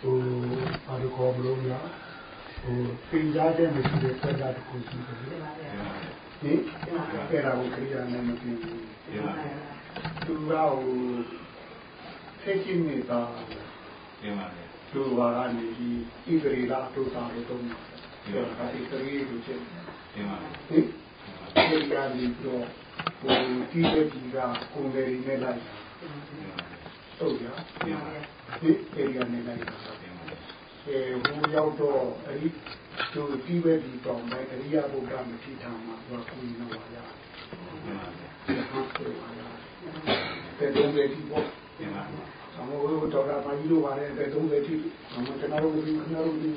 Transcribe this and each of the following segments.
ဟိုဘာလို့ခေါ်မလို့လားဟိုသင်ကြားတဲ့မရှိတဲ့ဆက်တာတစ်ခုရှိတယ်ဟင်အဲ့ဒါကိုခရိယာနဲ့မသိဘူးသူကဟိုဆက်ချင်းနေတာတင်ပါလေသူဘာကနေဒီဣသရေလတို့သားတွေတုံးတယ်ဒါကဣသရေလတို့ချင်းတင်ပါဟင်ဒီကနေတော့ဟိုဒီတဲ့ဒီကကိုယ်လေးနဲ့လိုက် ဟုတ်ရဒီအေရီယာနဲ့လိုက်တာအဲဟိုရောက်တော့အဲ့ဒီသူဒီပဲဒီတော့မယ်အရိယဘုရားမတိထားမှာတော့ကိုယ်နော်ပါရဟုတ်ပါရတဲ့တုံးပဲဒီပေါ့အမေတို့တော်တာပါကြီးတို့ပါတယ်တဲ့တုံးပဲဒီအမကျွန်တော်တို့ဒီခဏတို့ဒီ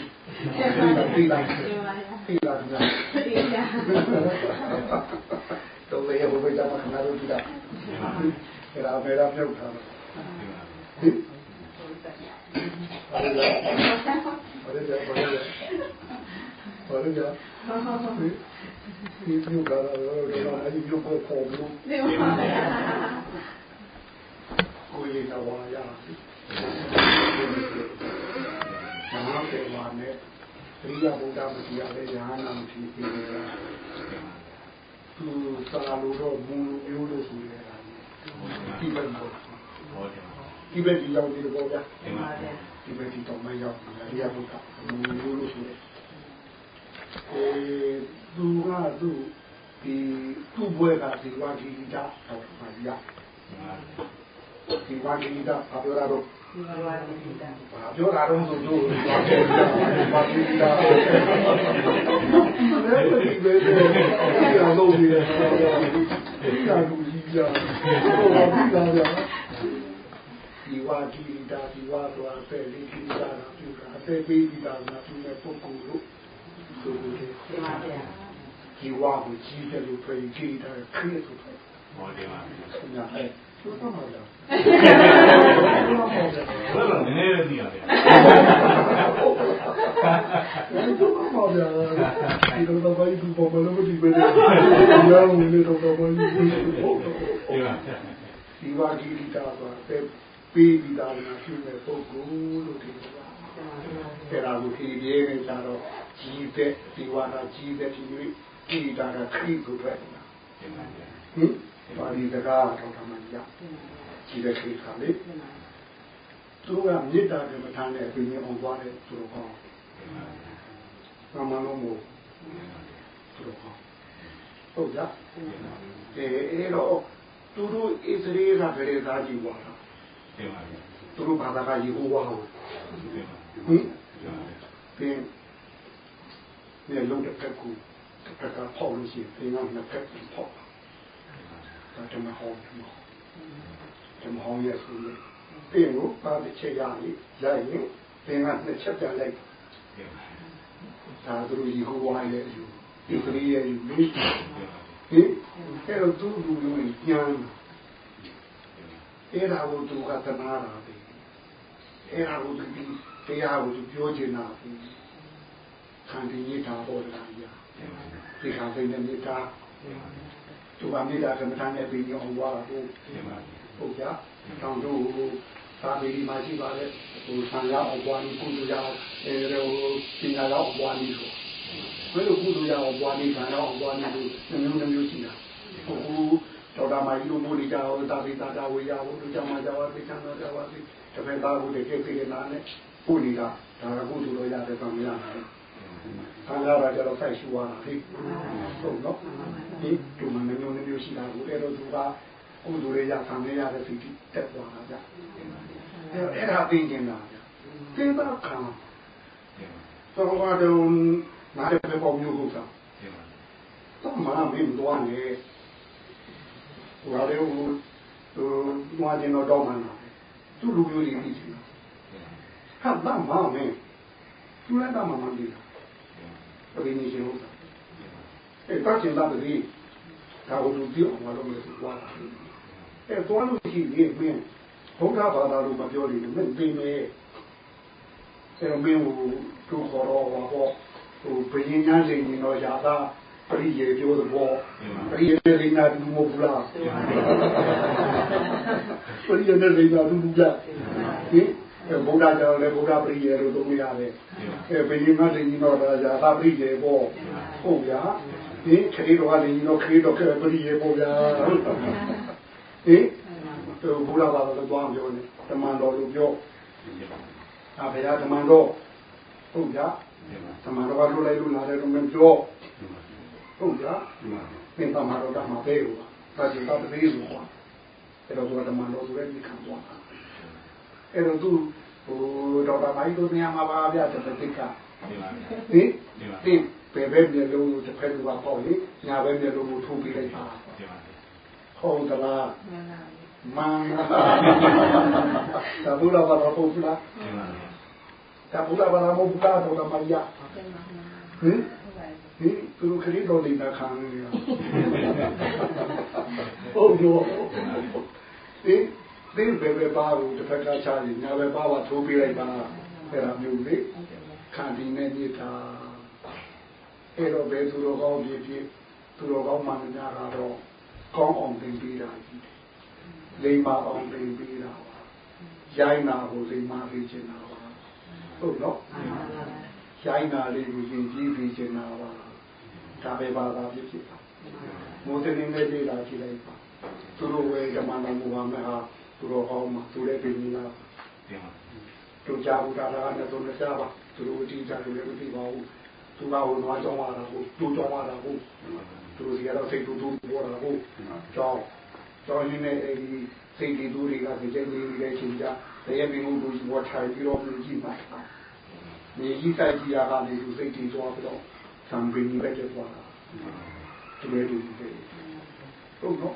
ဒီလိုက်ဒီလိုက်ဒီလိုက်တော့လေဘုရားမှာခဏလို့ကြည့်တာအဲ့ဒါမေရာမြုပ်ထားတယ် ဟင်ဘာလဲဘာလဲဘာလဲဘာလဲဒီပြုကားတော့တော့အရင်ပြုဖို့ခေါ်လို့ကိုယ်ရတော်ဝါရမနောတေဝါနဲ့သရိယဗုဒ္ဓမတိရတဲ့ဉာဏ်နာမဖြစ်ပြီးသူစာလို့တော့မူမျိုးလို့ဆိုရတာဒီဘက်မှာ ဒီဘက်ဒီရောက်နေတော့ဗျာဒီဘက်ဒီတော့မရောက်ဘူးရရဖို့ကမူမျိုးလို့ဆိုရအဲသူကသူဒီသူ့ဘွဲကဒီဝါဒီတာတော့မရဒီဝါဒီတာပြောရတော့ပြောတာတော့ဆိုလို့ဘာပြောတာဘာပြောတာလည်းဒီပဲဒီအလုံးကြီးတယ်ဒီကလူကြီးကြဟိုဘာပြောတာ ဒီဝါဒီတာဒီဝါဆိုအသက်လေးကြီးတာပြုတာအသက်ပေးပြီးတာနာပြုတဲ့ပုဂ္ဂိုလ်တို့ဆိုလို့ဒီဝါကိုကြီးတယ်လို့ပြောကြည့်တာခရစ်ဆိုတယ်ဟောတယ်ပါခင်ဗျာအဲဆိုတော့မှာလားဘယ်လိုနည်းနည်းလေးသိရဗျာတော့မှာဗျာဒီတော့တော့ဘာကြီးပေါ်မလို့ဒီပဲဒီရောင်းနေတော့တော့ဘာကြီးဒီပါဒီဒီတာပါ ပဲပေးပြီးသားနာရှိမဲ့ပုဂ္ဂိုလ်လို့ဒီလိုပါအဲ့ဒါကိုဒီပြင်းနေကြတော့ကြီးတဲ့ဒီဝါဒကြီးတဲ့ဒီမျိုးဒီတာကခရီးကိုပဲဟင်ပါဠိစကားတော့ဓမ္မရကြီးတဲ့ခရီးခါလေသူကမေတ္တာကမ္မထာနဲ့ပြင်အောင်သွားတယ်သူတို့ဟောမမလုံးမို့သူတို့ဟောဟုတ်ကြအဲအဲ့တော့သူတို့ဣသရေလကလေးသားကြီးပါလား သူတို့ဘာသာကယေဟောဝါဟုတ်ဟင်ပြင်နေလုံးတဲ့ကူတစ်ခါဖောက်လို့ရှိရင်ပြင်ကနှစ်ဖက်ဖောက်ဒါတမဟောင်းတမဟောင်းရဲ့ဆိုရင်ပြင်ကိုပါတစ်ချက်ရရင်ရရင်ပြင်ကနှစ်ချက်ပြန်လိုက်ဒါသူတို့ယေဟောဝါရဲ့ယူဒီကလေးရဲ့ယူလို့ဟင်အဲ့တော့သူ့လူမျိုးပြန် အဲ့ဒါကိုသူကသနာတာပဲအဲ့ဒါကိုသူတရားကိုသူပြောချင်တာပဲခံတည်ရတာပေါ်လာရဒီခံစိတ်နဲ့မေတ္တာသူကမေတ္တာကမ္မထာနဲ့ပြီးအောင်ဝါတော့ဟုတ်ကြတောင်းတို့သာမေဒီမှာရှိပါလေဟိုဆံရအောင်ဘွားကြီးကုသိုလ်ရအောင်အဲဟိုပညာရအောင်ဘွားကြီးဆိုဘယ်လိုကုသိုလ်ရအောင်ဘွားကြီးဆံရအောင်ဘွားကြီးလို့မျိုးမျိုးရှိတာဟို တော်တာမကြီးတို့မိုးနေကြအောင်တာပိတာတာဝေရဖို့တို့ကြောင့်မကြပါသိချမ်းသာကြပါသိတပည့်သားဖို့တကယ်ပြေနာနဲ့ပို့နေတာဒါကကုသိုလ်ရတဲ့ကောင်ရမယ်ခံရတာကြတော့ဖိုက်ရှူရတာလေဟုတ်နော်ဒီဒီမှာမျိုးမျိုးရှိတာကိုအဲ့တော့သူကကုသိုလ်ရခံရတဲ့စိတ်တက်သွားတာဗျအဲ့အဲ့ဒါသိကျင်တာဗျသိတာခံတော့ကတော့နားရပေါ်မျိုးဟုတ်တာတော့မှမင်းတော့နေ ဟိုဟာလေးဟိုဟိုနွားကျင်တော့တောင်းမှန်းတာသူ့လူမျိုးတွေပြီးချင်တာဟာဘာမှမင်းသူလည်းတော့မှမပြီးတာဘယ်နည်းရှင်ဟုတ်တာအဲတော့ကျင်တာတည်းဒါကိုသူပြောအောင်လို့လည်းသွားတာအဲသွားလို့ရှိရင်မင်းဘုရားဘာသာလို့မပြောလိမ့်မယ်မင်းပြင်မယ်အဲမင်းဟိုသူခေါ်တော့ဟောဟိုဘယင်းညာစိန်တော်ရာသာပ ရိယေပြောတဲ့ဘောပရိယေနဲ့ရိနာတူမဟုတ်ဘူးလားပရိယေနဲ့ရိနာတူတူကြဟင်အဲဗုဒ္ဓကြောင့်လည်းဗုဒ္ဓပရိယေလို့သုံးရတယ်အဲဘယ်ရင်မှလည်းညီတော်ရာဇာသာပရိယေပေါ့ဟုတ်ဗျာဒီခရီးတော်ကလည်းညီတော်ခရီးတော်ကပရိယေပေါ့ဗျာဟင်ဘုရားဘာသာတော့ပြောပြောနေတမန်တော်လို့ပြောအဖေရတမန်တော်ဟုတ်ဗျာတမန်တော်ကလို့လိုက်လို့လာတယ်တော့မပြော ဟုတ်ဗျာသင်္တမတော်ကမှာပဲဟုတ်ပါဒါကြောင့်တော့တည်းဆိုကွာအဲ့တော့သူကတမန်တော်ဆိုရဲဒီခံသွားတာအဲ့တော့သူဟိုဒေါက်တာမိုင်းတို့နေရာမှာပါဗျာတပတိကဟင်သင်ဘယ်ဘက်မျိုးလုံးတစ်ဖက်လူကပေါ့လေညာဘက်မျိုးလုံးကိုထိုးပေးလိုက်ပါဟုတ်သလားမှန်ပါဘုရားဘာသာပုဒ်လားဒါဘုရားဘာသာမဟုတ်ဘူးလားဒေါက်တာမိုင်းရဟင် ဟင်သူတို့ခရီးတော်နေတာခံနေရဟုတ်တော့ဒီဒီဘယ်ဘယ်ပါလို့တစ်ဖက်ကချားရင်ညာဘယ်ပါပါထိုးပေးလိုက်ပါအဲ့ဒါမျိုးလေခံဒီနဲ့ညစ်တာအဲ့တော့ဘယ်သူတော်ကောင်းဖြစ်ဖြစ်သူတော်ကောင်းမှန်များကတော့ကောင်းအောင်သင်ပေးတာကြီးလိမ္မာအောင်သင်ပေးတာပါရိုင်းနာကိုလိမ္မာပေးခြင်းတာပါဟုတ်နော် ရိုင်းနာလေးကိုယဉ်ကျေးပေးခြင်းတာပါဒါပဲပါတာဖြစ်ဖြစ်ပါမိုးစင်းနေလေးလာကြည့်လိုက်ပါသူတို့ဝေဓမ္မနာမူပါမယ်ဟာသူတို့ဟောမှာသူလည်းပြင်လာတို့ကြောက်တာကလည်းသူလည်းကြားပါသူတို့အတိအကျလည်းမသိပါဘူးသူကဟိုနွားကြောင်းလာတာကိုတူကြောင်းလာတာကိုသူတို့စီကတော့စိတ်တူတူပေါ်တာကိုကြောင်းကြောင်းရင်းနဲ့အဲဒီစိတ်တူတွေကဒီကျက်လေးတွေချင်းကြတရမင်းတို့ကိုဘောထိုင်ပြီးတော့မြည်ကြည့်ပါ မြေကြီးတိုက်ကြည့်ရတာလေသူစိတ်တူသွားပြီးတော့သံပင်ကြီးပဲကျသွားတာသူလည်းတူတယ်ဟုတ်နော်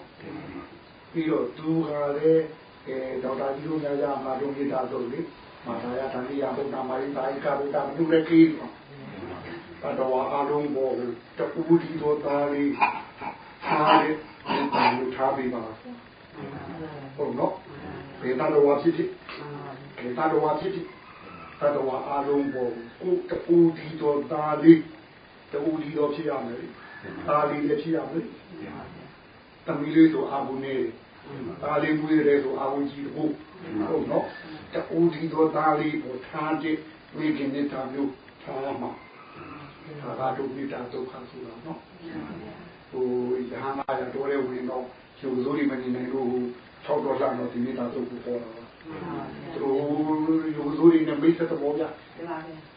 ပြီးတော့သူကလည်းအဲဒေါက်တာကြီးတို့များကြမှာတို့မိတာဆိုလေမာသာယတန်ရိယဘုဒ္ဓမာရိတာဣကဘုဒ္ဓမြုပ်လည်းကြီးတတော်အလုံးပေါ်တူဒီတော်သားလေးထားတဲ့ဘာလို့ထားပြီးပါဟုတ်နော်ဘေတာတော်ဖြစ်ဖြစ်ဘေတာတော်ဖြစ်ဖြစ် တတော်အလုံးပေါ်ကိုတူဒီတော်သားလေးတူဒီတော်ဖြစ်ရမယ်သားလေးလည်းဖြစ်ရမယ်တမီးလေးဆိုအာဘုနေသားလေးမွေးတယ်ဆိုအာဘုကြီးတခုဟုတ်နော်တူဒီတော်သားလေးကိုထားတဲ့ဝိကင်းနေတာမျိုးထားမှာဒါကဒုက္ခိတာဒုက္ခဆိုတာနော်ဟိုရဟန်းမရတော်တဲ့ဝင်တော့ကျိုးစိုးတွေမနေနိုင်လို့၆တော်လာတော့ဒီနေတာဒုက္ခပေါ်တာ သူယူစိုးတွေနဲ့မိတ်ဆက်တော်ဗျာ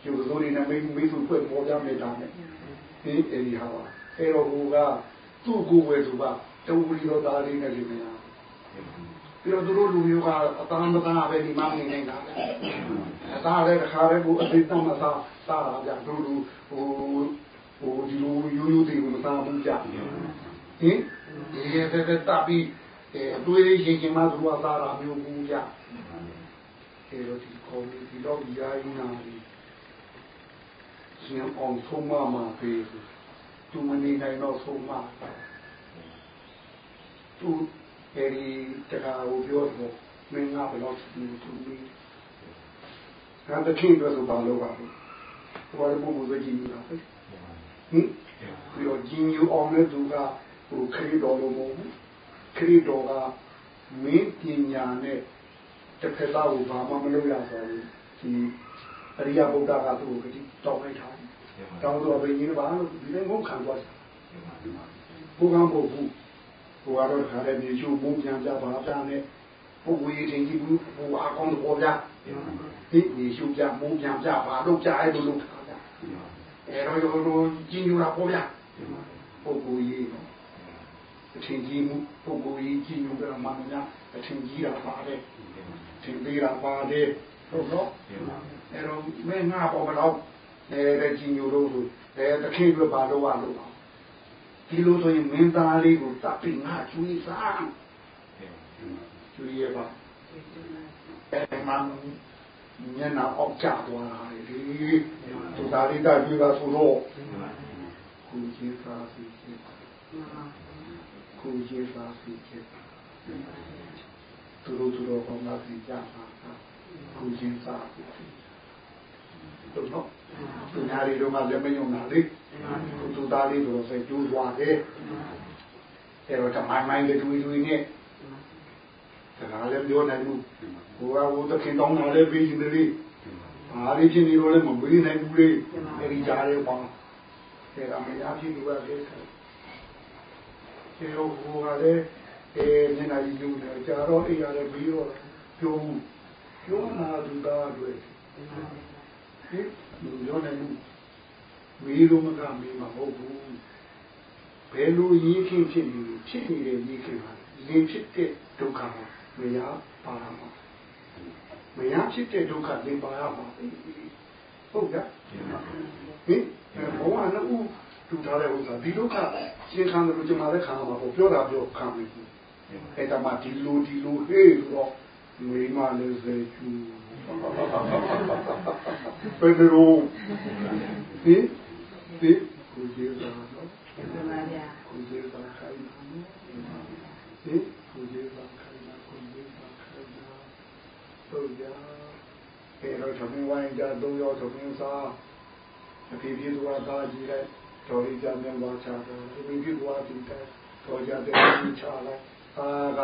ယူစိုးတွေနဲ့မိတ်မိတ်ဆွေဖွဲ့ပေါ်ကြမေတ္တာနဲ့ဒီအဲဒီဟာပါအဲတော့ဟိုကသူ့ကိုယ်ဝယ်သူကတူရီတော်သားလေးနဲ့နေနေတာပြီးတော့သူတို့လူမျိုးကအတန်းမတန်းပဲဒီမှမနေနိုင်တာအသားလည်းတစ်ခါတည်းကိုအသိတမ်းမသားစားတာကြတို့လူဟိုဟိုဒီလိုရိုးရိုးတွေကိုမသားဘူးကြဟင်ဒီရဲ့တဲ့တပ်ပြီးအဲအတွေးရင်ချင်းမှသူကသားတာမျိုးဘူးကြအဲလို ဒီကောမီဒီတော့ယာယနာဒီရှင်အောင်ဆုံးမမှာပဲသူမနေနိုင်တော့ဆုံးမသူအဲဒီတခါကိုပြောတော့မင်းကဘယ်တော့သူသူပြီးငါတခင်ပြောဆိုပါလို့ပါဘူးဘာလို့ဘုရားကြီးနေတာလဲဟင်ပြီးတော့ဂျင်းယူအောင်တဲ့သူကဟိုခရီးတော်လိုမဟုတ်ဘူးခရီးတော်ကမင်းပညာနဲ့ တစ်ဖက်သားကိုဘာမှမလုပ်ရဆိုရင်ဒီအရိယဗုဒ္ဓကသူ့ကိုတောင်းလိုက်တာတောင်းတော့ဘယ်ကြီးဘာလို့ဒီလိုငုံခံသွားတယ်ဘုရားမဟုတ်ဘူးဘုရားတော့ခါတဲ့မြေချိုးမုန်းပြန်ကြပါပြန်နဲ့ပုဂ္ဂိုလ်ရေးတင်ကြည့်ဘူးဘုရားအကောင်းတော့ပြဒီမြေချိုးပြမုန်းပြန်ကြပါတော့ကြားအဲ့လိုလုပ်တာကြအဲ့တော့ရောကြီးညူတာပေါ့ဗျာပုဂ္ဂိုလ်ရေးအထင်ကြီးမှုပုဂ္ဂိုလ်ရေးကြီးညူတာမှန်များအထင်ကြီးတာပါတ ယ်ထင်သေးတာပါတယ်ဟုတ်တော့အဲ့တော့မင်းငါပေါ်မလို့နေတဲ့ကြီးညူလို့ဆိုအဲတခင်ပြပါတော့လို့ဒီလိုဆိုရင်မင်းသားလေးကိုတပ်ပြီးငါကျွေးစားကျွေးရပါအဲမှမျက်နှာအောက်ကျသွားတာလေသူသားလေးကကျွေးပါဆိုတော့ခုကြီးစားစီဖြစ်ခုကြီးစားစီဖြစ် သူတို့သူတို့ကောင်းတာစီကြပါခုကြီးစားစီဖြစ်တို့နော်သူများတွေတော့လည်းမယုံတာလေသူသားလေးဆိုတော့စိတ်ကျိုးသွားတယ်အဲတော့တမိုင်းမိုင်းလေးတွေတွေနဲ့ဒါလည်းပြောနိုင်ဘူးဟိုကဟိုသခင်တောင်းတာလည်းပြီးနေတယ်ဘာလေးဖြစ်နေတော့လည်းမမေးနိုင်ဘူးလေအဲဒီကြားရဲပါအဲဒါမရဖြစ်လို့ပဲဒီလိုဟိုကလည်း အဲမျက်နှာကြီးယူနေကြတော့အေးရတယ်ပြီးတော့ပြောဘူးပြောနာသူသားတွေဟင်လူရောနေဘူးမေးလို့မကမေးမှာမဟုတ်ဘူးဘယ်လိုရေးခင်းဖြစ်နေဖြစ်နေတဲ့ရေးခင်းပါလေဖြစ်တဲ့ဒုက္ခမရပါမှာမရဖြစ်တဲ့ဒုက္ခလင်ပါရမှာဟုတ်ကြဟင်ဘဝနဲ့ဥတူထားတဲ့ဥစ္စာဒီဒုက္ခရှင်းခံလို့ကျွန်တော်လည်းခံရမှာပေါ့ပြောတာပြောခံပြီ အဲ့ဒါမှဒီလိုဒီလိုဟေးဆိုတော့မိမလည်းစေချူဘယ်လိုဟင်ဒီကိုကျေးဇူးနော်ကိုကျေးဇူးခိုင်းနော်ဟင်ကိုကျေးဇူးခိုင်းနော်ကိုကျေးဇူးခိုင်းနော်ဟုတ်ကြအဲ့တော့သမီးဝိုင်းကြသုံးယောက်သမီးစားအဖေပြေသွားသားကြည့်လိုက်တော်ရကြမြတ်ဝါချတာအဖေပြေသွားကြည့်တယ်တော်ကြတဲ့ချလိုက် အာက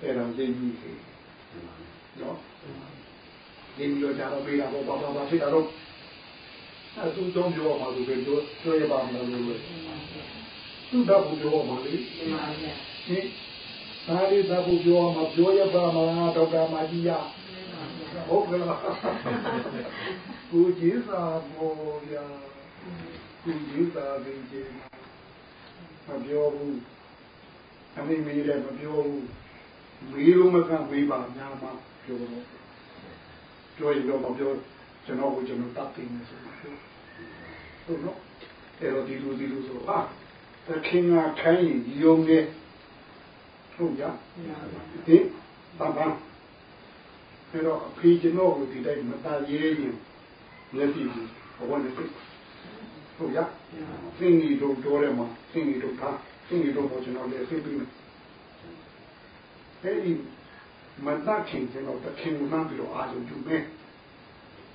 အဲ့တော့သိပြီနော်ဒီလိုကြတော့ပေးတာပေါ့ဘာဘာဘာဖြစ်တာတော့အဲသူတော့ပြောမှာသူပဲပြောဆွဲပါမလို့လို့သူတော့ပြောမှာလေဟင်ဒါလေးသဘုပြောမှာပြောရပါမှာဒေါက်တာမာကြီးရဟုတ်ကလားကိုကြီးစာပေါ်ရကိုကြီးစာပင်ကြီးမပြောဘူး အမေမေလည်းမပြောဘူးမေးလို့မကမေးပါများမှပြောတော့ပြောရင်တော့မပြောကျွန်တော်ကိုကျွန်တော်တတ်တယ်ဆိုတော့ဟုတ်နော်အဲ့တော့ဒီလိုဒီလိုဆိုဟာသခင်ကခိုင်းရင်ယုံနေဟုတ်ကြဟင်ပါပါအဲ့တော့အဖေကျွန်တော်ကိုဒီတိုင်းမตาရဲရင်မျက်စိကြီးဘဝနဲ့ဖြစ်ဟုတ်ကြစင်ကြီးတို့တော်တယ်မှာစင်ကြီးတို့ပါ စင်ကြီးတို့ကိုကျွန်တော်လည်းသိပြီးမယ်အဲ့ဒီမတတ်ခင်ကျွန်တော်တခင်ကမှပြီးတော့အာရုံပြုမယ်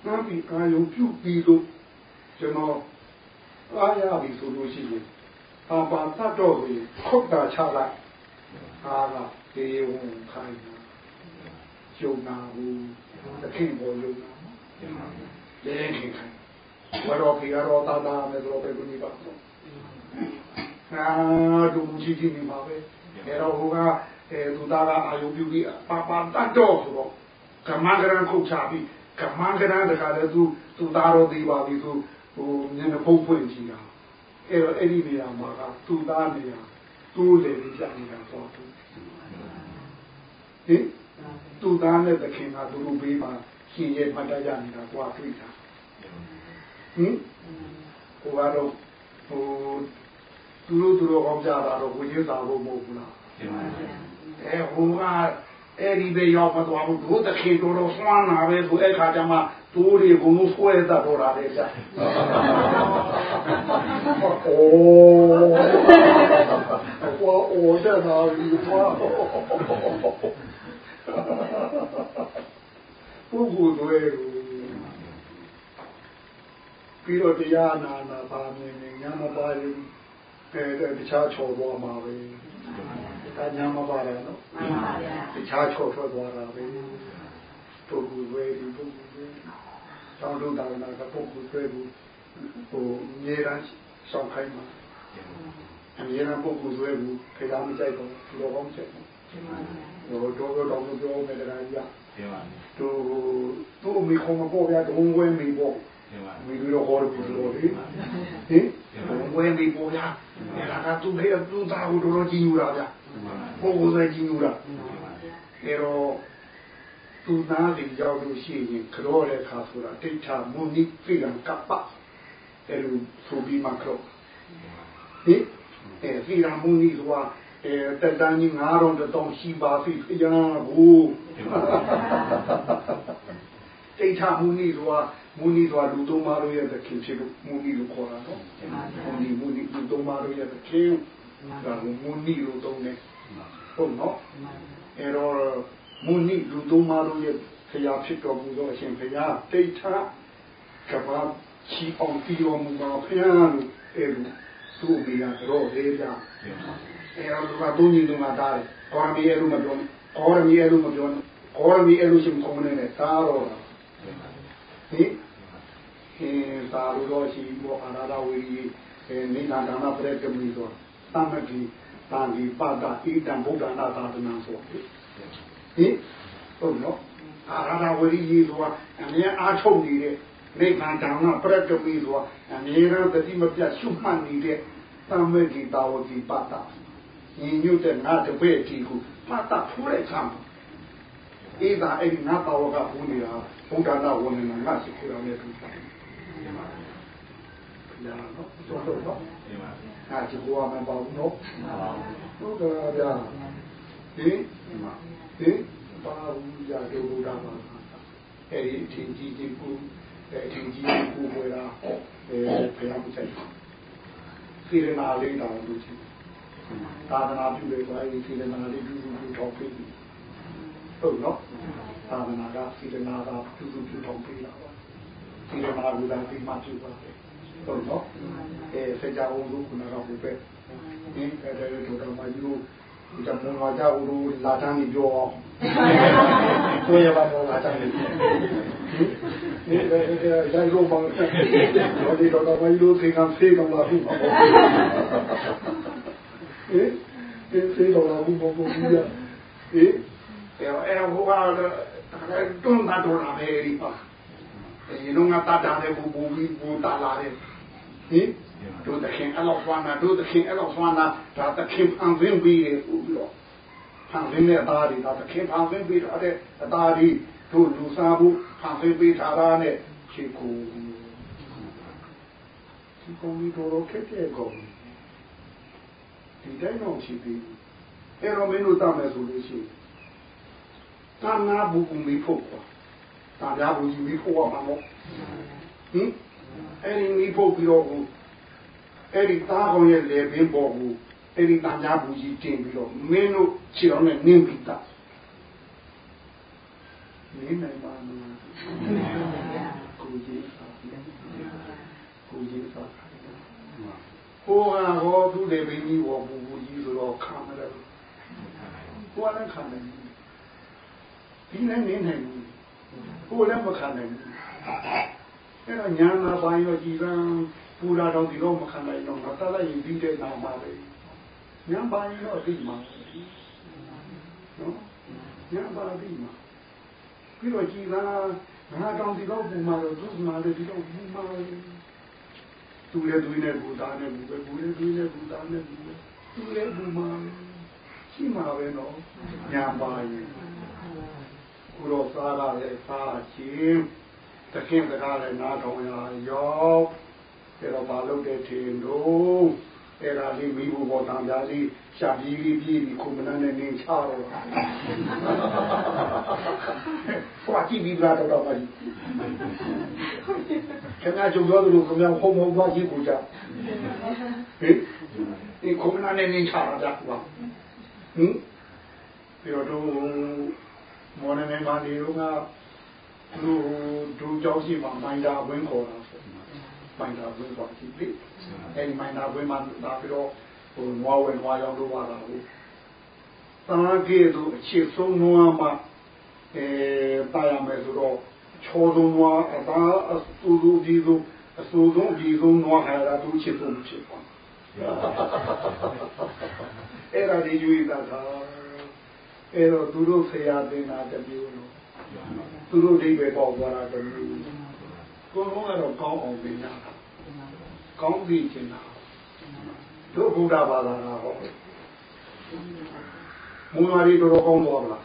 နားပြီးအာယုံပြုပြီးလို့ကျွန်တော်အားရပြီဆိုလို့ရှိရင်အာပါတတ်တော့ပြီးခုတ်တာချလိုက်အားကဒေဝံခိုင်းတာယုံနာဘူးတခင်ပေါ်ယုံနာလဲခင်ခိုင်းဘာတော့ခေရောတာတာနဲ့တော့ပဲဘုရားပါတော့ အာဒုကြီးကြီးနေပါပဲအဲတော့ဟိုကအဲသူသားကအာယုပြုပြီးပါပါတတ်တော့ဆိုတော့ကမ္မဂရံခုတ်ချပြီးကမန်းကရန်တခါလဲသူသူသားတော်သေးပါပြီသူဟိုမျက်နှာဖုံးဖွင့်ကြည့်တာအဲ့တော့အဲ့ဒီနေရာမှာကသူသားနေရာသူ့လေကြနေတာတော့သူဟင်သူသားနဲ့တခင်ကသူတို့ဘေးမှာရှင်ရဲ့မှတ်တရနေတာကွာတွေ့တာဟင်ဟိုကတော့ဟို သူတို့သူတို့ဟောကြတာတော့ဝိဇ္ဇာဘုံမဟုတ်ဘူးလားအဲဟိုကအဲ့ဒီပဲရောက်မသွားဘူးတို့တခင်တော်တော်ဆွမ်းနာပဲဆိုအဲ့ခါကျမှတိုးတွေကလုံးဆွဲတတ်တော့တာလေကြာအိုးဟောအိုးတဲ့နာရီပွားပုဂ္ဂိုလ်တွေပြီးတော့တရားနာနာပါနေနေညမပါရင် အဲတခြားချော်သွားမှာပဲဒါညာမပါတယ်နော်မှန်ပါဗျာတခြားချော်ထွက်သွားတာပဲပုဂ္ဂိုလ်တွေဒီပုဂ္ဂိုလ်တွေတောင်းတတာနာကပုဂ္ဂိုလ်တွေဟိုမြေရန်ဆောင်ခိုင်းမှာအမြဲတမ်းပုဂ္ဂိုလ်တွေဘူးခေတာမကြိုက်တော့လောကောင်းချက်ဟိုတော့တော့တော့ပြောမယ်တရားကြီးသူသူမိခုံမပေါ်ရတော့ဝဲမိပေါ်မိတို့ဟောတယ်ဘူးလို့လေဟင်ဝဲမိပေါ်ရ အဲ့ဒါကသူ့လေသူ့သားကိုတော်ကြီးယူတာဗျပုဂ္ဂိုလ်တွေကြီးယူတာအဲ့တော့သူသားတွေရောက်လို့ရှိရင်ကြောတဲ့ခါဆိုတာတိဋ္ဌမုနိဖိရံကပ္ပအဲ့လိုဆိုပြီးမှကြောဟင်အဲဖိရံမုနိဆိုတာအဲတက်တန်းကြီး9000တောင်ရှိပါပြီဖျားဘူးတိဋ္ဌမုနိဆိုတာ မုနိဆိုတာလူသုံးပါးတို့ရဲ့သခင်ဖြစ်လို့မုနိလို့ခေါ်တာနော်မုနိမုနိလူသုံးပါးတို့ရဲ့သခင်ဒါကမုနိလို့သုံးတယ်ဟုတ်နော်အဲတော့မုနိလူသုံးပါးတို့ရဲ့ဖျားဖြစ်တော်မူသောအရှင်ဖျားဒိဋ္ဌကဘာချီအောင်တီတော်မူသောဖျားလို့အဲလိုသူ့အမိကတော့သေးကြအဲတော့သူကသုံးညီလုံးကတားတယ်ကောရမီရဲ့လိုမပြောကောရမီအဲ့လိုမပြောနဲ့ကောရမီအဲ့လိုရှိမကောင်းနဲ့သာတော့တာ ဟင်ဟင်သာလို့ရှိဘောအာရဒဝေရီအဲနိဒာဒါနပရကမီဆိုသမတိတန်ဒီပါဒဣတံဗုဒ္ဓနာသာသနာဆိုဟင်ဟုတ်နော်အာရဒဝေရီဆိုတာအမြဲအားထုတ်နေတဲ့နိဗ္ဗာန်ဒါနပရကမီဆိုတာအမြဲတမ်းတတိမပြတ်ရှုမှတ်နေတဲ့သမတိတာဝတိပါဒညီညွတ်တဲ့ငါတပည့်တီကိုမှတ်တာထိုးလိုက်ချမ်း အေးဒါအဲ့ဒီငါပါဝကဘူးနေတာဘုရားနာဝန်နေငါစိတ်ကိုယ်တော်နဲ့တူတယ်။ညာနော်တော်တော်နော်။ငါကြည့်ဘောမှာပေါ့နော်။ဟုတ်ကဲ့ဗျာ။ဒီဒီပါဘူးကြတဲ့ဘုရားမှာအဲ့ဒီထင်ကြီးကြီးကိုအဲ့ထင်ကြီးကြီးကိုဝယ်လာအဲဖျားမှုချက်။စေရနာလေးတောင်လို့ရှိသာသနာပြုလေပါအဲဒီစေရနာလေးပြုပြုထောက်ပြီး ဟုတ်နော်သာသနာကစေတနာကပြုစုပြုထောင်ပေးတာပါစေတနာကလည်းဒီမှာပြုပါတယ်ဟုတ်နော်အဲစကြဝဠာခုနကဘုပဲဒီအဲ့ဒါတို့တော့မယူဒီကမွန်ဝါကြဦးလို့လာတန်းကြီးပြောအောင်ကိုရပါတော့လာတန်းကြီးဒီအဲရိုက်လို့ပေါ့ဒီတော့တော့မယူလို့ခေကံဖေးကောင်လာဘူးပေါ့ဟင်ဖေးကောင်လာဘူးပေါ့ဘူးကြီး ဟင်အဲဟိုကတွန်းတာတော့လာပဲဒီပါဒီလုံးကတတ်တာလည်းဘူဘူပြီးဘူတာလာတယ်ဟင်တို့တခင်အဲ့လောက်ဆွမ်းတာတို့တခင်အဲ့လောက်ဆွမ်းတာဒါတခင်ဖန်ဆင်းပြီးရဦးပြီးတော့ဖန်ဆင်းတဲ့အသားတွေဒါတခင်ဖန်ဆင်းပြီးတော့တဲ့အသားတွေတို့လူစားဖို့ဖန်ဆင်းပေးထားတာနဲ့ခြေကိုဒီကောင်ဒီတော့ခက်တဲ့ကောင်ဒီတိုင်းတော့ရှိပြီအဲ့တော့မင်းတို့တတ်မယ်ဆိုလို့ရှိရင် သာနာဘူးဘူးမိဖို့ကွာသာနာဘူးကြီးမိဖို့မှာမို့ဟင်အဲ့ဒီမိဖို့ပြီးတော့ဘူးအဲ့ဒီသားကောင်ရဲ့လေပင်ပေါ်ဘူးအဲ့ဒီသာနာဘူးကြီးတင်ပြီးတော့မင်းတို့ခြေတော်နဲ့နင်းပြီးသားနင်းနိုင်ပါမလားကိုကြီးသာကိုကြီးသာဟိုကဟောသူလေပင်ကြီးဟောဘူးဘူးကြီးဆိုတော့ခံရတယ်ဟိုကလည်းခံတယ် ဒီနဲ့နေနိုင်ဘူးကိုလည်းမခံနိုင်ဘူးအဲ့တော့ညာနာပိုင်းရောကြည်ကံပူလာတော့ဒီတော့မခံနိုင်တော့ငါတလိုက်ရင်ပြီးတဲ့နာမှာပဲညာပိုင်းရောအတိမှာနော်ညာပါအတိမှာပြီးတော့ကြည်ကံငါတောင်ဒီတော့ပူမှာတော့သူ့မှာလည်းဒီတော့ပူမှာသူလည်းသူနဲ့ဘူတာနဲ့ဘူပဲဘူလည်းသူနဲ့ဘူတာနဲ့ဘူပဲသူလည်းဘူမှာရှိမှာပဲနော်ညာပါရင် ကိုတော့စားရတဲ့စားချင်းတခင်တကားလည်းနားထောင်ရရောက်အဲ့တော့မလုပ်တဲ့ထင်တို့အဲ့ဒါလေးမိဖို့ပေါ်တန်ပြားလေးရှာပြီးပြီးပြီးခုမနနဲ့နေချတော့ဟိုအကြည့်ပြီးလာတော့တော့ပါကြီးခင်ဗျားကြုံတော့လို့ခင်ဗျားဟုံဟုံသွားကြည့်ကိုကြဟင်ဒီခုမနနဲ့နေချတာကွာဟင်ပြီးတော့ မော်နနေမာနေတော့ကသူဒူကြောင်းရှိမှမိုင်းတာဝင်းခေါ်တာဆိုမိုင်းတာဝင်းသွားကြည့်ပြီအဲဒီမိုင်းတာဝင်းမှာလာပြီးတော့ဟိုနွားဝဲနွားရောက်တော့ပါတာဟုတ်သာကေသူအချစ်ဆုံးနွားမှာအဲတာရမယ်ဆိုတော့ချောဆုံးနွားအသာအဆူလူဒီလူအဆူဆုံးဒီဆုံးနွားဟာလာသူချစ်ဆုံးဖြစ်ပါအဲ့ဒါဒီယူတာသာ အဲ့တော့သူတို့ဆရာသင်တာတမျိုးလို့သူတို့အိဗေပေါက်သွားတာတမျိုးကိုယ်ကတော့ကောင်းအောင်ပြင်ရတာကောင်းပြီးကျင်တာတို့ဘုရားဘာသာကဟောမူမာရီတော်ကောင်းသွားလား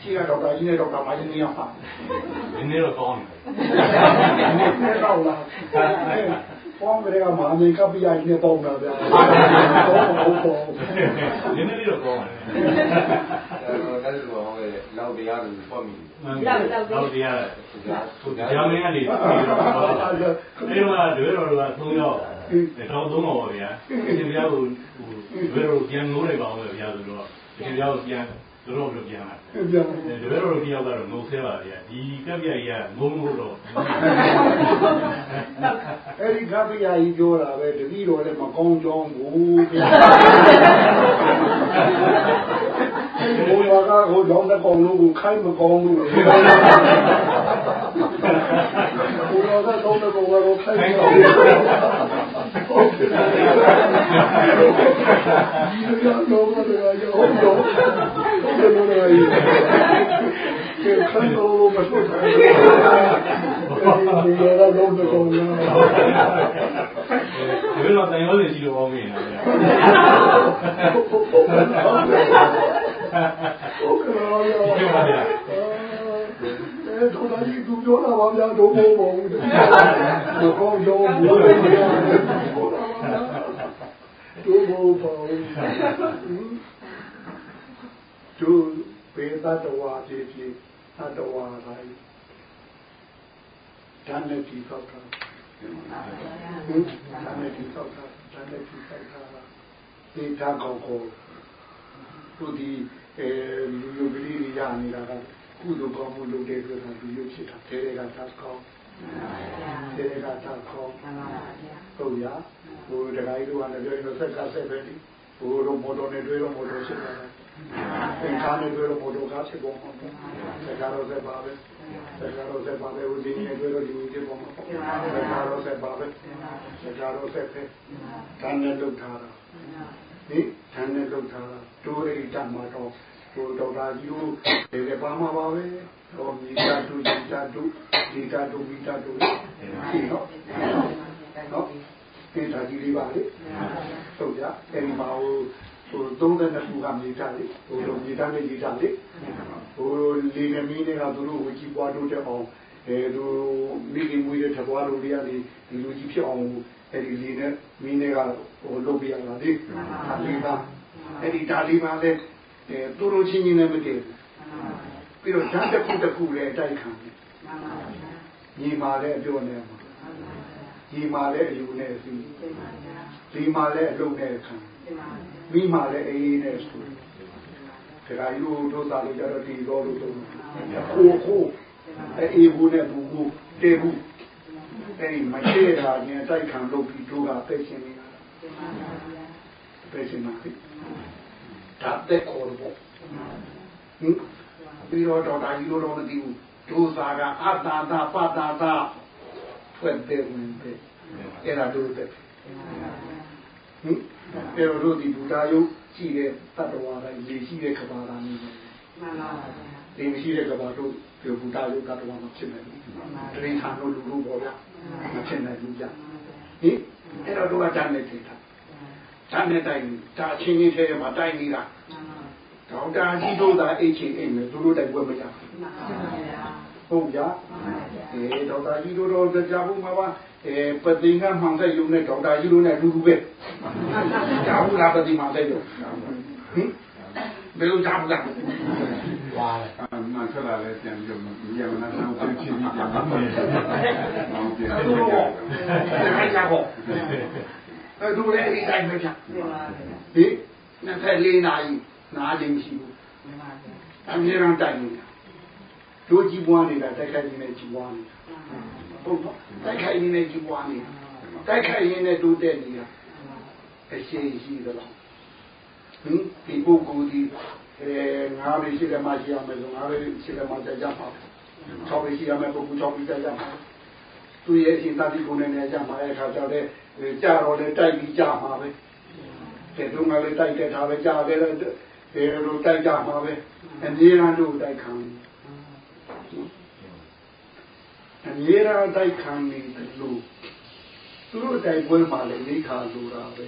ရှိရတော့တာကြီးနဲ့တော့တာမကြီးနေအောင်ပါနည်းနည်းတော့ကောင်းတယ်နေတော့လား ပေါင်းကြကမာမင်းကပ္ပိယကြီးနဲ့ပေါင်းတာဗျာတော့ဟုတ်တော့နည်းနည်းလေးတော့ကောင်းတယ်အဲ့ဒါတော့ဟိုလောက်တရားလို့ဖွင့်မိတော့တရားဟိုတရားမင်းကနေပြီးတော့အဲ့မှာဒွေတော်က3ယောက်တော့သုံးပါဗျာဒီဗျာကိုဒွေတော်ပြန်ငိုးနေပါဦးဗျာဆိုတော့ဒီဗျာကိုပြန် တို့တော့ပြန်လာပြန်တပည့်တော်တယောက်ကတော့ငုံဆဲပါဗျာဒီကပ်ပြကြီးကငုံလို့တော့အဲ့ဒီကပ္ပိယကြီးပြောတာပဲတတိတော်လည်းမကောင်းကြောင်းဘူးဗျာအဲ့ဘုရားကဟိုလောင်းတဲ့ကောင်လို့ကိုခိုင်းမကောင်းလို့ဘုရားကတော့တဲ့ကောင်ကတော့ခိုင်းမ ကောင်းလို့ဟုတ်ကဲ့ဒီကတော့တော့တော့ဟုတ် တော့ဟုတ်တယ်လို့လည်းကဲခိုင်းတော့မဆိုးဘူးဘုရားကတော့တဲ့ကောင်လားဒီလိုတိုင်ရောနေရှိလို့ပေါင်းနေတယ်ဟုတ်ကဲ့ပါဗျာဟုတ်ပါဗျာအဲတို့လာကြီးသူပြောတာပါဗျာတို့ဘောဘောဘူးတဲ့တို့ဘောတော့ဘူးတို့ဘောပေါ့တို့ပေသတ္တဝါဖြစ်ဖြစ်သတ္တဝါတိုင်းဓာတ်နဲ့ကြည့်သောက်တာဟင်ဓာတ်နဲ့ကြည့်သောက်တာဓာတ်နဲ့ကြည့်သောက်တာဒီဓာတ်ကောင်ကိုသူဒီအဲလူယုတ်ကလေးတွေရနေတာက ကုသိုလ်ကောင်းမှုလုပ်တဲ့အတွက်လူယုတ်ဖြစ်တာတဲတွေကသတ်ကောင်းတဲတွေကသတ်ကောင်းဟုတ်ရဟိုတခါကြီးတို့ကလည်းပြောရင်ဆက်ကဆက်ပဲဒီဟိုတော့မော်တော်နဲ့တွေ့တော့မော်တော်ဖြစ်တာသင်္ခါနဲ့တွေ့တော့မော်တော်ကားဖြစ်ပေါ်မှာဆက်ကတော့ဆက်ပါပဲဆက်ကတော့ဆက်ပါပဲဟိုဒီနေ့တွေ့တော့ဒီဖြစ်ပေါ်မှာဆက်ကတော့ဆက်ပါပဲဆက်ကတော့ဆက်ပဲဒါနဲ့လုပ်ထားတာဟင်ဓာတ်နဲ့လုပ်ထားတာဒိုးရိတမှာတော့ ဟိုဒေါက်တာကြီးတို့ဒီလေပါမှာပါပဲဟောမိတာတို့ဒီတာတို့ဒီတာတို့မိတာတို့ရှိတော့နော်ဒီတာကြီးလေးပါလေဟုတ်ကြအဲဒီမှာဟိုဟို32ခုကမိတာလေဟိုလိုမိတာနဲ့မိတာလေဟိုလေနမီးတွေကသူတို့ဟိုကြီးပွားတို့တဲ့အောင်အဲသူမိခင်မွေးတဲ့ထပွားလို့တွေကနေဒီလိုကြီးဖြစ်အောင်အဲ့ဒီလေးနဲ့မင်းတွေကဟိုလုပ်ပြရတာလေဒါလေးပါအဲ့ဒီဒါလေးပါလေ အဲသူတို့ချင်းချင်းနဲ့မတည်ပြီးတော့ဓာတ်တစ်ခုတစ်ခုလည်းအတိုက်ခံတယ်ညီမာလည်းအပြောနဲ့မှာညီမာလည်းအယူနဲ့စီဒီမာလည်းအလုံးနဲ့ခံမိမာလည်းအေးနဲ့ဆိုတခါယူတို့သားလို့ကြတော့ဒီတော်လို့ဆိုခိုးခိုးအေးဘူးနဲ့ဘူးဘူးတေဘူးအဲ့ဒီမရှိတာနဲ့တိုက်ခံလုပ်ပြီးတို့ကပဲရှင်းနေတာပဲရှင်းမှာ ဒါတဲ့ခေါ်တော့ဟင်ပြီးတော့တော်တာကြီးလို့တော့မသိဘူးဒုစာကအတ္တတာပတ္တတာထွက်တဲ့ဝင်တဲ့အဲ့ဒါတို့တဲ့ဟင်အဲ့တော့တို့ဒီဘုရားယုတ်ကြည့်တဲ့တတ္တဝါတိုင်းလေရှိတဲ့ကဘာသာမျိုးပဲမှန်ပါပါဒီမရှိတဲ့ကဘာတို့ဒီဘုရားယုတ်တတ္တဝါမဖြစ်နိုင်ဘူးတရင်ခံတို့လူတို့ပေါ်ဗျာမဖြစ်နိုင်ဘူးဗျဟင်အဲ့တော့တို့ကတန်းနေတ ယ်တာတန်းနေတိုင်းဒါချင်းချင်းထဲမှာတိုင်းနေတာဒေါက်တာကြီးတို့သာအိတ်ချင်းအိမ်မယ်သူတို့တိုင်ပွဲမကြဘူးဟုတ်ကြအဲဒေါက်တာကြီးတို့တော့ကြားဖို့မှာပါအဲပသိင်္ဂမှောင်တဲ့ယုံနဲ့ဒေါက်တာကြီးတို့နဲ့အတူတူပဲကြားဘူးလားပသိင်္ဂမှောင်တဲ့ယုံဟင်ဘယ်လိုကြားဘူးလားဝါတယ်အမှန်ဆက်လာလဲပြန်ပြီးတော့မြင်မနာဆောင်ပြန်ချင်းပြီးပြန်ပြီးအောင်ပြန်အဲ့လိုပေါ့ အဲ့ဒါပေါ့အဲ့တို့လည်းဒီတိုင်းပဲဗျဟိနှစ်ဖက်လေးနာရီနားခြင်းရှိဘူးအမြဲတမ်းတိုင်နေတာတို့ကြီးပွားနေတာတိုက်ခိုက်နေကြီးပွားနေတာဟုတ်တော့တိုက်ခိုက်နေကြီးပွားနေတာတိုက်ခိုက်ရင်းနဲ့တိုးတက်နေတာအရှိရှိသလားဟင်ဒီပုဂ္ဂိုလ်ဒီအဲငါးလေးရှိတယ်မှရှိရမယ်ဆိုငါးလေးရှိတယ်မှကြကြပါ၆လေးရှိရမယ်ပုဂ္ဂိုလ်၆လေးကြကြပါ သူရဲ့အရှင်သာတိကိုယ်နဲ့ကြမှာတဲ့အခါကျတော့ကြာတော့လေတိုက်ပြီးကြာမှာပဲတဲ့တုန်းကလည်းတိုက်တဲ့ထားပဲကြာတယ်လေအဲလိုတိုက်ကြမှာပဲအမြဲတမ်းတို့တိုက်ခံအမြဲတမ်းတိုက်ခံနေတယ်လို့သူတို့တိုက်ပွဲမှာလည်းနေခါလိုတာပဲ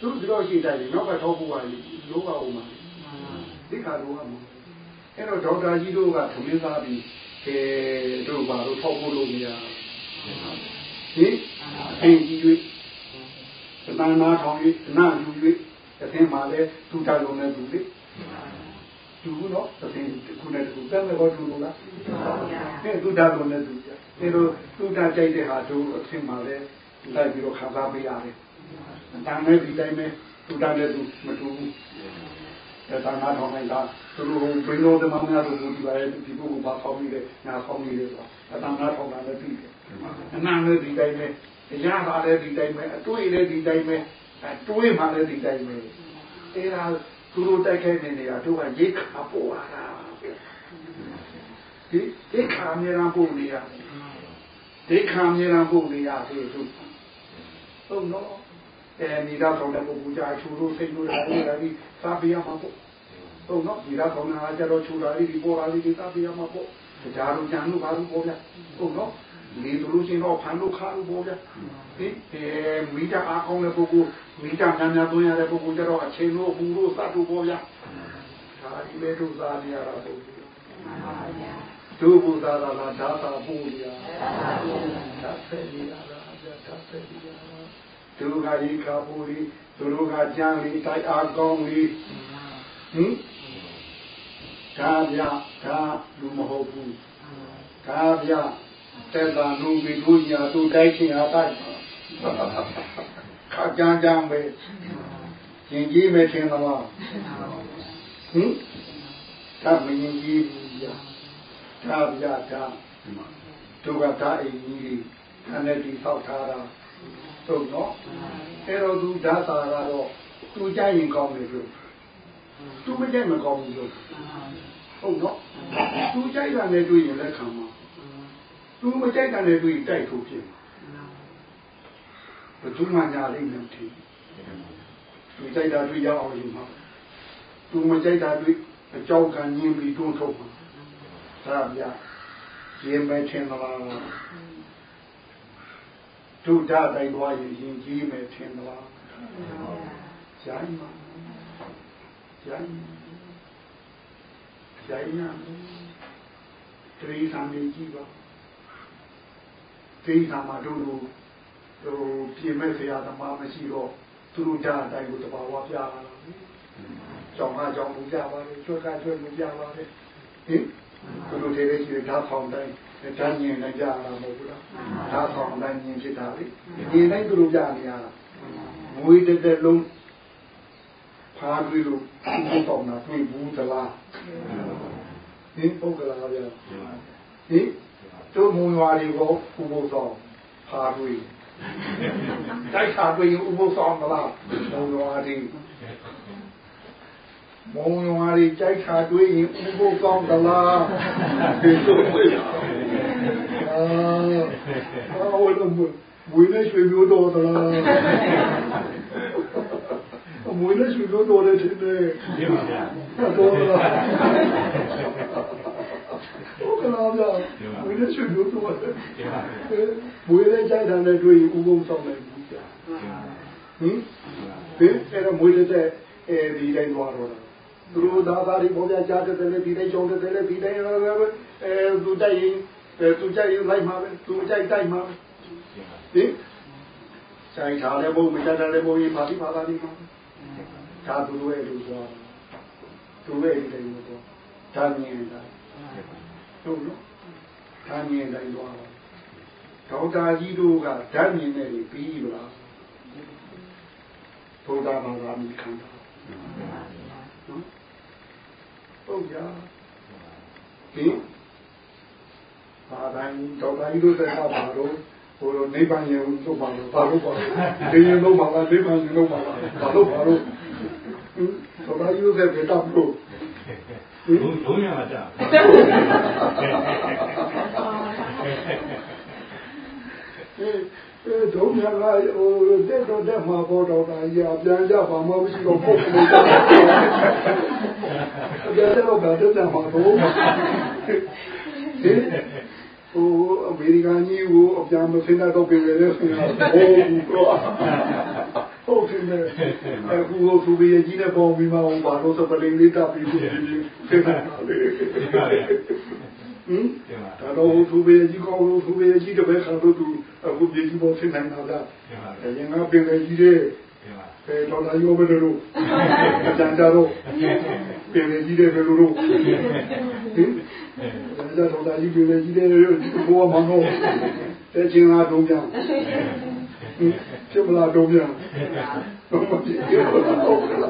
သူတို့တော့ရှိတယ်နောက်ကထောက်ဖို့ကလောကအောင်မှာဒီခါလောကမှာအဲ့တော့ဒေါက်တာကြီးတို့ကသမင်းသားပြီး အဲတို့ဘာလို့ထောက်ဖို့လို့မရဟင်အင်းကြီး၍သနာနာထောင်၍အနာယူ၍အသင်မှာလဲသူတာလုံးနဲ့သူလေသူနော်အသင်ခုနဲ့သူတမ်းမဲ့ဘာသူလို့လားအဲသူတာလုံးနဲ့သူပြအဲလိုသူတာကြိုက်တဲ့ဟာတို့အသင်မှာလဲလိုက်ပြီးတော့ခံစားပေးရတယ်တန်မဲ့ဒီတိုင်းမဲ့သူတာနဲ့သူမတူဘူး အဲတန်နာထောင်လိုက်တာသူတို့ဘယ်လိုတမန်များတို့ဒီပါရဲ့ဒီပုဂ္ဂိုလ်ဘာဖောင်းနေလဲညာဖောင်းနေလဲဆိုတာအတန်နာထောင်တာလည်းပြီးတယ်အနန္တဒီတိုင်းမဲ့တရားပါလည်းဒီတိုင်းပဲအတွေ့လည်းဒီတိုင်းပဲအတွေးမှလည်းဒီတိုင်းပဲအဲ့ဒါသူတို့တိုက်ခိုက်နေနေရတို့ကရိတ်ခါပေါ်လာတာဒီရိတ်ခါမြေရန်ပုံနေရရိတ်ခါမြေရန်ပုံနေရသေးသူဟုတ်နော် အဲမိသားဆောင်တဲ့ပုဂ္ဂိုလ်ကြာချူလို့စိတ်လို့ရတယ်လည်းစားပြရမှာပေါ့ဟုတ်နော်မိသားဆောင်တာကြတော့ချူတာလေးဒီပေါ်လာလေးဒီစားပြရမှာပေါ့ကြားလို့ကြံလို့ဘာလို့ပေါ့ဗျဟုတ်နော်နေလို့ချင်းတော့ဖန်လို့ခါလို့ပေါ့ဗျဟင်အဲမိသားအားကောင်းတဲ့ပုဂ္ဂိုလ်မိသားများများသွင်းရတဲ့ပုဂ္ဂိုလ်ကြတော့အချိန်လို့ဘူးလို့စတ်လို့ပေါ့ဗျဒါဒီလေတို့သားနေရတာပေါ့တို့ဘုရားသာလာဒါသာပူရဒါဖဲရတာဒါဖဲရတာ သူတို့ကရေခါပူရီသူတို့ကကြမ်းလီတိုက်အားကောင်းလီဟင်ဒါပြဒါလူမဟုတ်ဘူးဒါပြတက်တာလူပြီးတို့ညာသူတိုက်ချင်အားတိုက်ခါကြမ်းကြမ်းပဲရင်ကြီးမဲ့ထင်သလားဟင်ဒါမရင်ကြီးဘူးညာဒါပြဒါတို့ကဒါအိမ်ကြီးခန္ဓာတိဆောက်ထားတာ ဟုတ်နော်အဲ့တော့သူဓာတာကတော့သူကြိုက်ရင်ကောင်းတယ်လို့သူမကြိုက်မကောင်းဘူးလို့ဟုတ်နော်သူကြိုက်တာနဲ့တွေ့ရင်လက်ခံမှာသူမကြိုက်တာနဲ့တွေ့ရင်တိုက်ထုတ်ဖြစ်ဘယ်သူမှညာလိမ့်မယ်ထင်သူကြိုက်တာတွေ့ရအောင်ယူမှာသူမကြိုက်တာတွေ့အကြောင်းကညင်းပြီးတွန်းထုတ်မှာဒါပြရင်မဲ့ထင်သလား ဒုဒ္ဒတိုင်းသွားရင်ရင်ကြီးမယ်ထင်သလားဂျိုင်းမှာဂျိုင်းဂျိုင်းညာတရိသံနေကြည့်ပါတရိသံမှာတို့တို့ဟိုပြင်မဲ့ဆရာသမားမရှိတော့သူတို့ဓာတ်တိုင်းကိုတဘာဝပြလာတာကြောင်ကကြောင်လူပြပါတယ်ကျွတ်ကကျွတ်လူပြပါတယ်ဟင် သူတို့တည်းတည်းရှိဓာတ်ဆောင်တိုင်းဓာတ်ညင်နိုင်ကြတာမဟုတ်ဘူးလားဓာတ်ဆောင်တိုင်းညင်ဖြစ်တာလေဒီတိုင်းသူတို့ပြနေရတာငွေတက်တက်လုံးဖားတွေ့လို့သူ့ပေါ့နာတွေ့ဘူးသလားဟင်ပုဂ္ဂလာဗျာဟင်တို့မုံရွာတွေကိုဥပုသ်ဆောင်ဖားတွေ့တိုက်ခါတွေ့ရင်ဥပုသ်ဆောင်မလားမုံရွာတွေ မုံရွာတွေကြိုက်ခါတွေ့ရင်ဥပုသ်ဆောင်သလားဒီလိုတွေ့တာအာဟိုတော့မွေးနေရွှေမျိုးတော်သလားမွေးနေရွှေမျိုးတော်တယ်တဲ့ဒီပါဗျာတော်လားဟုတ်ကလားဗျာမွေးနေရွှေမျိုးတော်တယ်မွေးနေကြိုက်တာနဲ့တွေ့ရင်ဥပုံဆောင်နိုင်ဘူးဗျာဟင်ဒီအဲ့တော့မွေးတဲ့အဲဒီတိုင်းသွားတော့ သူတို့သာသာတွေပေါ်ပြကြားတဲ့လည်းဒီတိုင်းကြောင်းတဲ့လည်းဒီတိုင်းအဲသူတိုက်ရင်သူကြိုက်ရင်လိုက်မှာပဲသူကြိုက်တိုက်မှာဟင်ဆိုင်ထားလည်းဘုံမကြတာလည်းဘုံရင်ပါတိပါတာဒီမှာဒါသူတို့ရဲ့လူသွားသူတို့ရဲ့တိုင်းတော့ဒါမြင်တာဟုတ်နော်ဒါမြင်တိုင်းသွားဒေါက်တာကြီးတို့ကဓာတ်မြင်နေပြီပြီးလားဘုရားဘာသာမိခံတာနော် ဟုတ်ကြဟင်ဘာတိုင်းဒေါက်တာကြီးတို့တဲ့ကဘာလို့ဟိုနိဗ္ဗာန်ရေလို့ပါလို့ဘာလို့ပါလို့ဒီရင်လို့ပါလားနိဗ္ဗာန်ရေလို့ပါလားဘာလို့ပါလို့ဒေါက်တာကြီးတို့တဲ့ကတော့လို့ဘုံဘုံရမှာတာ အဲဒုံရလာဟိုတက်တော့တက်မှာပေါ်တော့တာကြီးအပြန်ကြပါမမရှိတော့ပုတ်ကလေးအပြန်တော့ဗတ်တက်မှာတော့ဟင်ဟိုအမေရိကန်ကြီးကိုအပြန်မစင်းတော့ပြင်ရတယ်ဆိုတော့ဟိုဘူးကွာဟုတ်တယ်အခုဟိုသူပြေကြီးနဲ့ပေါင်းပြီးမှဘာလို့စပလင်းလေးတပ်ပြီးပြီးပြင်တာလေ ဟင်ဒါတော့သူပြေကြီးကောင်းလို့သူပြေကြီးတပည့်ခံလို့သူအခုပြေကြီးပေါ်ဆင်းနိုင်တာလားအရင်ကပြင်ကြီးတဲ့အဲတော်လာရောပဲလို့အကြံကြတော့ပြင်ကြီးတဲ့ဘယ်လိုလို့ဟင်ဒါတော့တာကြီးပြင်ကြီးတဲ့ဘောမနောတဲ့ချင်းလားတုံးပြန်ဖြစ်မလားတုံးပြန်ဘုမဖြစ်မလားတုံးပြန်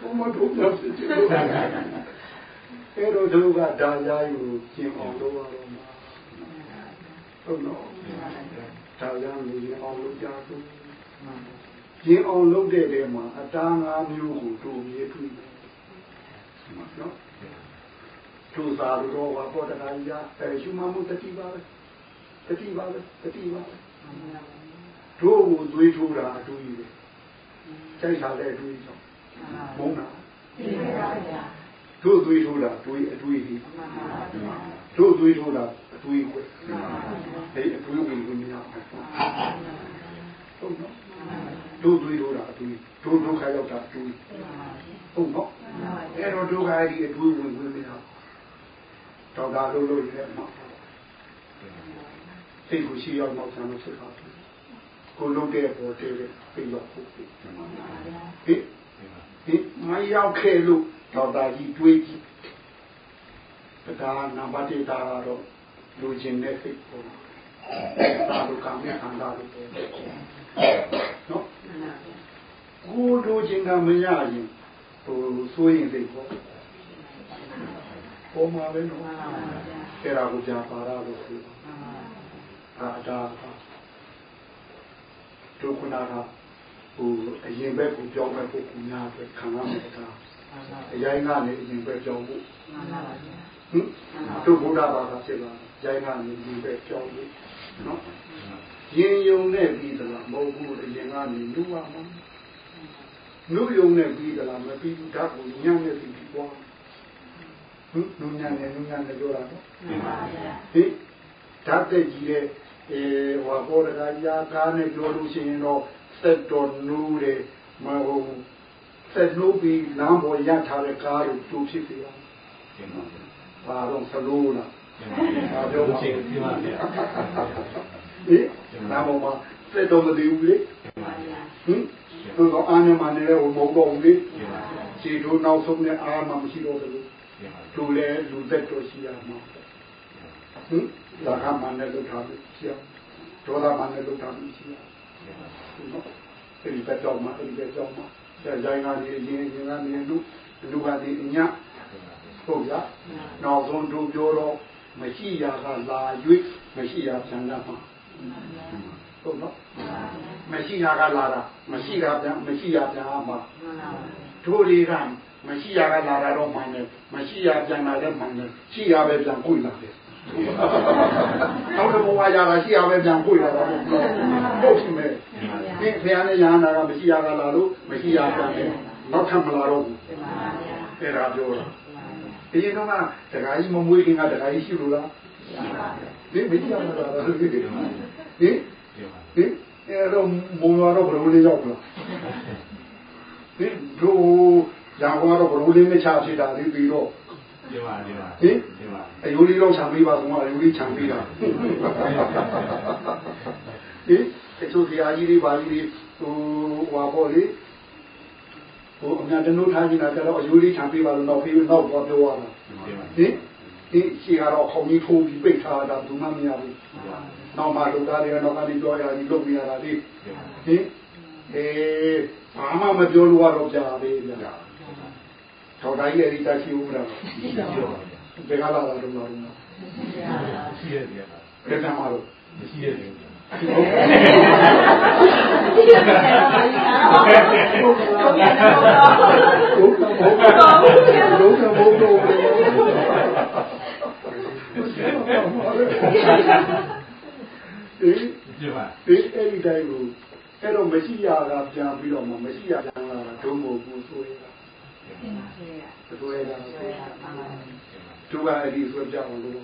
ဘုမတုံးပြန်ဖြစ်တယ် အဲ့တော့သူကဒါရယူကျင်အောင်လုပ်ရတော့မှာဟုတ်တော့ဒါရယူကျင်အောင်လုပ်ကြသူရင်အောင်လုပ်တဲ့တဲမှာအတား၅မျိုးကိုတို့မြေတွေ့တယ်နော်သူစားလို့တော့ဘောတခါကြီးအဲရှုမှမှုတတိပါပဲတတိပါပဲတတိပါပဲတို့ကိုသွေးထိုးတာအတူကြီးပဲကြိုက်တာလည်းအတူကြီးတော့မုန်းတာ တို့သွေးထိုးတာတွေးအတူကြီးတို့သွေးထိုးတာအတူကြီးပဲဒီအတူကြီးဝင်လို့မရဘူးဟုတ်နော်တို့သွေးထိုးတာအတူကြီးတို့ဒုက္ခရောက်တာအတူကြီးဟုတ်နော်အဲ့တော့ဒုက္ခကြီးအတူကြီးဝင်လို့မရဘူးတော့ဒါလို့လို့လည်းမှာစိတ်ကိုရှိရောက်တော့ဆံမဖြစ်ပါဘူးကိုလုံးတဲ့ပေါ်တဲ့ပြေရောက်ဖို့ဟိဟိမရောက်ခဲ့လို့တော့ ဒါကြီးတွေးကြည့်ဒါနံပါတ်1ဒါကတော့လူချင်းတဲ့စိတ်ပေါ်ဒါလိုကံနဲ့ခံတာလို့နော်ကိုတို့ချင်းကမရရင်ဟိုစိုးရင်စိတ်ပေါ်ပေါ်မှာပဲနော်အဲ့ဒါကိုကြာပါရလို့ဆိုအာဒါတို့ခုနကဟိုအရင်ဘက်ကိုပြောင်းမဲ့ပုဂ္ဂိုလ်များအတွက်ခံရမယ်က အရင်ကနေအရင်ဘက်ပြောင်းဖို့ဟင်တို့ဘုရားဘာသာဖြစ်လာရိုင်းကနေအရင်ဘက်ပြောင်းဖို့နော်ရင်ယုံနဲ့ပြီးသလားမဟုတ်ဘူးအရင်ကနေနုရမှာနုယုံနဲ့ပြီးသလားမပြီးဘူးဓာတ်ကိုညံ့နဲ့ပြီးပြီးသွားဟင်နုညံ့နဲ့နုညံ့နဲ့ပြောတာနော်ဟင်ဓာတ်တဲ့ကြီးတဲ့အဲဟောပေါ်တကားရာကားနဲ့ပြောလို့ရှိရင်တော့စက်တော်နူးတယ်မဟုတ် စက်နူးပြီးလမ်းပေါ်ရထားတဲ့ကားကိုသူဖြစ်စေအောင်ပါတော့စလို့လားပါပြောပါချင်းပြပါဗျာဟင်နာမမစက်တော်မတည်ဘူးလေဟင်သူကအာနမနဲ့လည်းမဟုတ်တော့ဘူးလေခြေတို့နောက်ဆုံးနဲ့အာမမရှိတော့ဘူးသူလည်းလူသက်တော်ရှိရမှာဟင်ဒါကမှလည်းလုပ်ထားလို့ရှိရဒေါသမနဲ့လုပ်ထားလို့ရှိရနော်အဲ့ဒီပဲကြောက်မှာအဲ့ဒီပဲကြောက်မှာ ဆရာကြီးကနေအရင်အရင်ကနေလူလူကနေညဟုတ်ရနောက်ဆုံးတို့ပြောတော့မရှိရာကလာ၍မရှိရာပြန်လာမှာဟုတ်နော်မရှိရာကလာတာမရှိရာပြန်မရှိရာပြန်မှာတို့တွေကမရှိရာကလာတာတော့မှန်တယ်မရှိရာပြန်လာတဲ့မှန်တယ်ရှိရာပဲပြန်ကိုလာတယ် နောက်တစ်ဘဝရာကရှိရာပဲပြန်ကိုလာတာဟုတ်ပြီမဲ့ဒီဖယားနဲ့ညာနာကမရှိရာကလာလို့မရှိရာပြန်တယ်နောက်ထပ်မလာတော့ဘူးအဲ့ဒါပြောတာဒီရင်တော့ကတခါကြီးမမွေးခင်ကတခါကြီးရှိလို့လားဒီမကြီးရမှာလားဟင်ဟင်အဲ့တော့မုံရတော့ဘယ်လိုလေးရောက်လားဟင်တို့ရံကတော့ဘယ်လိုလေးမချဖြစ်တာလေးပြီးတော့ ဒီမှာဒီမှာဟင်အယိုးလေးတော့ခြံပေးပါဆုံးအယိုးလေးခြံပေးတာဟင်တချို့ဆရာကြီးတွေပါကြီးတွေဟိုဟွာပေါ့လေဟိုအများတနိုးထားနေတာကျတော့အယိုးလေးခြံပေးပါလို့နောက်ဖေးနောက်တော့ပြောရတာဟင်ဒီရှိကတော့ခေါင်းကြီးထိုးပြီးပိတ်ထားတာဘူးမှမရဘူးနောက်မှလုံသားတွေကနောက်ကနေပြောရပြီးလုပ်ပြရတာလေဟင်အေးဘာမှမပြောလို့တော့ကြာသေးဗျာ ထောက်တိုင်းရဲ့ဒီတက်ရှိဦးမလားဘယ်ကလာတာတော့မဟုတ်ဘူးရှိရတယ်ဘယ်ကမှတော့မရှိရတယ်ဟုတ်ဟုတ်ဟုတ်ဟုတ်ဟုတ်ဒီဒီအဲ့ဒီတိုင်းကိုအဲ့တော့မရှိရတာပြန်ပြီးတော့မှမရှိရပြန်လာတာဒုံမို့ဘူးဆိုရ တာဆိုရတာသူကအဲ့ဒီဆိုကြအောင်လို့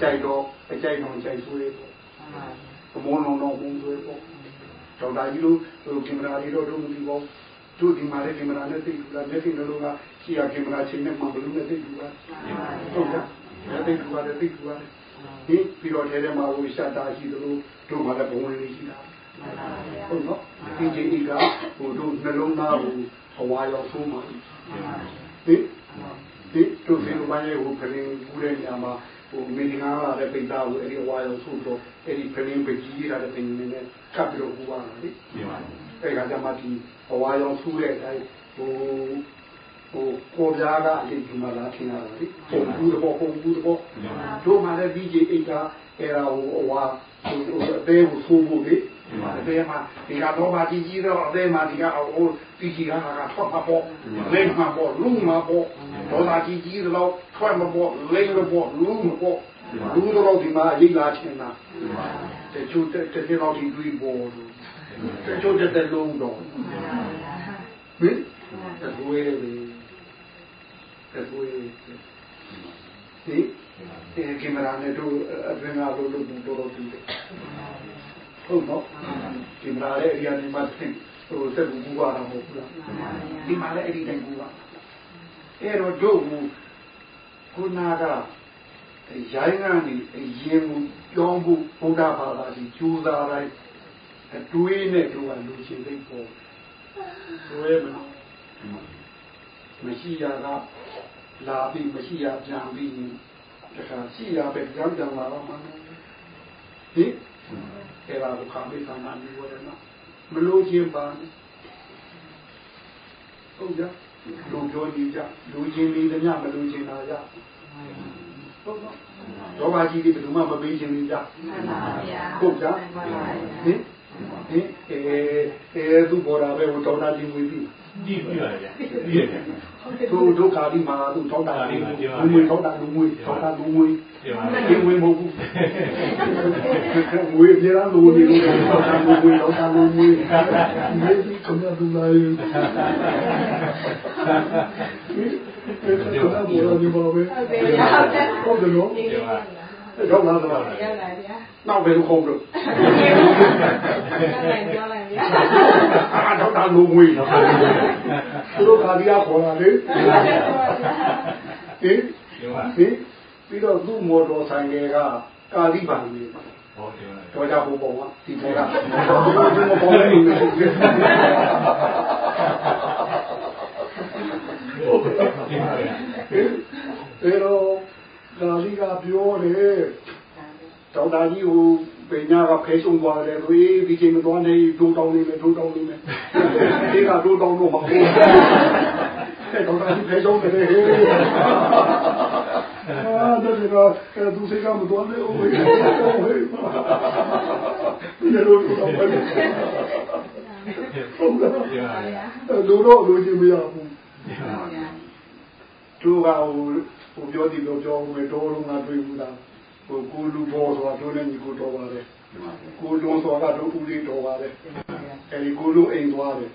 ကြိုက်တော့အကြိုက်တော့ကြိုက်ဆိုရပေါ့အမုန်းလုံးတော့မုန်းဆိုရပေါ့ဒေါက်တာကြီးတို့ဟိုကင်မရာလေးတော့တို့မသိပါဘူးတို့ဒီမှာလည်းကင်မရာနဲ့သိတူတာမျက်စိနှလုံးကရှိရကင်မရာချိန်နဲ့မှဘလူးနဲ့သိတူတာဟုတ်လားသိတူပါတယ်သိတူပါတယ်ဒီပြီးတော့ထဲထဲမှာဟိုရှာတာရှိသလိုတို့မှာလည်းဘုံဝင်လေးရှိတာဟုတ်နော်ဒီချိန်ကြီးကဟိုတို့နှလုံးသားကို အဝါရောက်ဆုံးမှာဟင်ဒီတို့ဒီလိုမှလည်းဟိုဖလင်းကူးတဲ့နေရာမှာဟိုအမေရိကန်လာတဲ့ပိတ်သားကိုအဲ့ဒီအဝါရောက်ဆုံးတော့အဲ့ဒီဖလင်းပကြီးရတဲ့ပင်နေနဲ့ကပ်ပြီးတော့ကူပါလာလေအဲ့ကကြမှာဒီအဝါရောက်ဆူးတဲ့အတိုင်းဟိုဟိုပေါ်ပြားကအလေးဒီမှာလာထင်ရတာလေပုံဘူးတော့ပုံဘူးတော့တို့မှလည်းဒီကြီးအိတ်ကအဲ့ဒါဟိုဟွာဟိုအသေးကိုဆိုးဖို့လေ အသေးမှာဒီကတော့ပါကြီးကြီးတော့အသေးမှာဒီကဟိုဒီကြီးကဟာကထွက်မှာပေါ့လိမ့်မှာပေါ့လူမှာပေါ့တော့ပါကြီးကြီးတော့ထွက်မှာပေါ့လိမ့်မှာပေါ့လူမှာပေါ့လူတော့ဒီမှာအိတ်လာထင်တာတချို့တက်တဲ့တော့ဒီတွေးပေါ်တချို့တက်တဲ့လုံးတော့ဟင်တကွေးလေတကွေးဒီဒီကင်မရာနဲ့တို့အတွင်းကလို့လို့တို့တော့ဒီဟုတ် တော့ကင်မရာရဲ့အရာဒီမှာသိဟိုစက်ကူကူပါတော့မဟုတ်ဘူးလားဒီမှာလည်းအဲ့ဒီတိုင်းကူပါအဲ့တော့တို့ခုနာကရိုင်းကနေရင်မှုပြောင်းဖို့ဘုရားဘာသာကြီးကြိုးစားတိုင်းအတွေးနဲ့တို့ကလူချင်းသိပေါ်တွဲမလားမရှိရကလာပြီးမရှိရပြန်ပြီးတခါရှိရပဲကြောင်းကြောင်လာတော့မှဟင် အဲ့ဒါကိုခါမေးခါနာမျိုးရယ်နော်မလို့ချင်းပါဟုတ်ကြလူပြောနေကြလူချင်းနေတယ်ညမလူချင်းတာကြဟုတ်တော့ဒေါဘာကြီးတွေဘယ်သူမှမပေးခြင်းနေကြဟုတ်ကြဟင်ဟင်အဲအဲသူပေါ်တာပဲဟိုတော်တာချင်းဝင်ပြီ ကြည့်ပြရတယ်ဗျာပြည့်တယ်သူဒုက္ခဒီမှာသူထောက်တာလူငွေထောက်တာလူငွေထောက်တာလူငွေပြပါဒီငွေမဟုတ်ဘူးငွေပြေလာလူနေလို့ထောက်တာလူငွေထောက်တာလူငွေဒီဒီကမတူလာရင်ဒီကမတူလာဒီဘာပဲဟုတ်တယ်နော်ပြပါရောက်လာတော့ရောက်လာဗျာနောက်ပဲခုံးလို့ပြောလိုက်ပြောလိုက်ဗျာ အာထောက်တာလူငွေသူတို့ကာဒီယာခေါ်လာလေဟင်ပြပါဟင်ပြီးတော့သူ့မော်တော်ဆိုင်ကကာလိပန်ကြီးဟောပြပါတော်ကြဖို့ပေါ့ကွာဒီထဲကဒီလိုဒီလိုပေါ်နေနေရှိတယ်ပြပါဗျာအဲတော့ကာလိကပြောတယ်တော်တာကြီးဟို ပညာကဖဲဆုံးသွားတယ်သူဒီချိန်မသွားနေဒိုးတောင်းနေမယ်ဒိုးတောင်းနေမယ်ဒီကဒိုးတောင်းတော့မဟုတ်ဘူးအဲတော်တာကြီးဖဲဆုံးတယ်ဟဲ့အာဒါကအဲသူစိတ်ကမတော်လေအိုးဟေးဟေးဒီလိုလိုတော့ပဲဟုတ်လားပြပါဗျာလူတော့လူချင်းမရဘူးပြပါဗျာသူကဟိုဟိုပြောဒီလိုပြောမယ်တော်လုံးကတွေ့ဘူးလား ဟိုကိုလူဘောဆိုတာတို့လည်းညီကိုတော်ပါတယ်ကိုလုံးဆိုတာတို့ဦးလေးတော်ပါတယ်အဲဒီကိုလုံးအိမ်သွားတယ်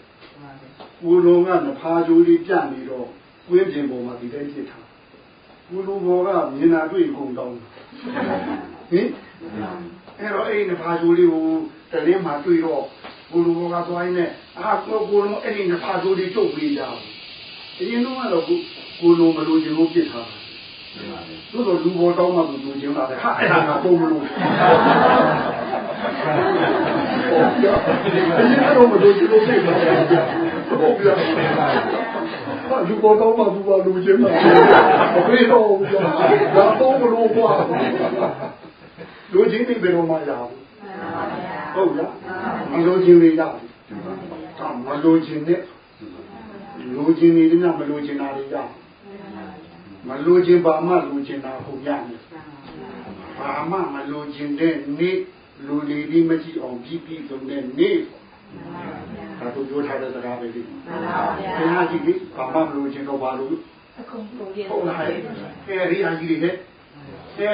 ကိုလုံးကနဖားကြိုးလေးပြန့်နေတော့ကွင်းပြင်ပေါ်မှာဒီတိုင်းဖြစ်တာကိုလူဘောကမြင်တာတွေ့ကုန်တောင်းဟင်အဲ့တော့အဲ့နဖားကြိုးလေးကိုတလင်းမှာတွေ့တော့ကိုလူဘောကသွားရင်းနဲ့အာကိုကိုလုံးအဲ့ဒီနဖားကြိုးလေးချုပ်ပေးကြအောင်အရင်တော့ကတော့ကိုကိုလုံးမလို့ခြင်းလို့ပြစ်ထားတ ယ်သို့တော့လူဘောတောင်းမှသူလူချင်းလာတယ်ဟာအဲ့ဒါငါပုံမလို့ဟုတ်ပြအရင်ကတော့မလို့ခြင်းလို့ပြစ်ထားတယ်ဟုတ်ပြဟာလူဘောတောင်းမှသူကလူချင်းလာမပြေတော့ဘူးကြာဒါတော့မလို့ကွာလူချင်းတွေဘယ်တော့မှရဘူးဟု မလူချင်းနဲ့လူချင်းတွေညမလူချင်းတာတွေရတယ်မလိုချင်ပါမှလိုချင်တာဟုတ်ရတယ်။ဘာမှမလိုချင်တဲ့နေ့လူလီပြီးမကြည့်အောင်ပြီးပြီးဆုံးတဲ့နေ့ဒါတို့ပြောထားတဲ့စကားပဲလေ။ဘုရားကြီးကဘာမှမလိုချင်တော့ပါလို့အခုပုံရဟုတ်လား။အဲဒီအကြီးတွေအဲ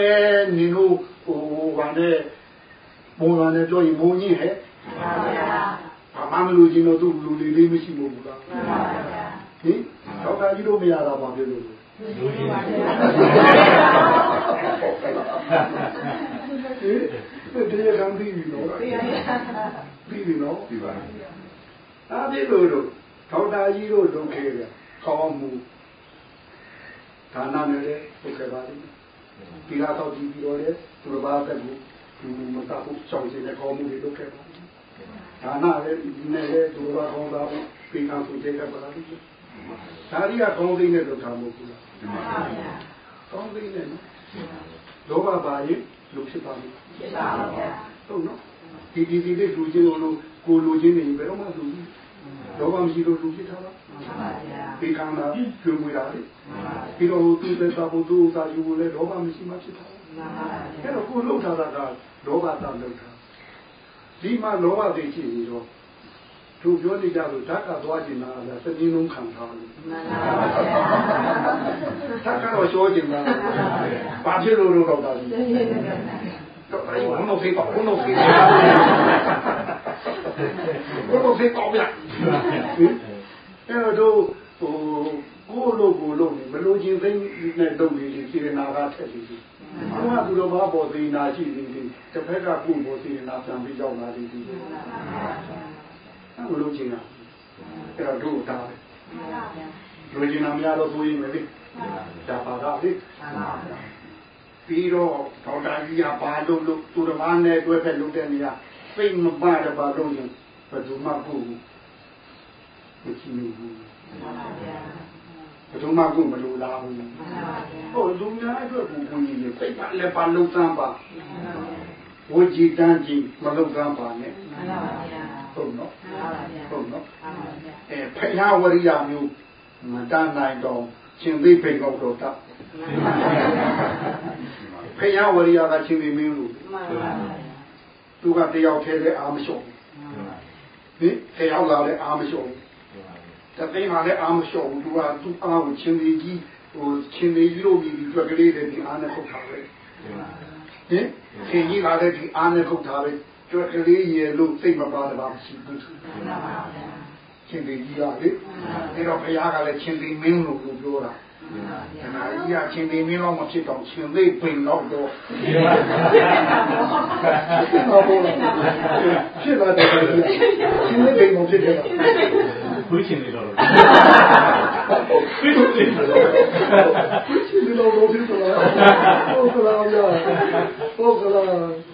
နင်တို့ဟိုဘာနဲ့ဘုံလာနဲ့ပြောရင်ဘုံကြီးဟဲ့။ဘာမှမလိုချင်တော့သူ့လူလီလေးမရှိဘူးလား။ဟင်တော့တာကြီးတို့မရတာပါပြောလို့ လူကြီးပါဟင်တရားကံပြီးပြီနော်ပြီးပြီနော်ဒီပါအားပြလို့တို့ဒေါက်တာကြီးတို့လုပ်ခဲ့တယ်ကောင်းမှုဒါနနဲ့လည်းလုပ်ခဲ့ပါလိမ့်မယ်ဒီလာတော့ကြည့်ပြီးတော့လေသူတစ်ပါးတက်ကိုသူမတတ်ဘူးဆောင်စင်တဲ့ကောင်းမှုတွေလုပ်ခဲ့ပါဒါနလည်းဒီနဲ့လည်းသူတစ်ပါးကောင်းတာကိုပြင်ကဆိုခဲ့ပါလိမ့်မယ်ဒါရီကကောင်းသိနဲ့လုပ်တာမဟုတ်ဘူးလားဒီပါ ကောင်းသိနဲ့နော်လောဘပါရင်လူဖြစ်ပါလိမ့်ဟုတ်နော်ဒီဒီဒီလေးလူချင်းလို့ကိုလူချင်းနေဘယ်တော့မှလူလောဘမရှိလို့လူဖြစ်တာပါဟဒီကံတာကျွေးမွေးတာလေပြီးတော့သူသက်သာဖို့သူဥစားယူလဲလောဘမရှိမှဖြစ်တာအဲ့တော့ကိုလှုပ်ထားတာကလောဘတာလှုပ်တာဒီမှာလောဘသိရှိနေတော့ သူပြောနေကြလို့ဓာတ်ကသွားကျင်တာလည်းစနေလုံးခံထားလို့ဓာတ်ကတော့ရှောကျင်တာဘာဖြစ်လို့လို့တော့တာလဲတော့အဲ့ဘုံတော့ဖိတ်ပါဘုံတော့ဖိတ်ဘုံတော့ဖိတ်ပါဗျာအဲ့တော့ဟိုကိုလို့ကိုလို့မလို့ချင်းသိနဲ့လုပ်နေလေစေနာကထက်နေပြီဘုရားသူတော်ဘာပေါ်စေနာရှိနေလေတစ်ဖက်ကကုပေါ်စေနာပြန်ပြီးရောက်လာတယ်ဒီ အဲ့လိုချင်းကအဲ့တော့တို့တာပဲလူချင်းနာမရတော့ဆိုရင်လေဒါပါကလေပြီးတော့ဒေါက်တာကြီးကဘာလို့လို့သူတော်ဘာနဲ့တွဲဖက်လုပ်တဲ့နေရာစိတ်မပါတော့ဘာလို့ရင်ဘယ်သူမှကိုမရှိဘူးဘယ်သူမှကိုမလိုလားဘူးဟုတ်လူများအတွက်ကိုကိုကြီးစိတ်ကလည်းပါလုံသမ်းပါဝကြည်တန်းကြီးမလုံသမ်းပါနဲ့ ဟုတ်နော်ဟုတ်နော်အဲဖယားဝရိယမျိုးမတန်းနိုင်တော့ရှင်သိပိန်တော့တော့တဖယားဝရိယကရှင်သိမင်းလို့သူကတယောက်ထဲလဲအာမလျှော့ဟင်တယောက်လာလဲအာမလျှော့တသိန်းကလည်းအာမလျှော့ဘူးသူကသူ့အားကိုရှင်သေးကြီးဟိုရှင်သေးကြီးလို့ပြီးပြီးကြွက်ကလေးတွေဒီအားနဲ့ခုတ်ထားပဲဟင်ရှင်ကြီးကလည်းဒီအားနဲ့ခုတ်ထားပဲ ကြွက်ကလေးရေလို့စိတ်မပါတပါမရှိဘူးရှင်သေးကြီးကလေအဲ့တော့ဘုရားကလည်းရှင်သေးမင်းလို့ပြောတာခဏကြီးကချင်းနေမင်းတော့မဖြစ်တော့ရှင်သေးပိန်တော့တော့ဖြစ်လာတယ်ရှင်သေးပိန်မဖြစ်တယ်ခွေးချင်နေတော့ခွေးချင်နေတော့ရှင်သေးတော့ဖြစ်သွားဟုတ်ကလားဗျာဟုတ်ကလား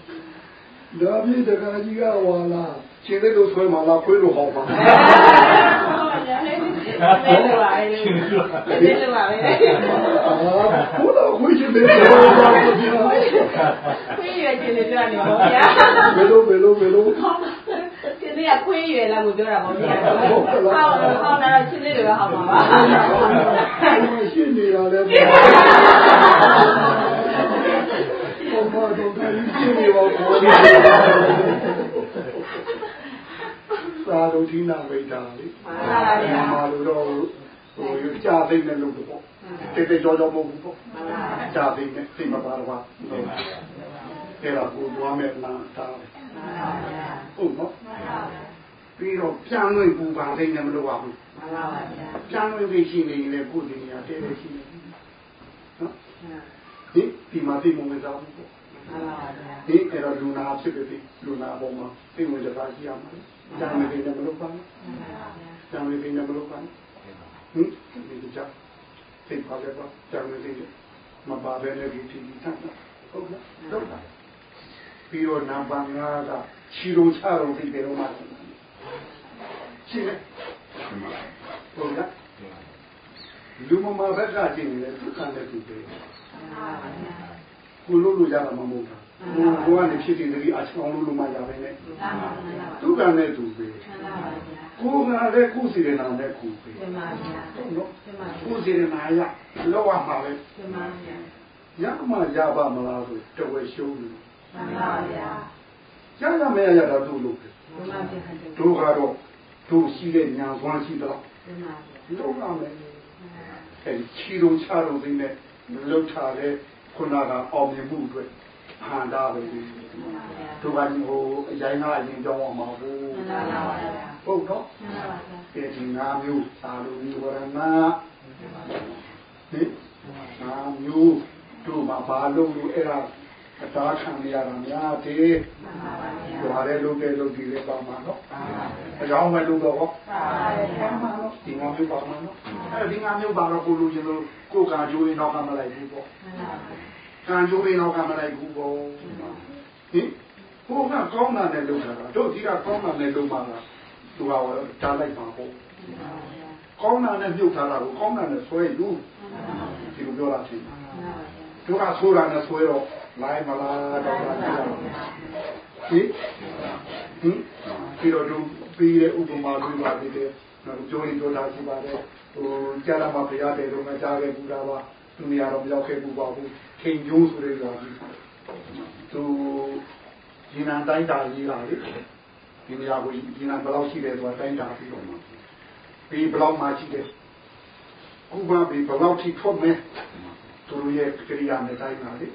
ဒါပြီးတကကြီးကဝါလာရှင်သေးလို့ဆွဲမှလားခွေးလို့ဟောပါတယ်လို့ပါပဲတယ်လို့ပါပဲဘုရားခွေးရှင်သေးတော့ပါဗျာခွေးရွယ်ခြင်းတွေပြောနေပါဗျာဘယ်လိုဘယ်လိုဘယ်လိုရှင်လေးကခွေးရွယ်လာကိုပြောတာပေါ့ဗျာဟောဟောတော့ရှင်လေးတွေကဟောမှာပါရှင်းနေတာလည်းဘာဘာ တော့ဒါရှင်းနေပါဘောသာတို့ဒီနာဝိတာလေမာလို့တော့ဟိုကြာသိနေလို့ပေါ့တေတေကြောကြောမဟုတ်ဘူးပေါ့ကြာသိနေသိမပါတော့အဲ့ဒါကိုသွားမဲ့နာတာဟုတ်နော်ပြီးတော့ပြန်လို့ပူပါသိနေမလို့ပါဘူးပြန်လို့သိရှိနေရင်လည်းကိုယ်တင်ရတဲတဲရှိနေနော် ဒီဒီမှာသိမဝင်တော့ဘူးပေါ့ဒီအဲ့တော့လူနာဖြစ်ပြီလူနာပေါ်မှာသိဝင်ကြတာရှိရမှာကျန်နေတယ်မလို့ပါဘူးကျန်နေတယ်မလို့ပါဘူးဟင်ဒီကြောင့်သိပါလေပါကျန်နေတယ်မပါဘဲနဲ့ဒီဒီတတ်ဟုတ်လားဟုတ်လားပြီးတော့နံပါတ်5ကချီလုံးချတော့ဒီပေတော့မှရှိတယ်ဟုတ်လားလူမမဘက်ကကြည့်နေတယ်သူကလည်းသူပဲ ကိုလို့လို့ရတာမမဟုတ်တာကိုကနေဖြစ်တဲ့ဒီအချောင်းလို့လို့မှရပဲနဲ့သူကလည်းသူပဲကိုကလည်းကိုစီရနာနဲ့ကိုပဲဟုတ်နော်ကိုစီရနာရလောက်ရမှာပဲရမှရပါမလားဆိုတဝဲရှုံးတယ်ရရမရရတာသူ့လို့တို့ကတော့တို့ရှိတဲ့ညာသွမ်းရှိတော့လောက်ရမယ်အဲချီလုံးချတော့သိနေ လောက်ထားတဲ့ခုနကအောင်မြင်မှုအတွက်ဟန်တာပဲဒီတို့ကဟိုအရင်ကအရင်ကြောင်းအောင်မှာဘူးဟုတ်တော့ဒီငါမျိုးသာလူမျိုးဝရဏဟင်ငါမျိုးတို့မှာဘာလို့လို့အဲ့ဒါ အသားခံရတာများတယ်။ဒါလည်းလုပ်တယ်လုပ်ဒီလည်းပါမှာနော်။အကြောင်းပဲလုပ်တော့ဟော။ပါမှာနော်။ဒီငါမျိုးပါမှာနော်။အဲဒီငါမျိုးပါတော့ကိုလူချင်းလို့ကိုကကြိုးရင်းတော့ကမလိုက်ဘူးပေါ့။ကံကြိုးရင်းတော့ကမလိုက်ဘူးပေါ့။ဟင်ကိုကကောင်းတာနဲ့လုပ်တာတို့ဒီကကောင်းတာနဲ့လုပ်မှာလား။သူကတားလိုက်ပါပေါ့။ကောင်းတာနဲ့မြုပ်ထားတာကိုကောင်းတာနဲ့ဆွဲယူ။ဒီလိုပြောတာချင်း။ တို့ကဆိုတာနဲ့ဆွဲတော့လိုက်မလားတော့တာကြည့်ရအောင်ဟင်ဟင်ပြီးတော့သူပြီးတဲ့ဥပမာတွေပါသေးတယ်ပြောရင်ပြောတာရှိပါတယ်ဟိုကြာလာမှဘုရားတယ်တော့မကြားခဲ့ဘူးလားပါသူနေရာတော့မရောက်ခဲ့ဘူးပါဘူးခင်ကျိုးဆိုတဲ့ရွာကြီးသူဒီနန်တိုင်းတာကြီးလာလေဒီနေရာကိုဒီနန်ဘယ်လောက်ရှိတယ်ဆိုတာတိုင်းတာပြီးတော့ပြီးဘယ်လောက်မှရှိတယ်ခုမှပြီးဘယ်လောက်ထိထွက်မယ် သူတို့ရဲ့ကြရိယာနဲ့တိုင်းတာလေ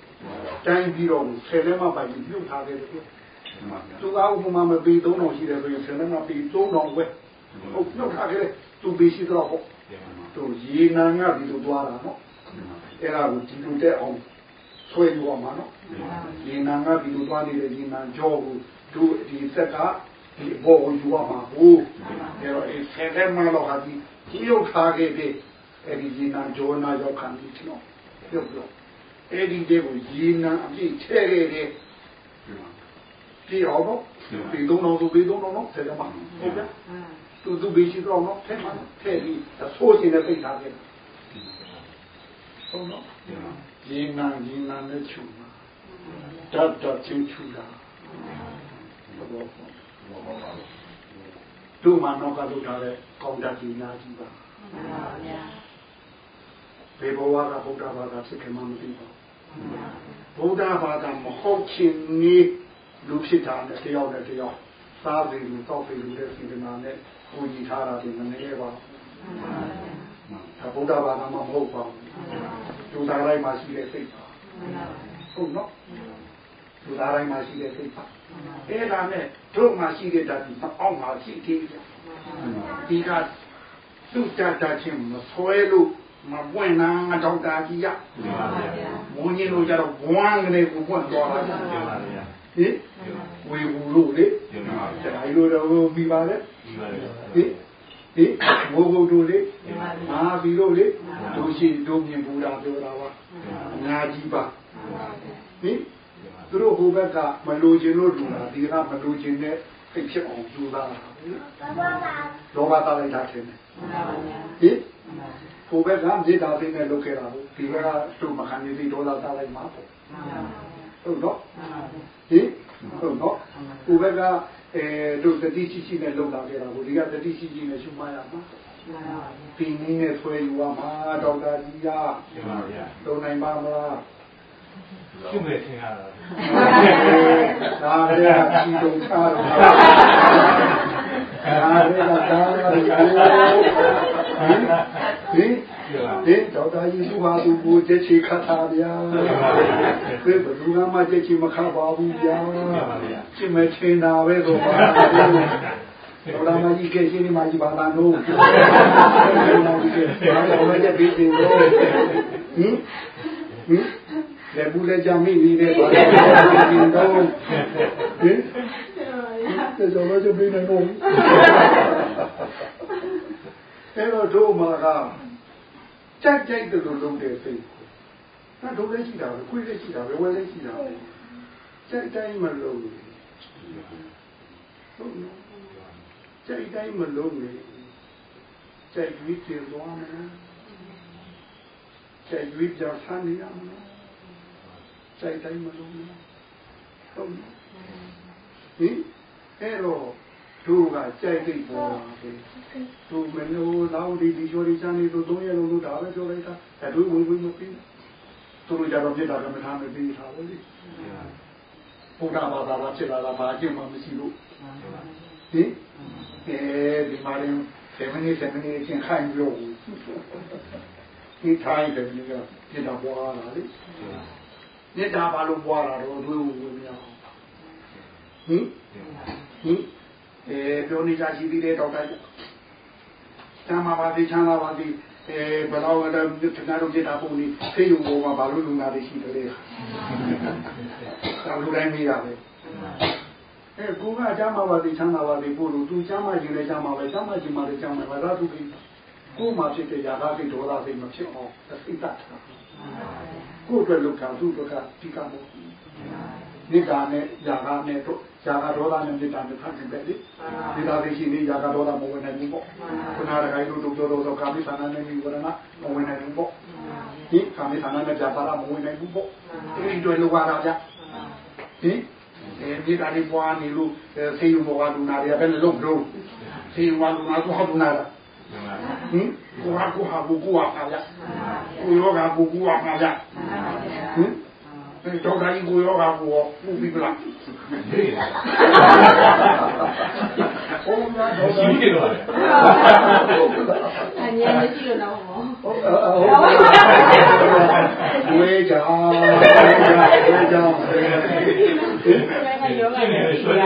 တိုင်းပြီးတော့ဆယ်လက်မှပိုင်ပြီးပြုတ်ထားခဲ့တယ်သူကဥပမာမပြီး3000ရှိတယ်ဆိုရင်ဆယ်လက်မှပြီး3000ပဲဟုတ်ပြုတ်ထားခဲ့တယ်သူပြီးရှိတော့ဟုတ်သူရေနံကဒီလိုသွားတာနော်အဲ့ဒါကိုဒီလိုတက်အောင်ဆွဲယူအောင်ပါနော်ရေနံကဒီလိုသွားနေတဲ့ရေနံကြောကိုသူဒီစက်ကဒီဘောကိုယူအောင်ပါဘူးအဲ့တော့အဲ့ဆယ်လက်မှတော့ဟာဒီပြုတ်ထားခဲ့တဲ့အဲ့ဒီရေနံကြောနာရောက်ခံပြီးနော် ပြုတ်ပြုတ်အဲ့ဒီတဲ့ကိုရေနံအပြည့်ချဲခဲ့တဲ့ကြည့်အောင်နော်ဒီသုံးတော်သူပြီးသုံးတော်နော်ဆယ်လက်မှဟုတ်ကြသူသူပြီးရှိတော့နော်ထဲမှာထဲပြီးအဆိုးရှင်နဲ့ပိတ်ထားခဲ့ဟုတ်နော်ရေနံရေနံနဲ့ချူမှာတတ်တတ်ချင်းချူတာဘောတို့မှတော့ကလုပ်ထားတဲ့ကောင်းတတ်ကြီးနာကြီးပါ ဘေဘဝကဗုဒ္ဓဘာသာဖြစ်ခင်မှမသိပါဘူးဗုဒ္ဓဘာသာမဟုတ်ခြင်းနေလူဖြစ်တာနဲ့တယောက်နဲ့တယောက်စားပြီလူတောက်ပြီလူတဲ့စီကနာနဲ့ကိုကြီးထားတာဒီမနေပါဘူးဒါဗုဒ္ဓဘာသာမှာမဟုတ်ပါဘူးလူသားတိုင်းမှာရှိတဲ့စိတ်ပါဟုတ်နော်လူသားတိုင်းမှာရှိတဲ့စိတ်ပါအဲ့ဒါနဲ့တို့မှာရှိတဲ့ဓာတ်ဒီအောက်မှာရှိသေးတယ်ဒီကသူ့တတ်တတ်ချင်းမဆွဲလို့ မပွင့်နာဒေါက်တာကြီးရမုန်းကြီးတို့ကြတော့ဘွမ်းကလေးကိုပွင့်သွားတာဟင်ဝေဘူးလို့လေဒါလိုတော့ပြီးပါလေဟင်ဟင်ဘိုးဘုဒ္ဓလေမာပြီးလို့လေတို့ရှိတို့မြင်ဘူးတာပြောတာပါအများကြီးပါဟင်သူတို့ဟိုဘက်ကမလိုချင်လို့လူတာဒီကမလိုချင်တဲ့စိတ်ဖြစ်အောင်ယူတာလောဘတာလိုက်တာထင်တယ်ဟင် ဟိုဘက်ကမြေတာသိနဲ့လုပ်ခဲ့တာဟုတ်ဒီဘက်ကသူ့မခံနေသည့်ဒေါ်လာတာလိုက်မှာပေါ့ဟုတ်တော့ဟင်ဟုတ်တော့ဟိုဘက်ကအဲတို့တတိရှိရှိနဲ့လုပ်လာခဲ့တာကိုဒီကတတိရှိရှိနဲ့ရှုမှတ်ရမှာဒီနည်းနဲ့ဆွဲယူရမှာဒေါက်တာကြီးကလုံနိုင်ပါမလားရှုမဲ့ခင်ရတာဒါလည်းအကြည့်တော့ချားတော့ဒါလည်းကဒါလည်း ဒီဒီဒေါက်တာကြီးသူဟာသူကိုချက်ချီခတ်တာဗျာဘယ်ဘသူကမှချက်ချီမခတ်ပါဘူးဗျာရှင်းမချင်းတာပဲဆိုပါဒေါက်တာမကြီးကရှင်းနေမကြီးပါလားနို့ဒေါက်တာကြီးကဘာလို့လဲပြီးနေလို့ဟင်ဟင်လက်ဘူးလက်ကြမိနေတယ်ဘာလို့ဒီတော့ဟင်တေကြောလို့ကြပြီးနေတော့ အဲ့တော့တို့မှာကကြိုက်ကြိုက်တယ်လို့လုပ်တဲ့စိတ်ကိုဒါတို့လည်းရှိတာပဲခွေးလည်းရှိတာပဲဝဲလည်းရှိတာပဲကြိုက်တိုင်းမလုပ်ဘူးဟုတ်နော်ကြိုက်တိုင်းမလုပ်နေကြိုက်ပြီးကျေသွားမယ်ကြိုက်ပြီးကြောက်ဆန်းနေရမယ်ကြိုက်တိုင်းမလုပ်ဘူးဟုတ်နော်ဟင်အဲ့တော့ တို့ကကြိုက်သိပေါ်လာတယ်တို့မလို့လောက်ဒီဒီကျော်ဒီချမ်းနေတို့သုံးရလုံးတို့ဒါပဲပြောလိုက်တာအဲတို့ဝင်ဝင်မပြီးသူတို့ကြတော့ပြစ်တာကမထားမပြီးထားဘူးလေဘုရားဘာသာဘာဖြစ်လာတာဘာအကျင့်မှမရှိလို့ဟင်အဲဒီမှာရင်7မိနစ်7မိနစ်ချင်းခိုင်းပြောဘူးဒီထိုင်းတယ်ဒီ ကပြစ်တာပွားလာလေမြစ်တာဘာလို့ပွားလာတော့တွေးဝင်မရအောင်ဟင်ဟင်အဲပြောနေကြရှိသေးတယ်ဒေါက်တာကျမ်းမာပါသေးချမ်းသာပါသေးအဲဘယ်တော့မှတနာတော့ပြတာပုံနေဖေးရုံပေါ်မှာဘာလို့လူနာတွေရှိတယ်လဲဒါလူတိုင်းမေးတာပဲအဲကိုကကျမ်းမာပါသေးချမ်းသာပါသေးပို့လို့သူကျမ်းမာခြင်းလည်းကျမ်းမာပဲကျမ်းမာခြင်းမှလည်းကျမ်းမာပါဒါသူပြီးကိုမှဖြစ်တဲ့ຢာကစိတ်ဒေါသစိတ်မဖြစ်အောင်သိတတ်တာကိုအတွက်လောက်တာသူ့အတွက်ကဒီကမို့ နိဂာနဲ့ຢာကနဲ့တော့ຢာကဒေါသနဲ့မေတ္တာနဲ့ဖတ်ကြည့်ပဲလေမေတ္တာသိရှိနေຢာကဒေါသမဝင်နိုင်ဘူးပေါ့ခုနကခိုင်းလို့တို့တို့တော့ကာမိသနာနဲ့မိဝရဏမဝင်နိုင်ဘူးပေါ့ဒီကာမိသနာနဲ့ကြာပါရမဝင်နိုင်ဘူးပေါ့ဒီတွေလောက်ရတာဗျဟင်အဲမေတ္တာလေးပွားနေလို့သေယုံဘောကလူနာတွေကဘယ်နဲ့လုံးလို့သေယုံကလူနာတော့ဟုတ်လူနာလား ဟင်ကိုဟာကိုဟာကိုကိုဟာပါဗျကိုယောဂကိုကိုဟာပါဗျဟင် အဲတော့တိုင်းကိုယောဂကိုပူပြီးပလားဘုံများတော့ရှိတယ်တော့အញ្ញမရှိလို့တော့ဘောဝေးကြဝေးကြဝေးကြယောဂနဲ့ရှိရ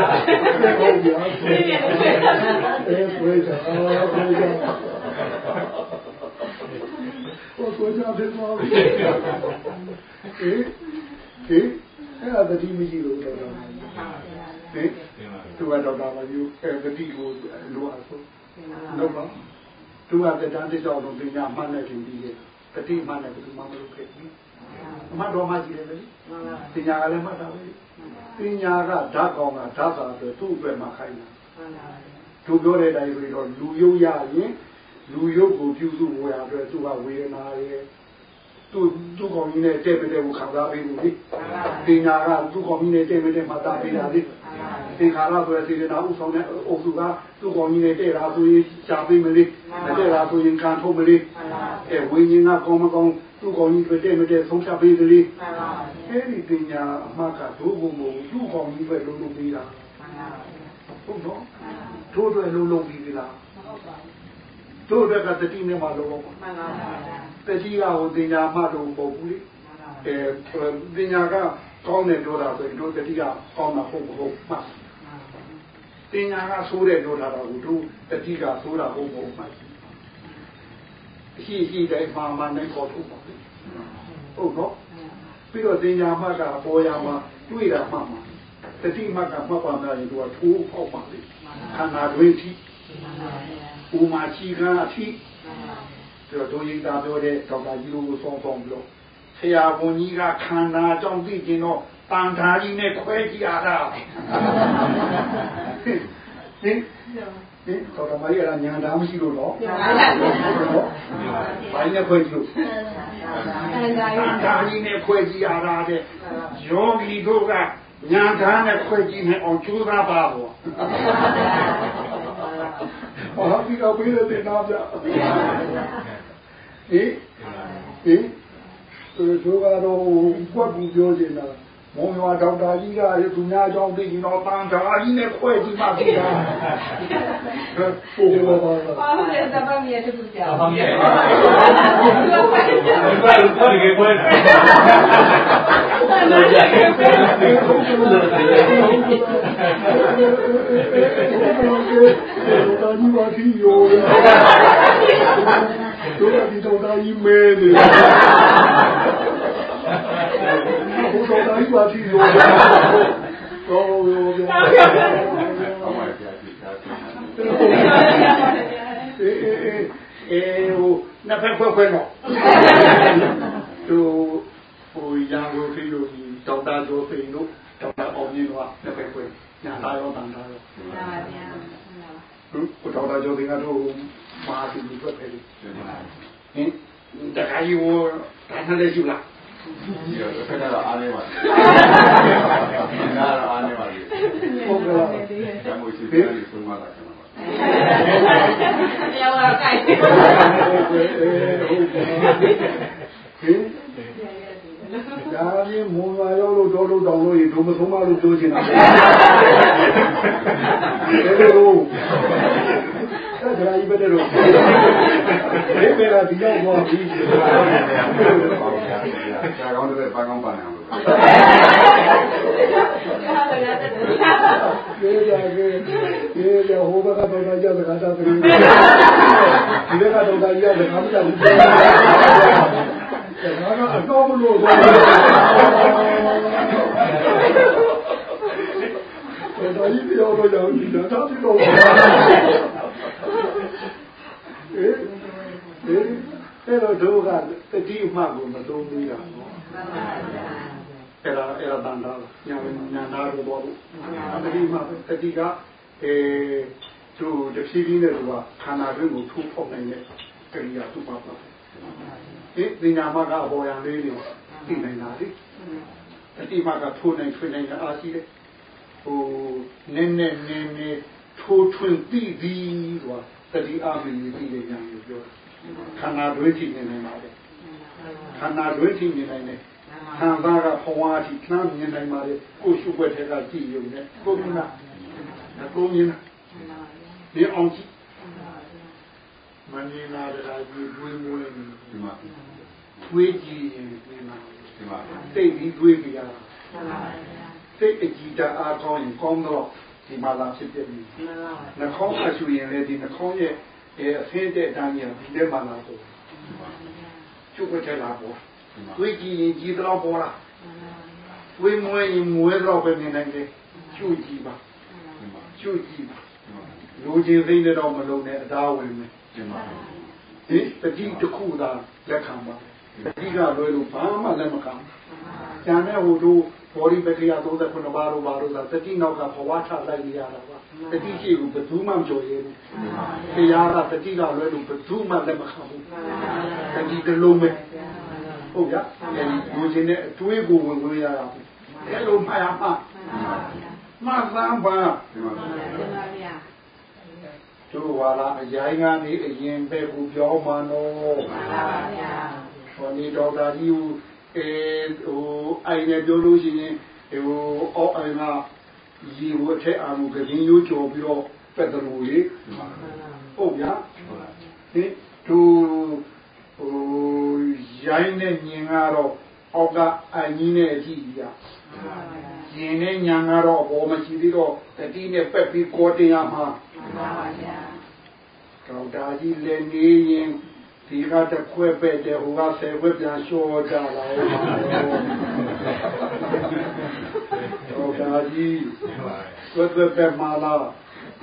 ဟုတ်ပြီပြည့်တယ်ဆွဲတာအဲဝေးကြဝေးကြဟိုကိုကြတဲ့သွားပြီဟေးဟေးအဲ့ဒါတတိမရှိလို့တော့ဟေးသူကတော့တာပါယူအဲတတိကိုလိုအပ်ဆုံးတော့ပါသူကတဲ့တန်းတစ်ကြောင်လုံးပညာမှတ်နေတင်ပြီးတယ်တတိမှတ်နေဘယ်သူမှမလုပ်ခဲ့ဘူးအမှတ်တော်မှကြည့်တယ်လေပညာကလည်းမှတ်တာပဲပညာကဓာတ်ကောင်ကဓာတ်သာဆိုသူ့အတွက်မှခိုင်းတာသူပြောတဲ့အတိုင်းဆိုတော့လူယုတ်ရရင်လူယုတ်ကိုပြုစုဝေရအတွက်သူကဝေဒနာရဲ့ သူသူကောင်ကြီးနဲ့တဲ့မတဲ့ကိုခံစားပြီးလို့လေပညာကသူကောင်ကြီးနဲ့တဲ့မတဲ့မှတာပေးတာလေသင်္ခါရဆိုတဲ့စေတနာဥဆောင်တဲ့အုပ်စုကသူကောင်ကြီးနဲ့တဲ့တာဆိုရင်ရှားပေးမလေးမတဲ့တာဆိုရင်ကန်ထုတ်မလေးအဲဝိညာဉ်ကကောင်းမကောင်းသူကောင်ကြီးတွေတဲ့မတဲ့ဆုံးဖြတ်ပေးသလေးအဲဒီပညာအမှကဒုဘုံဘုံသူကောင်ကြီးပဲလုံးလုံးပေးတာဟုတ်တော့တို့တွေလုံးလုံးပြီးပြီလားတို့တွေကတတိနဲ့မှလုံးလုံးပါ တတိကဟိုပညာမှတော့ပုံဘူးလေအဲပညာကကောင်းတယ်ပြောတာဆိုရင်တို့တတိကကောင်းတာဟုတ်မဟုတ်မှတ်ပညာကဆိုးတယ်ပြောတာတော့တို့တတိကဆိုးတာဟုတ်မဟုတ်မှတ်ရှိရှိတိုင်းမှာမှနိုင်ပေါ်ထုတ်ပါလေဟုတ်တော့ပြီးတော့ပညာမှကပေါ်ရမှာတွေ့တာမှမှာတတိမှကမှတ်ပါမယ်ရင်တို့ကထိုးပေါက်ပါလေခန္ဓာတွင်းထိဥမာချီကအထိ ပြီးတော့ဒုရိတာပြောတဲ့ဒေါက်တာကြီးတို့ကိုဆောင်းဆောင်းပြီးတော့ဆရာဘုန်းကြီးကခန္ဓာကြောင့်သိကျင်တော့တန်ဓာကြီးနဲ့ခွဲကြည့်ရတာဟင်ဟင်ဒေါက်တာမကြီးကညာဓာမရှိလို့တော့ဘာနဲ့ခွဲကြည့်လို့အန္တရာတန်ဓာကြီးနဲ့ခွဲကြည့်ရတာတဲ့ယောဂီတို့ကညာဓာနဲ့ခွဲကြည့်နေအောင်ကြိုးစားပါဘော ဘာပြီးတော့ပြေးတဲ့နာပြဟင်ဟင်သူကတော့ကွက်ကူပြောနေတာ မောင်ရွာဒေါက်တာကြီးကသူများကြောင့်သိရင်တော့တန်ဓာကြီးနဲ့ခွဲကြည့်မှသိတာဟုတ်ပါပါဘာလို့လဲတပတ်မြဲတူကြအဖေမြဲဘာလို့ကိုယ်ကိုယ်တော်ကြီးပါတီရောတို့ကဒီတော်ကြီးမဲနေ ဘုတော်ကြီးပါတီရောတော့ရောအောက်မှာပြပြတာအေးအေးအေးဟိုနှစ်ဖက်ခွဲခွဲတော့သူဟိုရန်ကုန်ပြည်လို့ဒီဒေါက်တာဂျိုဖိန်တို့ဒေါက်တာအောင်မြင့်တို့ကနှစ်ဖက်ခွဲညာသားရောတန်သားရောပါဗျာဟိုဒေါက်တာဂျိုဖိန်ကတော့မာတီပြီးထွက်တယ်ဟင်တခါကြီးဟိုဒါနဲ့လည်းရှိလား ဒီတော့တစ်ခါတော့အားနေပါဘူး။ဒါတော့အားနေပါဘူးဟုတ်ကဲ့။ဒါမှမဟုတ်ရှင်ပြန်ပြီးဆုံးမလာကျွန်တော်ပါတရားဝါကိုက်ဟုတ်ကဲ့ဟုတ်ကဲ့ဟင်ဒါကြီးမွန်လာရောက်လို့တော်လို့တောင်းလို့ရင်ဒုမဆုံးမလို့ပြောချင်တာပဲဘယ် လိုအဲ့ဒါကြီးပဲတော့ဒီပဲလာဒီရောက်သွားပြီ။ပါဗျာ။ဆရာကောင်းတဲ့ပန်းကောင်းပန်းအောင်လို့ဟာလည်းတက်တယ်ကျေကြကျေကျေကြဟိုဘက်ကတော့ကြစကားတာပြီဒီဘက်ကတော့ကြရစကားမကြဘူးဒါကအတော့မလို့ပါဒါကြီးပြောတော့ကြောင်ဒီတော့ဒီတော့ အေးအေးအဲ့တော့တို့ကတတိအမှတ်ကိုမသုံးဘူးလားနော်အဲ့ဒါအဲ့ဒါတန်တာညာညာနာတို့တော့တတိမှတတိကအဲသူတဖြည်းဖြည်းနဲ့သူကခန္ဓာတွင်းကိုထိုးဖောက်နိုင်တဲ့ကရိယာသူ့ပါပါဒီပညာမကအပေါ်ရန်လေးတွေသိနိုင်တာလေတတိမှကထိုးနိုင်ထွင်နိုင်တာအားရှိတယ်ဟိုနည်းနည်းနည်းနည်းထိုးထွင်ပြီးပြီးဆိုတာ တတိအားဖြင့်ပြီးတဲ့ဉာဏ်ကိုပြောခန္ဓာတွင်းထိနေနိုင်ပါတယ်ခန္ဓာတွင်းထိနေနိုင်တယ်ခံစားကဘဝအထိနှမ်းမြင်နိုင်ပါတယ်ကိုရှုွက်တဲ့ကကြည့်ရုံနဲ့ကိုမြင်တာကိုမြင်တာဒီအောင်ကြည့်မမြင်လာတဲ့ဒီတွေးမွေးနေဒီမှာတွေးကြည့်ရင်ဒီမှာဒီမှာစိတ်ပြီးတွေးကြရတာစိတ်အကြည်တအားကောင်းရင်ကောင်းတော့ ဒီမှာလာဖြစ်ပြပြီနှာခေါင်းအဆူရင်လည်းဒီနှာခေါင်းရဲ့အဲအဆင်းတဲ့အတိုင်းကြီးဒီထဲမှာလာတော့ကျုပ်ကထဲလာပေါ်တွေးကြည့်ရင်ကြည်တော့ပေါ်လာတွေးမွေးရင်မွေးတော့ပဲနေနိုင်တယ်ကျုပ်ကြည့်ပါကျုပ်ကြည့်ပါလူချင်းသိနေတော့မလုံးနဲ့အသားဝင်မယ်ဒီတတိတစ်ခုသာလက်ခံပါတတိကလွယ်လို့ဘာမှလက်မခံကျန်တဲ့ဟိုတို့ ဘောရီပက္ခရာ39ပါးတို့ဘာလို့သာတတိနောက်ကဘဝထလိုက်ရတာပါတတိရှိကိုဘယ်သူမှမကြော်ရဲဘူးတရားကတတိကလွယ်လို့ဘယ်သူမှလက်မခံဘူးတတိတလုံးပဲဟုတ်ဗျာအဲဒီလူချင်းနဲ့အတွေးကိုဝင်ဝင်ရတာအဲ့လိုမှရမှာမှသမ်းပါတို့ဝါလာအရင်ကနေအရင်ပဲကိုပြောမှနော်မှန်ပါဗျာဟောဒီဒေါက်တာကြီးကို အဲဟိုအိုင်နဲ့ပြောလို့ရှိရင်ဟိုအောက်အိုင်ကရေဝတ်ထက်အောင်ကရင်ရိုးကြော်ပြီးတော့ပက်တလူလေးဟုတ်ဗျာဟင်သူဟိုရိုင်းနဲ့ညင်ကတော့အောက်ကအန်ကြီးနဲ့အကြည့်ကြီးอ่ะရင်နဲ့ညာကတော့ဘောမရှိသေးတော့တတိနဲ့ပက်ပြီးကိုတင်ရမှာမှန်ပါဗျာတော့ဒါကြီးလည်းနေရင် ဒီကတခွဲပဲ့တယ်ဟိုကဆယ်ခွဲပြန်လျှောကြလာတော့ဒါကြီးသွက်သွက်ပဲမာလာ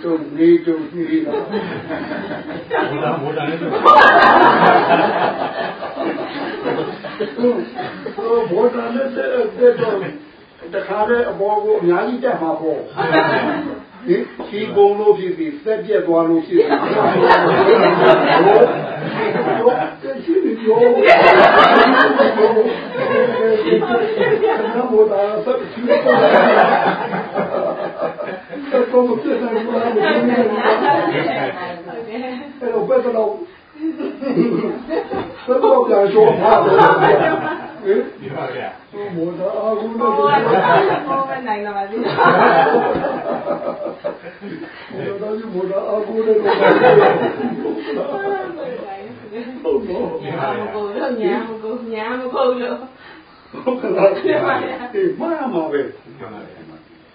တို့နေတို့နေလာဘုရားဘုရားလည်းတို့ဘုရားလည်းတဲ့တော့တခါတည်းအပေါ်ကိုအများကြီးတက်မှာပေါ့ ဒီချီကုံလို့ဖြစ်ပြီးစက်ပြက်သွားလို့ဖြစ်ပြီးရှိပြီရောနမောတာဆက်ချီတော့တော့မပြတ်နိုင်ဘူးလားအဲ့တော့ဘယ်တော့ဘယ်တော့ပြန်ရှော့ပါတော့ဟင်ဒီပါဗျာမောတာအာဂုဏတော့မောမနိုင်တော့ပါဘူး မောတာဒီမောတာအာဂုဏတော့ဟုတ်တော့ညာမကိုလို့ညာမကိုညာမကိုလို့ဟုတ်ကဲ့အေးမှားမှာပဲ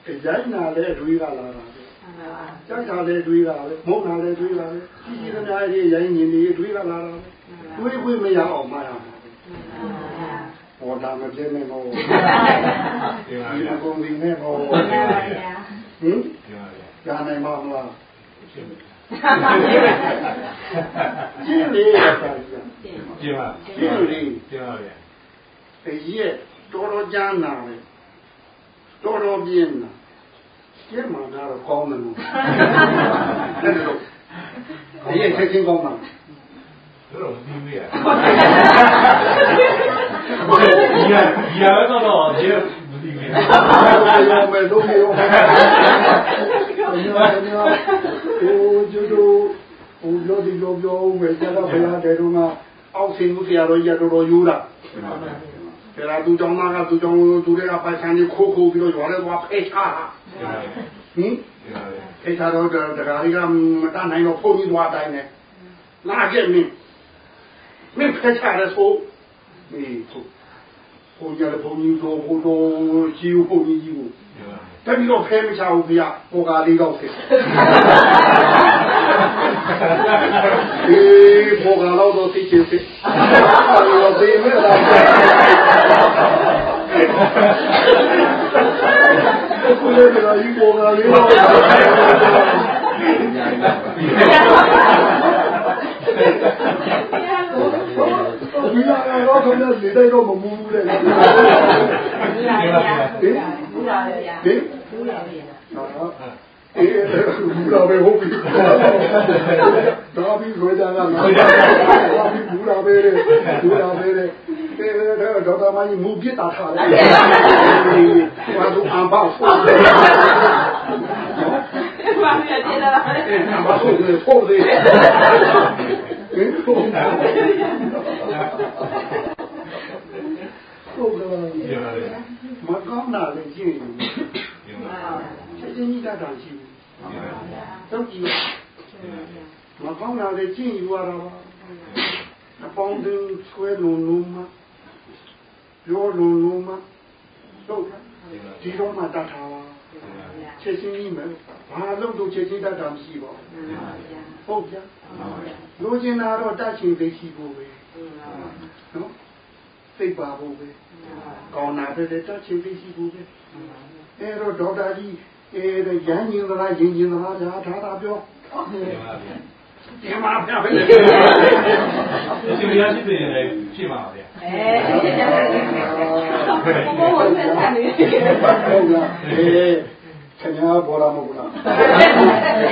အဲရိုင်းနာလဲတွေးလာလာတာကြက်တာလဲတွေးလာပဲမုန်းတာလဲတွေးလာပဲကြီးကြီးသမားကြီးရိုင်းနေနေတွေးလာလာတာတွေးခွင့်မရအောင်မှားရမှာပေါ်တာမပြည့်နဲ့ဟောဒီအကုန်ဒီနဲ့ဟောဟင် ကြာနိုင်မှာမလားရှင်းလေပါပါကျင်းပါရှင်းလေကျင်းပါဗျာအရက်တော်တော်ကြာနာလေတော်တော်ပြင်းနာကျင်းမှာတော့ကောင်းတယ်လို့အဲ့ဒါလို့အရက်ချက်ချင်းကောင်းမှာတော့မပြီးဘူးရဒီရဒီရတော့တော့ဒီမပြီးဘူးရမ ယ်တော့ရောဟိုကျတော့ဟိုပြောဒီလိုပြောမယ်ကျတော့ဘယ်လာတယ်တော့ကအောက်ဆင်းမှုဆရာတော်ကြီးတော်တော်ယူတာဆရာသူကြောင့်မကသူကြောင့်သူတွေကပိုက်ဆံကြီးခိုးခိုးပြီးတော့ရွာထဲသွားဖဲချတာဟင်ဖဲချတော့တခါကြီးကမတနိုင်တော့ဖုန်းကြီးသွားတိုင်းနဲ့လာခဲ့မင်းမင်းဖက်ချရဲဆိုအေးဆိုဘုန်းကြီးလည်းဘုန်းကြီးတို့ဘုတော်ကြီးဘုန်းကြီးကြီးကို တတိတော့ဖဲမချဘူးဗျာပေါ်ကားလေးတော့ဖြစ်အေးပေါ်ကားတော့သိချင်ဖြစ်အဲ့တော့ဒီမဲ့လားကိုလည်းကကြီးပေါ်ကားလေးတော့ဒီလာတော့ခင်ဗျာနေတိုင်းတော့မမူဘူးလေဘူးလားဗျာ ဘူးလားဗျာဟင်ဘူးလားဗျာနော်အေးဘူးလားပဲဟုတ်ပြီဒါပြီးဆိုကြတာနော်ဒါပြီးဘူးလားပဲဘူးလားပဲအဲဒါတော့တော့မကြီးမူပြစ်တာထားတယ်ဘာလို့အံပါဖို့လဲမှပါဗျာဒီလားအဲမဟုတ်ဘူးဖို့သေးဟင်ဟုတ် ဟုတ်ကဲ့မကောင်းတာလည်းကြည့်နေချက်ချင်းကြီးတတ်တာရှိဘူးတော့ကြည့်မကောင်းတာလည်းကြည့်ယူရတာပါအပေါင်းတင်ဆွဲလုံးလုံးမှာပြောလုံးလုံးမှာတော့ဒီတော့မှတတ်တာပါချက်ချင်းကြီးမယ်ဘာလို့တို့ချက်ချင်းတတ်တာမရှိပါဘူးဟုတ်ကြလိုချင်တာတော့တတ်ချင်သိရှိဖို့ပဲနော် စိတ်ပါဖို့ပဲကောင်းတာပဲတတ်ချင်သိရှိဖို့ပဲအဲတော့ဒေါက်တာကြီးအဲရန်ရင်သလားရင်ရင်သလားဒါထားတာပြောဒီမှာပြပဲရှင်ဘုရားရှိတဲ့လည်းဖြစ်မှာပါဗျာအဲဘုဘဆက်ဆက်နေဟုတ်လားအဲခင်ဗျားပေါ်လာမဟုတ်လား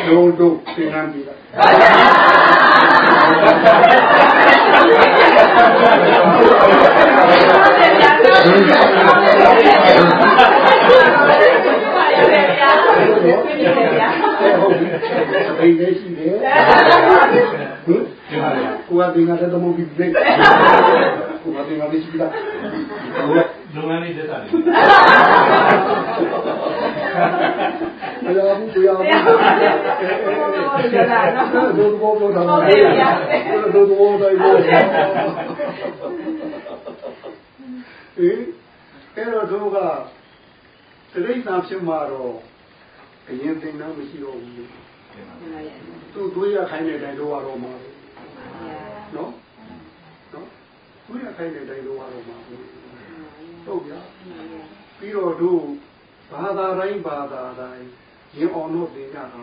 ဒုံဒုံသင်္ကန်းပြီလားဟု တ်ပြီ။အိမ်လေးရှိတယ်။ဟင်ကိုကတင်တာတော့မဟုတ်ဘူး။ကိုကတင်တာလေးရှိပြီလား။လုပ်ငန်းလေးတက်တာလေ။ မရဘူးမရဘူး။တို့ဘောဘောတာ။တို့ဘောတိုင်းဘော။အေးအဲ့တော့တို့ကတိရစ္ဆာန်ဖြစ်မှာတော့အရင်သင်တန်းမရှိတော့ဘူးသူ့တွေးရခိုင်းတဲ့အတိုင်းတော့ရတော့မှာနော်နော်တွေးရခိုင်းတဲ့အတိုင်းတော့ရတော့မှာဟုတ်ဗျာပြီးတော့တို့ဘာသာတိုင်းဘာသာတိုင်း ရင်အောင်လို့သင်ကြတာပါ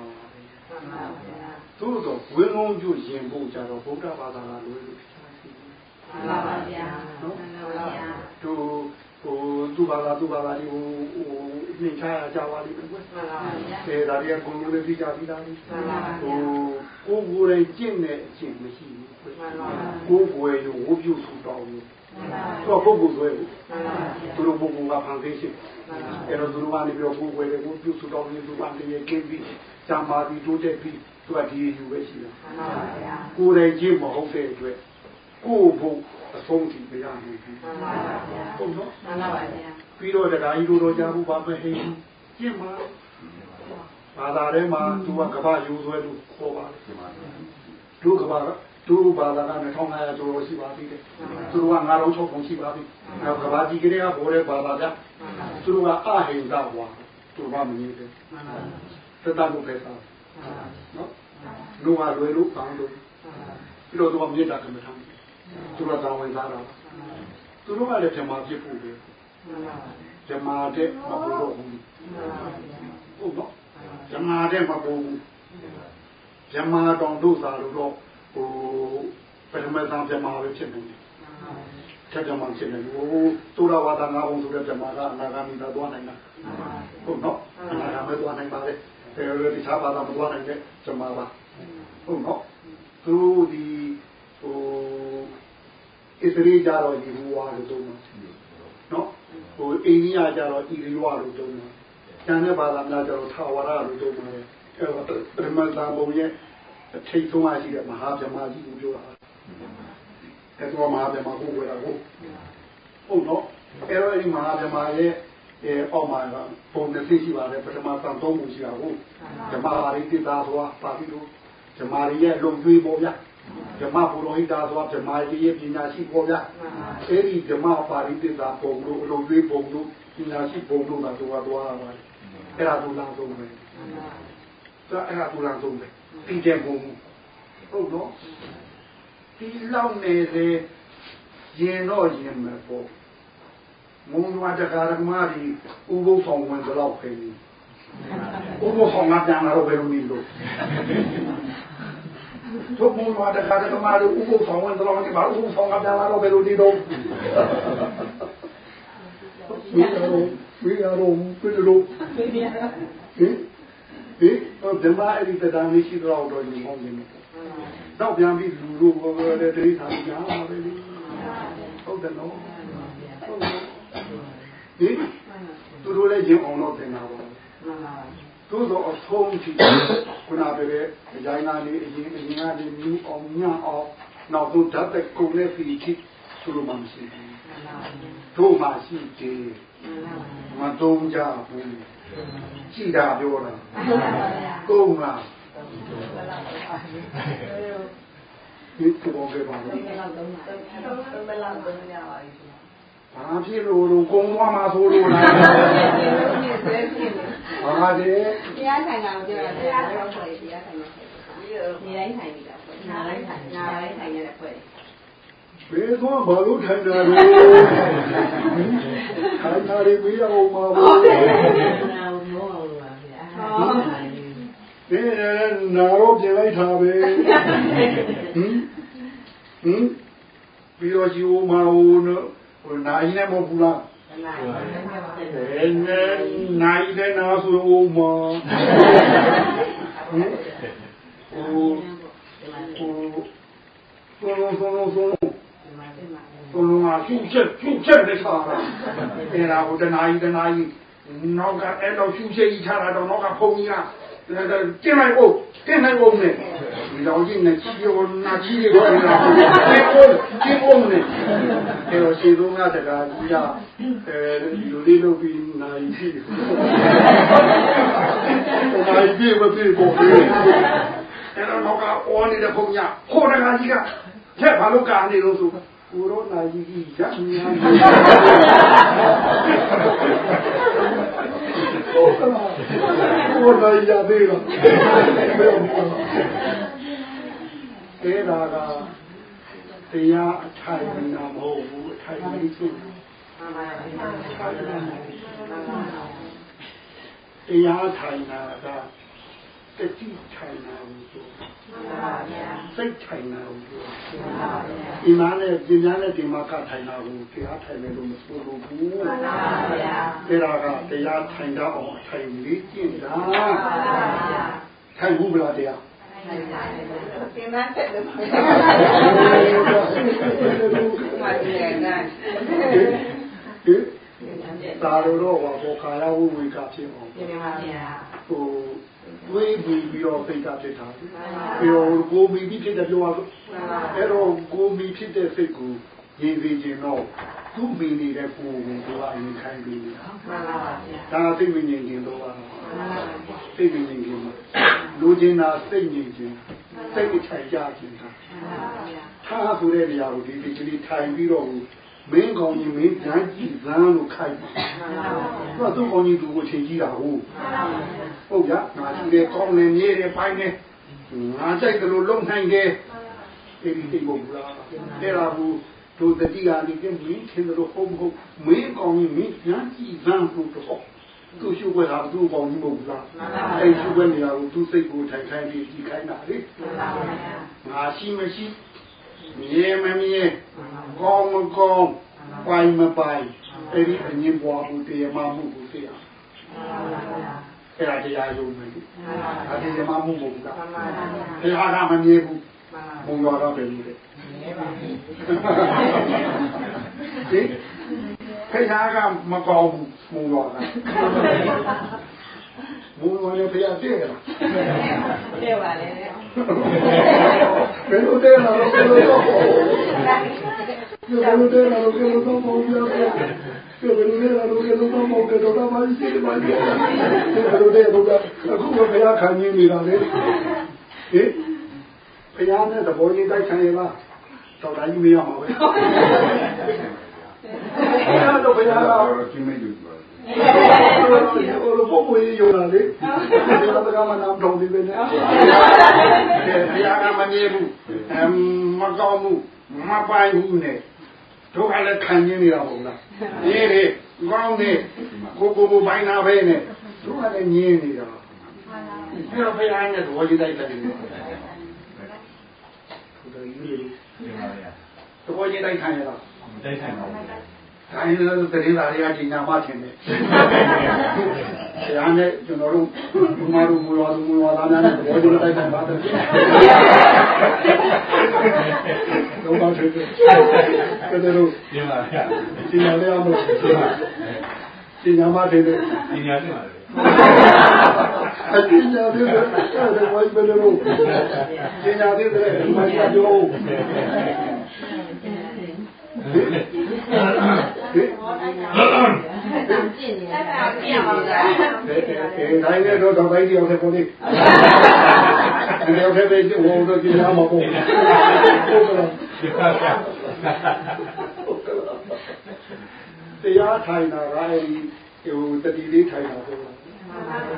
သို့တော့ဝင်းလုံးကျရင်ဖို့ကြတော့ဗုဒ္ဓဘာသာကလွယ်လို့ဖြစ်ပါစီမှန်ပါဗျာနော်မှန်ပါဗျာတို့ဟိုသူ့ဘာသာသူ့ဘာသာဒီဟိုဟိုနှိမ်ချရကြပါလိမ့်မယ်ကွမှန်ပါဗျာအဲဒါတွေကကိုယ်လုံးလေးသိကြပြီးသားလေမှန်ပါဗျာဟိုကိုယ်ကိုယ်တိုင်ကျင့်တဲ့အကျင့်မရှိဘူးမှန်ပါကိုယ်ကိုယ်ရောဝုပြုထူတော် ဘူးတော့ပုဂ္ဂိုလ်တွေသူတို့ပုဂ္ဂိုလ်ကဖန်ဆင်းရှိအဲ့တော့သူတို့ကနေပြီးတော့ကိုယ်ကိုယ်ကိုပြုစုတော်ပြီးသူကတည်းကကျင်းပြီးဇာမာပြီးတိုးတက်ပြီးသူကဒီယူပဲရှိတာကိုယ်တိုင်ကျင့်မဟုတ်တဲ့အတွက်ကိုယ်ဘုံအဆုံးထိပြရမယ်မှန်ပါဗျာဟုတ်နော်မှန်ပါဗျာပြီးတော့တရားကြီးတို့တော့ကြားဘူးပါပဲဟိကျင့်မှာဘာသာထဲမှာသူကကဘာယူဆွဲလို့ခေါ်ပါတယ်သူကဘာ သူဘာသာက2500ကျော်ရှိပါသေးတယ်သူက9000 6000ရှိပါပြီနောက်ကဘာကြီးကလေးကဘောရဲဘာသာကြသူကအဟိန္ဒဝါသူကမမြင်တယ်သတ္တလို့ပဲသားနော်လူကလွယ်လို့ကောင်းလို့ပြီးတော့သူကမြေတာကမ္မထမ်းသူကတောင်းဝင်သားတာသူတို့ကလည်းဓမ္မဖြစ်ဖို့ပဲဓမ္မတဲ့မပူတော့ဘူးဟုတ်နော်ဓမ္မတဲ့မပူဘူးဓမ္မတော်တို့သာလို့တော့ ဟိုပရမသံဓမ္မပဲဖြစ်နေတယ်ချက်ဓမ္မဖြစ်နေဟိုသုရဝါဒငါးဘုံဆိုတဲ့ဓမ္မကအနာဂါမိသာသွားနိုင်တာဟုတ်နော်အနာဂါမဲသွားနိုင်ပါလေအဲဒီခြားဘာသာမသွားနိုင်တဲ့ဓမ္မပါဟုတ်နော်သူဒီဟိုဣသရေကြတော့ဒီဘူဝါလို့သုံးတယ်နော်ဟိုအိန္ဒိယကြတော့ဣရိဝါလို့သုံးတယ်ကျန်တဲ့ဘာသာများကြတော့ထာဝရလို့သုံးတယ်အဲတော့ပရမတ္တဘုံရဲ့ အထိတ်ဆုံးရှိတဲ့မဟာဗြဟ္မာကြီးကိုပြောတာအဲတော့မဟာဗြဟ္မာကိုဝယ်တာဟုတ်ဟုတ်နော်အဲတော့ဒီမဟာဗြဟ္မာရဲ့အဲအောက်မှာကပုံနဲ့သိရှိပါတယ်ပထမသံသုံးမှုရှိတာဟုတ်ဓမ္မဟာရိတိသာသွားပါဠိလိုဓမ္မရီရဲ့လုံကျွေးပေါ်ဗျာဓမ္မဘုရောဟိတာသွားဓမ္မရီရဲ့ပညာရှိပေါ်ဗျာအဲဒီဓမ္မပါရိတိသာပုံတို့အလုံကျွေးပုံတို့ပညာရှိပုံတို့ကသွားသွားပါတယ်အဲ့ဒါဒုလဆုံးပဲဒါအဲ့ဒါဒုလဆုံးပဲ ပြီးတဲ့ဘုံဟုတ်နော်ဒီလောက်နေလေရင်တော့ရင်မယ်ပေါ့မုံဝါတကာရမကြီးဥပုသ်ဆောင်ဝင်တော့ခေဥပုသ်ဆောင်ကပြန်လာတော့ဘယ်လိုနေလို့သူမုံဝါတကာရမကြီးဥပုသ်ဆောင်ဝင်တော့ဒီဘာဥပုသ်ဆောင်ကပြန်လာတော့ဘယ်လိုနေတော့ဝိရရောဝိရရောပြည့်လို့ဟင် ဟင်တော့ဓမ္မအဲ့ဒီတရားလေးရှိတော့တော့ဒီဟောင်းနေတယ်တော့ပြန်ပြီးလူတို့ဘောတဲ့တိရစ္ဆာန်ညာပဲလေဟုတ်တယ်နော်ဟုတ်တယ်ဟင်သူတို့လည်းရင်အောင်တော့တင်တာပါသူသို့သောအဆုံးထိခုနပြောတဲ့အကြိုင်းကနေအရင်အရင်ကနေမြူအောင်ညံ့အောင်နောက်ဆုံးဓာတ်တဲ့ကုန်တဲ့ဖီထိသူတို့မှမရှိဘူးတို့မှရှိတယ်မတုံးကြဘူး ရှိတာပြောတာကုန်လားဒီကောပဲပါလို့ဘာဖြစ်လို့လို့ကုံသွားမှာဆိုလို့လားဘာတဲ့တရားထိုင်တာကိုပြောတာတရားတော့ဖွဲ့တရားထိုင်တာနေတိုင်းထိုင်နေတာဖွဲ့နားတိုင်းထိုင်နားတိုင်းထိုင်ရတဲ့ဖွဲ့ ဘယ်တော့ဘာလို့ထိုင်တာလဲထိုင်တာတွေမေးရအောင်ပါဘူးဒီနာတော့ပြင်လိုက်တာပဲဟင်ဟင်ပြီးတော့ရှိဦးမဦးနော်ဟိုနာကြီးနဲ့မဟုတ်ဘူးလားအဲနိုင်တဲ့နာဆိုဦးမဟင်ဟိုဟိုဆုံးလုံးဆုံးလုံးဆုံး လုံးဆုံးလုံးကရှုချက်ရှုချက်နဲ့ထားတာအဲဒါကိုတနာကြီးတနာကြီးနောက်ကအဲ့တော့ရှုချက်ကြီးထားတာတော့နောက်ကဖုံကြီးကတင်လိုက်အောင်တင်လိုက်အောင်နဲ့ဒီတော့ကြီးနဲ့ချီရောနာချီရောနေတာတင်အောင်တင်အောင်နဲ့အဲတော့ရှင်းဆုံးကတကားကြီးကအဲဒီလိုလေးလုပ်ပြီးနိုင်ပြီနိုင်ပြီမပြီပေါ့အဲ့တော့နောက်ကအော်နေတဲ့ဖုံကြီးဟိုတကားကြီးကထက်ဘာလို့ကာနေလို့ဆို ကိုရောနာကြီးကြီးရညာဟုတ်ကဲ့ကိုယ်နိုင်ရသေးလားအဲ့ဒါကတရားအထိုင်နာမဟုတ်ဘူးအထိုင်လေးစုတရားထိုင်နာက တတိထိုင်နာဘူးဆိုစိတ်ထိုင်နာဘူးဆိုဒီမှာနဲ့ဒီများနဲ့ဒီမှာကထိုင်နာဘူးတရားထိုင်တယ်လို့မဆိုလို့ဘူးမှန်ပါဗျာဒါကတရားထိုင်တော့အောင်ထိုင်လေးကျင့်တာမှန်ပါဗျာထိုင်ဘူးဗလားတရားသင်္ကန်းတက်လို့မှတ်တယ်ကဟင်သာလို့တော့ဘောခါရဝိဝေကဖြစ်အောင်ပြန်ပါဗျာဟို တွေးပြီးပြီးတော့စိတ်ကဖြစ်တာပြီးတော့ကိုမီပြီးဖြစ်တယ်ပြောရလို့အဲ့တော့ကိုမီဖြစ်တဲ့စိတ်ကိုရည်စည်ခြင်းတော့သူ့မီနေတဲ့ကိုယ်ကိုသူကအရင်ခိုင်းပြီးနေတာမှန်ပါဗျာဒါသိမငြိမ်ခြင်းတော့ပါသိမငြိမ်ခြင်းလူချင်းသာစိတ်ငြိမ်ခြင်းစိတ်ထိုင်ကြခြင်းသာထားဆိုတဲ့နေရာကိုဒီဒီကလေးထိုင်ပြီးတော့ မင်းကောင်းကြီးမင်းညာကြည့်ဇမ်းလို့ခိုက်ပါသူကသူ့ကောင်းကြီးသူ့ကိုချိန်ကြည့်တာဟုတ်ဟုတ်ကြငါရှိတယ်ကောင်းတယ်မြေတယ်ပိုင်းတယ်ငါကြိုက်တယ်လို့လုံနိုင်တယ်အဲ့ဒီတိတ်ဖို့လားတဲ့လားဘူးတို့တတိယလေးကမင်းထင်တယ်လို့ဟုတ်မဟုတ်မင်းကောင်းကြီးမင်းညာကြည့်ဇမ်းလို့တော့သူရှုွက်တာသူ့ကောင်းကြီးမဟုတ်လားအဲ့ရှုွက်နေတာကိုသူ့စိတ်ကိုထိုင်ခိုင်းပြီးကြည့်ခိုင်းတာလေငါရှိမရှိ မြဲမမြဲကောင်းမကောင်းပိုင်မပိုင်အဲ့ဒီအငင်းပွားမှုတရားမှမှုကိုသိအောင်အဲ့ဒါတရားယုံမယ်အဲ့ဒီတရားမှမှုမဟုတ်ဘူးလားတရားကမမြဲဘူးဘုံတော်တော့တယ်လို့လေဒီခေယာကမကောင်းဘူးဘုံတော်က ဘုံတော်လည်းဖျားတဲ့လားတဲ့ပါလေဘယ်လိုတဲ့လားဘယ်လိုတော့ဘယ်လိုတဲ့လားဘယ်လိုတော့ဘုံပြောတယ်ဘယ်လိုလဲလားဘယ်လိုတော့ဘုံကတော့မရှိတယ်မရှိတယ်ဘယ်လိုတဲ့ဘုရားအခုကဘုရားခံရင်းနေတာလေဟင်ဘုရားနဲ့သဘောကြီးတိုက်ဆိုင်ရလားတော်တိုင်းမရမှာပဲအဲ့တော့ဘုရားကကျင်းမယူပါ ဟိုလိုပုံပွေးယူလာလေဒီလိုကမှနားတော်ဒီပဲနဲ့ဘုရားကမမြဲဘူးအမကောင်းဘူးမပိုင်ဘူးနဲ့တို့ကလည်းခံရင်းနေတာပေါ့လားဒီလေကောင်းနေကိုကိုကိုပိုင်းနာပဲနဲ့တို့ကလည်းညင်းနေတာအဲ့တော့ဘုရားနဲ့သဘောကြီးတိုက်တယ်ဘုရားကြီးလေသဘောကြီးတိုက်ခံရလားမတိုက်ဆိုင်ပါဘူး ဒါရင်လည်းတရင်သားတွေကကြီးညာမှထင်တယ်။ဆရာနဲ့ကျွန်တော်တို့ဘုမာတို့မူရောသူမူရောသားများနဲ့ဘောကြီးတိုက်ဆိုင်ပါတယ်။တော့ပါသေးတယ်။ကဲတော့ပြန်ပါဗျာ။ဒီမှာလည်းအမလို့ပြန်ပါ။ဟပညာမတယ်လေပညာသိပါလေအပညာတယ်လေအဲ့ဒါဝိုင်းဘယ်လိုပညာတယ်လေမရကြောကျင့်နေတာကျင့်ပါလားအဲ တိုင်းနဲ့တော့တော့တိုင်းတယောက်တည်းပေါ်နေဒီတယောက်တည်းပဲဟိုတော့ကြည့်ရမှာပေါ့ဟုတ်ကဲ့တရားထိုင်တာကအဲဒီဟိုတတိလေးထိုင်တာပေါ့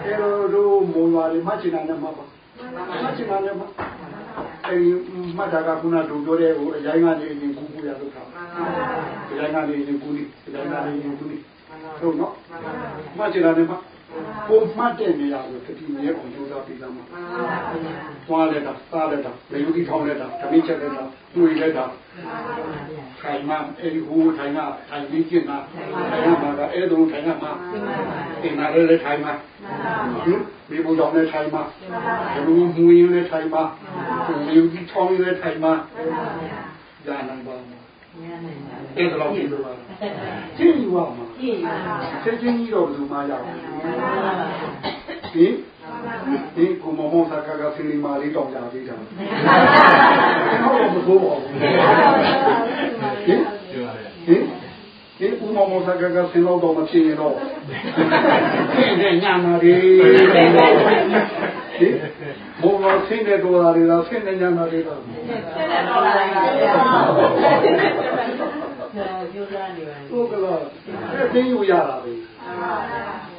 အဲတော့တို့မုံရွာတွေမှချင်တာနဲ့မှပါမှချင်တာနဲ့မှ အဲဒီမှတ်တာကခုနတို့ပြောတဲ့ဟိုအရင်ကနေအရင်ကူကူရလို့ထားအရင်ကနေအရင်ကူနေအရင်ကနေအရင်ကူနေဟုတ်နော်မှချင်တာနဲ့မှ ကိုမှတ်တဲ့နေရာကိုတတိမြဲအောင်ကြိုးစားပြီးသားမှာသွားလဲတာစားလဲတာလေယူကြီးထောင်းလဲတာတမိချက်လဲတာတွေ့လဲတာထိုင်မှအဲဒီဟိုထိုင်ကထိုင်ပြီးကျင်တာထိုင်ရမှာကအဲဒါထိုင်ရမှာအင်နာလဲလဲထိုင်မှာဟုတ်မိဘတော်နဲ့ထိုင်မှာဘလူမူရင်းလဲထိုင်မှာလေယူကြီးထောင်းလဲထိုင်မှာဉာဏ်နိုင်ပါ့အဲ့ဒါတော့ပြီးတော့ပါ။ကြည့်ယူအောင်။ကြည့်ယူအောင်။ချက်ချင်းကြီးတော့ဘယ်သူမှရအောင်။ ဟင်ဒီကိုမမောသာကကဖီလီမာလေးတောင်းကြသေးတာဟုတ်မဆိုးပါဘူးဟင်ပြောရတယ်ဟင်ဒီဦးမောမောသာကကဆင်းတော့တော့မဖြစ်ရင်တော့ခင်းတဲ့ညနာတွေဟင်မောမောဆင်းတဲ့တော်တာတွေလားဆင်းတဲ့ညနာတွေလားဆက်တော့လာတယ်ကျိုးစားနေပါဟုတ်ကလားအဲ့သိယူရတာပဲ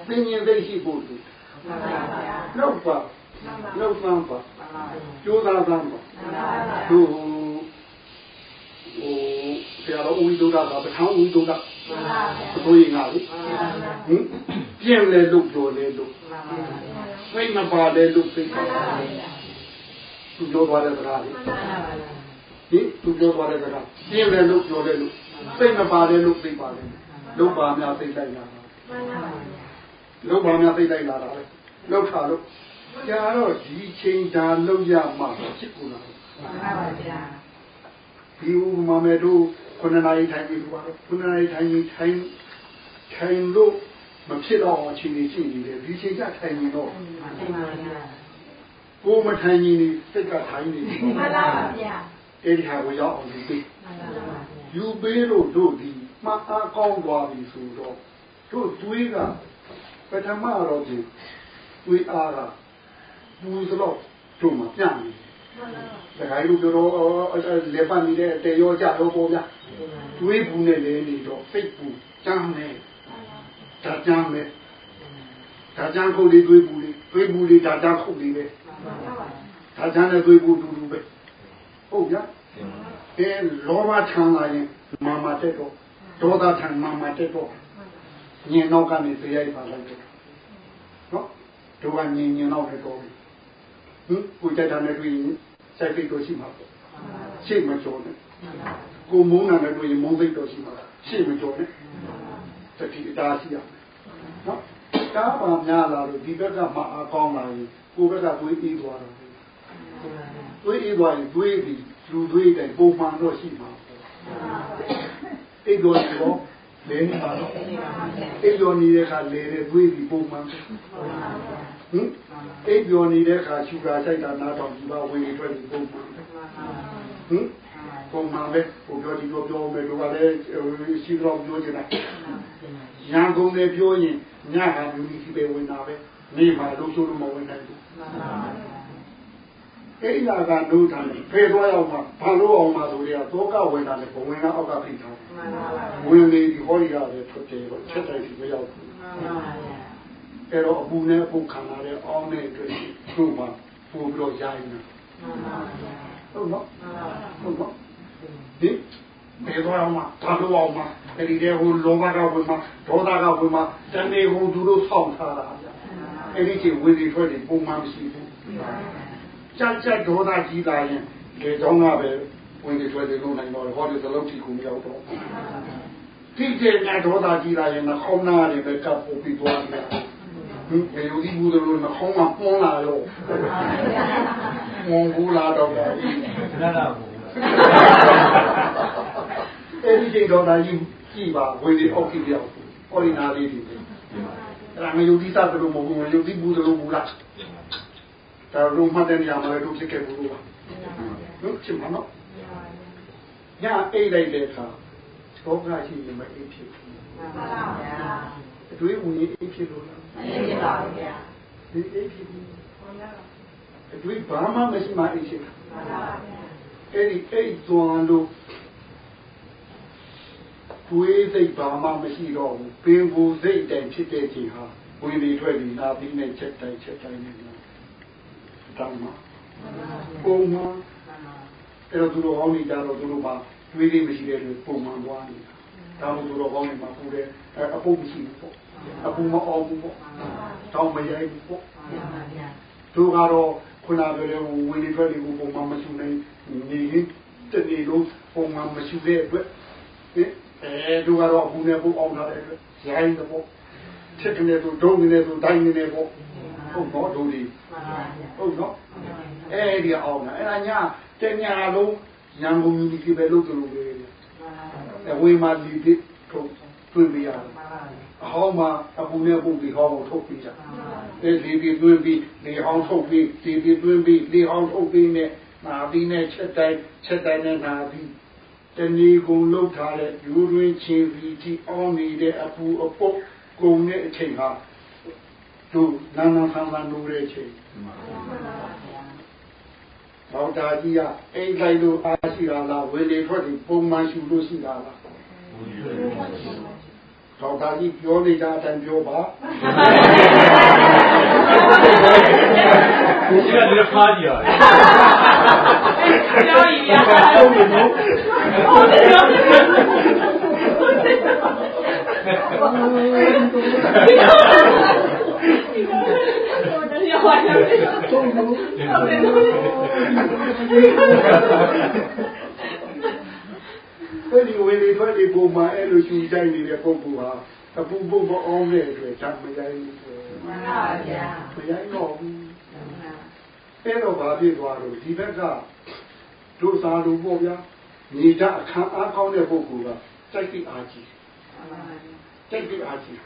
သိရင်သိရှိဖို့တူလောက်ပါလောက်ပန်းပါကျိုးသားပန်းပါတို့ဟိုဆရာတော်ဦးဒုဒ္ဒကပထမဦးဒုဒ္ဒဆိုရင်ငါလေဟင်ပြင်းလေလို့ပြောလေလို့စိတ်မပါလေလို့စိတ်ပါသူပြောသွားတဲ့စကားလေဟင်သူပြောသွားတဲ့စကားပြင်းလေလို့ပြောလေလို့စိတ်မပါလေလို့စိတ်ပါလေလို့ပါများစိတ်လိုက်လာတာ လို့ပါများစိတ်လိုက်လာတာလေလောက်ထားလို့ကြာတော့ဒီချိန်ဒါလောက်ရမှာဖြစ်ကုန်တာဒီဥပမာမဲ့တို့ခုနှစ်နာရီထိုင်ပြီးတော့ခုနှစ်နာရီထိုင်ပြီးထိုင်ထိုင်လို့မဖြစ်တော့အချိန်ကြီးကြည့်နေတယ်ဒီချိန်ကထိုင်နေတော့ကိုမထိုင်ရင်စိတ်ကထိုင်နေတယ်မှန်ပါဗျာအဲ့ဒီဟာကိုရောက်အောင်ယူပေးယူပေးလို့တို့ဒီမှအားကောင်းသွားပြီဆိုတော့တို့တွေးက ပထမတော့ဒီတွေးအားကဘူးစတော့တို့မှပြန့်နေတခါလို့ပြောတော့လေပတ်နေတဲ့တေရောကြတော့ပေါ့ဗျာတွေးဘူးနဲ့လဲနေတော့စိတ်ဘူးကြမ်းနေဒါကြမ်းနေဒါကြမ်းခုတ်လေးတွေးဘူးလေးတွေးဘူးလေးဒါကြမ်းခုတ်လေးပဲဒါကြမ်းနဲ့တွေးဘူးတူတူပဲဟုတ်ဗျာအဲလောဘချမ်းလာရင်မာမတက်တော့ဒေါသထံမာမတက်တော့ ညင်တော့ကနေဇယိုက်ပါလိုက်တော့နော်တို့ကညင်ညင်တော့လည်းတော့ဟင်ကိုကြိုက်တာနဲ့တွေ့ရင်စိုက်ဖိတ်တော့ရှိမှာပေါ့ရှေ့မကျော်နဲ့ကိုမုန်းတာနဲ့တွေ့ရင်မုန်းဖိတ်တော့ရှိမှာရှေ့မကျော်နဲ့တတိအတားရှိရမယ်နော်တားပါများလာလို့ဒီဘက်ကမှအကောင်းလာရင်ကိုဘက်ကတွေးအေးသွားတယ်တွေးအေးသွားရင်တွေးပြီးလူတွေးတိုင်းပုံမှန်တော့ရှိမှာပေါ့အိတ်တော်ရော လဲနေပါတော့အိတ်တော်နေတဲ့ခါလဲတဲ့တွေးပြီးပုံမှန်ဟင်အိတ်ပြောနေတဲ့ခါရှူတာစိုက်တာနားတော်ဒီပါဝင်နေထွက်ပြီးပုံမှန်ဟင်ပုံမှန်ပဲဟိုပြောဒီလိုပြောမယ်လို့ကလည်းရှိတော့ပြောချင်တာရန်ကုန်နဲ့ပြောရင်ညဟာလူကြီးပဲဝင်တာပဲနေမှာလို့ဆိုလို့မဝင်နိုင်ဘူး အဲ့ဒါကနိုးတယ်ဖေးသွားရောက်မှဘာလို့အောင်မှဆိုရတော့ကဝင်တာလေဘဝင်ကအောက်ကဖိထားဝင်လေဒီဟောဒီကလည်းထွက်တယ်တော့ချက်တိုင်းဒီမရောက်ဘူးအဲ့တော့အပူနဲ့အပူခံလာတဲ့အောင်းတဲ့အတွက်သူ့မှာပို့ပြီးတော့ရိုင်းနေဟုတ်နော်ဟုတ်နော်ဒီဘယ်တော့မှဘာလို့အောင်မှအဲ့ဒီတဲ့ဟိုလောဘကဝင်မှဒေါသကဝင်မှတဏှေဟိုသူတို့ဆောင်းထားတာအဲ့ဒီချိန်ဝင်ပြီးထွက်တယ်ပုံမှန်မရှိဘူး ကြက်ကြက်ဒေါသကြီးလာရင်ဒီကြောင်းကပဲဝင်ပြီးထွက်တယ်လို့နိုင်တော့ဟောဒီသလုံးထိကူမရောက်တော့ဒီကျင်ညာဒေါသကြီးလာရင်နှခေါင်းနာတွေပဲကပ်ပို့ပြီးသွားတယ်ဟင်ဘယ်လိုဒီဘူးလို့နှခေါင်းမှာပွန်းလာတော့မုံဘူးလာတော့တယ်ဒါတော့ဘူးအဲ့ဒီချိန်တော့ဒါကြီးကြည့်ပါဝင်ဒီအောက်ကြီးပြောက်ဟောဒီနာလေးဒီအဲ့ဒါငရုတ်တိသားတို့မဟုတ်ဘူးငရုတ်တိဘူးတို့ဘူးလား ဒါတို့မှတ်တဲ့နေရာမှာလည်းတို့ဖြစ်ခဲ့ဘူးလို့ပါဟုတ်ချင်မှာနော်ညအိတ်လိုက်တဲ့အခါဘောကရှိရင်မအိတ်ဖြစ်ဘူးမှန်ပါဗျာအတွေ့အဝင်အိတ်ဖြစ်လို့လားမဖြစ်ပါဘူးဗျာဒီအိတ်ဖြစ်ဘူးမှန်ပါအတွေ့ဘာမှမရှိမှအိတ်ဖြစ်တာမှန်ပါဗျာအဲ့ဒီအိတ်သွန်လို့တွေးစိတ်ဘာမှမရှိတော့ဘူးပင်ကိုယ်စိတ်တိုင်ဖြစ်တဲ့ချိန်ဟာဝင်ပြီးထွက်ပြီးနာပြီးနဲ့ချက်တိုင်းချက်တိုင်းနဲ့ တောင်းမှာပုံမှန်အဲ့တော့သူတို့ဟောင်းနေကြတော့သူတို့ကတွေးလေးမရှိတဲ့လူပုံမှန်သွားနေတာဒါမှမဟုတ်သူတို့ဟောင်းနေမှာပူတယ်အပုတ်မရှိဘူးပေါ့အပူမအောင်ဘူးပေါ့တောင်းမရိုက်ဘူးပေါ့သူကတော့ခုနကလည်းဝင်ပြီးထွက်ပြီးပုံမှန်မရှိနိုင်နေရင်တနေ့လုံးပုံမှန်မရှိတဲ့အတွက်ဟင်အဲသူကတော့အပူနဲ့ပုံအောင်လာတဲ့အတွက်ရိုင်းတဲ့ပေါ့ထက်ကနေသူဒုံနေသူတိုင်းနေပေါ့ဟုတ်တော့ဒုံဒီ ဟုတ်နော်အဲဒီအောင်လားအဲ့ဒါညာတညာလုံးရန်ကုန်မြူနီပဲလို့သူလိုပဲအဝေးမှာလီတစ်ထုတ်တွေ့ပြရတယ်အဟောင်းမှာအပူနဲ့ပုတ်ပြီးဟောင်းကိုထုတ်ပြကြအဲလီပြီးတွင်းပြီးလေဟောင်းထုတ်ပြီးလီပြီးတွင်းပြီးလေဟောင်းထုတ်ပြီးနဲ့နာပြီးနဲ့ချက်တိုင်းချက်တိုင်းနဲ့နာပြီးတဏီကုံလောက်ထားတဲ့ယူရင်းချင်းပြီးဒီအောင်းနေတဲ့အပူအပုတ်ကုံတဲ့အချိန်ဟာ သူနာနာဆန်းဆန်းလို့တဲ့အချိန်ဒေါက်တာကြီးကအိမ်လိုက်လို့အားရှိတာလားဝေလေထွက်ပြီးပုံမှန်ရှူလို့ရှိတာလားဒေါက်တာကြီးပြောနေကြအတိုင်းပြောပါကိုကြီးကလည်းဖားကြည့်ရတယ်ပြောရင်ရဟုတ်တယ်နော်ဟုတ်တယ် အဲ့ဒီဝေလေထွက်ဒီပုံမှန်အဲ့လိုရှူတိုင်းနေတဲ့ပုဂ္ဂိုလ်ဟာအပူပုတ်မအောင်တဲ့အတွက်ဓာတ်မရိုင်းဘူးမှန်ပါဗျာမရိုင်းတော့ဘူးအဲ့တော့ဘာဖြစ်သွားလို့ဒီဘက်ကဒုစာလူပေါ့ဗျာနေကြအခမ်းအားကောင်းတဲ့ပုဂ္ဂိုလ်ကစိုက်တိအားကြီးစိုက်တိအားကြီး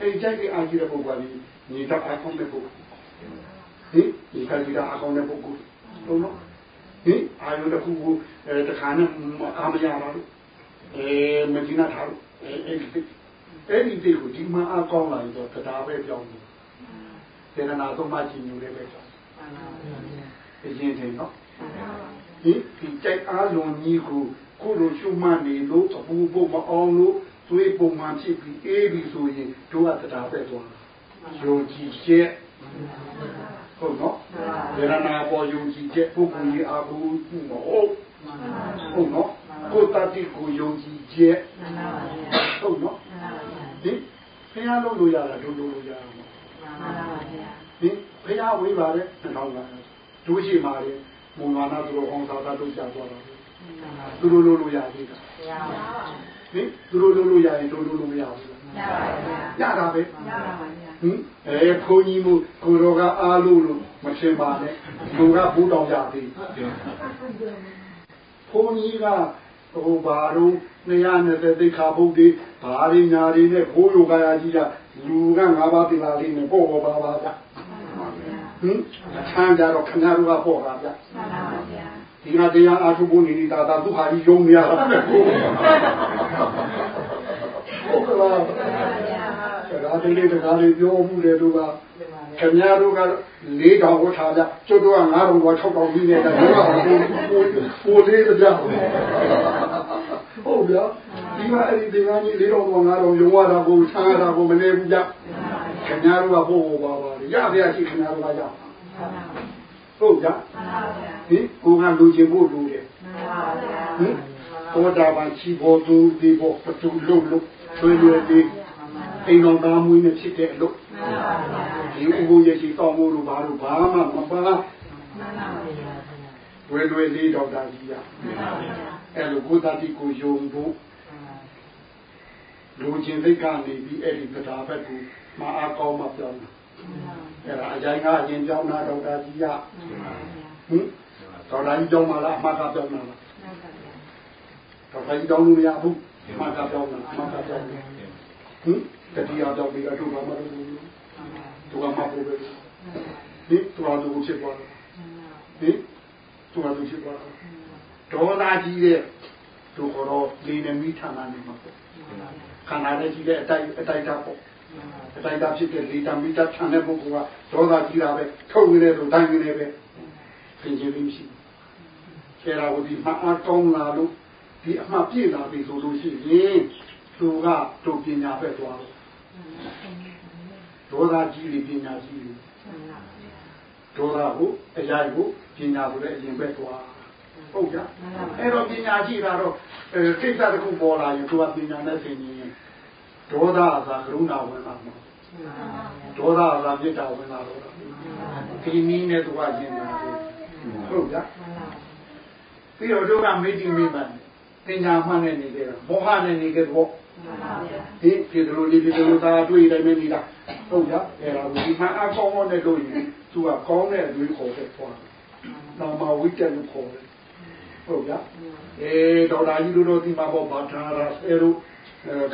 အဲ့ဒီစိုက်တိအားကြီးတဲ့ပုဂ္ဂိုလ်ကနေတာအားကောင်းတဲ့ပုဂ္ဂိုလ် ဟင်ဒီခါကြီးတာအားကောင်းတဲ့ပုဂ္ဂိုလ်ဟုတ်နော်ဟင်အာယုတစ်ခုကိုအဲတခါနဲ့အာမရပါလို့အဲမဒီနာထားလို့အဲအဲ့ဒီအဲ့ဒီတေကိုဒီမှာအားကောင်းလာရင်တော့တရားပဲပြောင်းတယ်စေတနာသုံးပါးချီညူလေးပဲပြောင်းအရင်ထင်နော်ဟင်ဒီကြိုက်အားလုံးကြီးကိုကိုလိုရှုမှတ်နေလို့အပူပုတ်မအောင်လို့သွေးပုံမှန်ဖြစ်ပြီးအေးပြီးဆိုရင်တို့ကတရားပဲသွားယုံကြည်ချက် ဟုတ်နော်ဝေဒနာပေါ်ယုံကြည်ချက်ပုဂ္ဂိုလ်ကြီးအာဟုမဟုတ်ဟုတ်နော်ကိုတတိကိုယုံကြည်ချက်ဟုတ်နော်ဒီဖះလုံးလို့ရတာတို့လို့လို့ရတာမဟုတ်ဒီဖះဝေးပါလေနှောင်းပါဒုရှိပါလေမုံနာနာသူတို့အောင်သာတာတို့ကြာသွားတာသူတို့လို့လို့ရသေးတာဟင်သူတို့လို့လို့ရရင်တို့လို့လို့မရဘူးရတာပဲရပါပါ ဟင်အဲခွန်ကြီးမှုကိုတော်ကအားလို့လို့မထင်ပါနဲ့သူကဘုတောင်ရသေးဘုန်းကြီးကဟိုဘာတော့220သိခါဘုဒ္ဓေဘာရင်းညာရင်းနဲ့ဘိုးယောဂရာကြီးကလူကငါးပါးတင်လာလေးနဲ့ပေါ့ပါပါဗျဟင်ဆန်းကြတော့ခဏတို့ကပေါ့ပါဗျဒီကတရားအားထုတ်ဖို့နေနေတာသာသူဟာကြီးယုံနေရတာပဲ ဟုတ်ကဲ့ဒါတလေးတကားလေးပြောမှုတယ်သူကခင်ဗျားတို့က၄တောင်ဝတ်ထားကြကျွတ်တော့၅တောင်က6တောင်ပြီးနေတာဘုရားကိုကိုလေးကြဟုတ်ဗျာဒီမှာအဲ့ဒီဒီကကြီး၄တောင်က၅တောင်ယုံရတာကိုဆန်းရတာကိုမနေဘူးကြခင်ဗျားတို့ကပို့ဖို့ပါပါရရရှိခင်ဗျားတို့ကရဟုတ်ကြဟင်ကိုကလူချင်းဖို့လူတယ်ဟင်ဘောတာပန်ချီဘောသူဒီဘောပတူလုံးလုံး ဆွေးနွေးပြီးအိမ်တော်သားမွေးနဲ့ဖြစ်တဲ့အလုပ်ဒီဥပုရရှိတောင်းမို့လို့ဘာလို့ဘာမှမပါဝဲလွယ်လေးတော့တာကြီးရအဲ့လိုကိုသတိကိုယုံဖို့လူချင်းစိတ်ကနေပြီးအဲ့ဒီတရားဘက်ကိုမအားကောင်းမှပြောင်းအဲ့ဒါအရင်ကအရင်ပြောင်းတာတော့တာကြီးရဟင်တော်တိုင်းကြောင်းမလားအမှတ်ကပြောင်းတာလားတော်တိုင်းကြောင်းလို့မရဘူးအ မှတ်ကပြောင်းတာအမှတ်ကပြောင်းတယ်ဟင်တတိယတော့ပြီးတော့ဘာမှမလုပ်ဘူးသူကမှတ်ဖို့ပဲဒီသူကသူဖြစ်သွားတယ်ဒီသူကသူဖြစ်သွားတယ်ဒေါသကြီးတဲ့သူကတော့လေနမီဌာနနေမှာပေါ့ခန္ဓာနဲ့ကြီးတဲ့အတိုက်အတိုက်တာပေါ့အတိုက်တာဖြစ်တဲ့လေတမီတာဌာနပုဂ္ဂိုလ်ကဒေါသကြီးတာပဲထုတ်နေတယ်လို့တိုင်းနေတယ်ပဲသင်ခြင်းမရှိဘူးကျေရာဝတိမှအားကောင်းလာလို့ ဒီအမှပြည့်လာပြီဆိုလို့ရှိရင်သူကတို့ပညာပဲသွားတယ်ဒေါသကြီးတွေပညာကြီးတွေဒေါသကိုအရာကိုပညာဆိုတဲ့အရင်ပဲသွားဟုတ်ကြအဲ့တော့ပညာရှိတာတော့ကိစ္စတစ်ခုပေါ်လာရင်သူကပညာနဲ့သင်ရင်ဒေါသသာကရုဏာဝင်လာမှာဒေါသသာမေတ္တာဝင်လာတော့ဒီနည်းနဲ့သူကရင်လာတယ်ဟုတ်ကြပြီးတော့တို့ကမေတ္တိမိမှန် ပညာမှန်နဲ့နေကြတာမောဟနဲ့နေကြတော့ဒီပြေတို့ဒီပြေတို့သာတွေ့တယ်မနေတာဟုတ်ကြအဲ့ဒါကိုဒီမှာအကောင်းနဲ့လို့ရင်သူကကောင်းတဲ့အတွေးခေါ်တဲ့ပွားနာမဝိတ္တလို့ခေါ်တယ်ဟုတ်ကြအဲဒေါက်တာကြီးတို့ဒီမှာပေါ့ဘာသာရာဆယ်တို့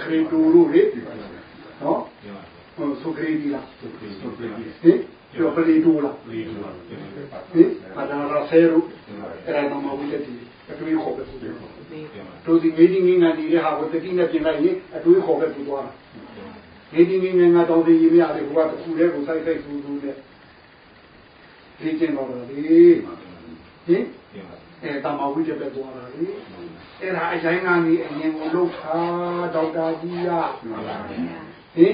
ခရီတူတို့လေနော်ဟုတ်ဆိုခရီဒီလားဆိုခရီဆိုခရီဟင် ကျော်ပလီတူလားပလီတူလားဟင်ဘာသာရာဆယ်တို့အဲ့ဒါနာမဝိတ္တဒီအတွေးခေါ်တဲ့သူတွေတို့ဒီမေဒီငင်းငါဒီတဲ့ဟာကိုတတိနဲ့ပြင်လိုက်ရင်အတွေး ခေါ်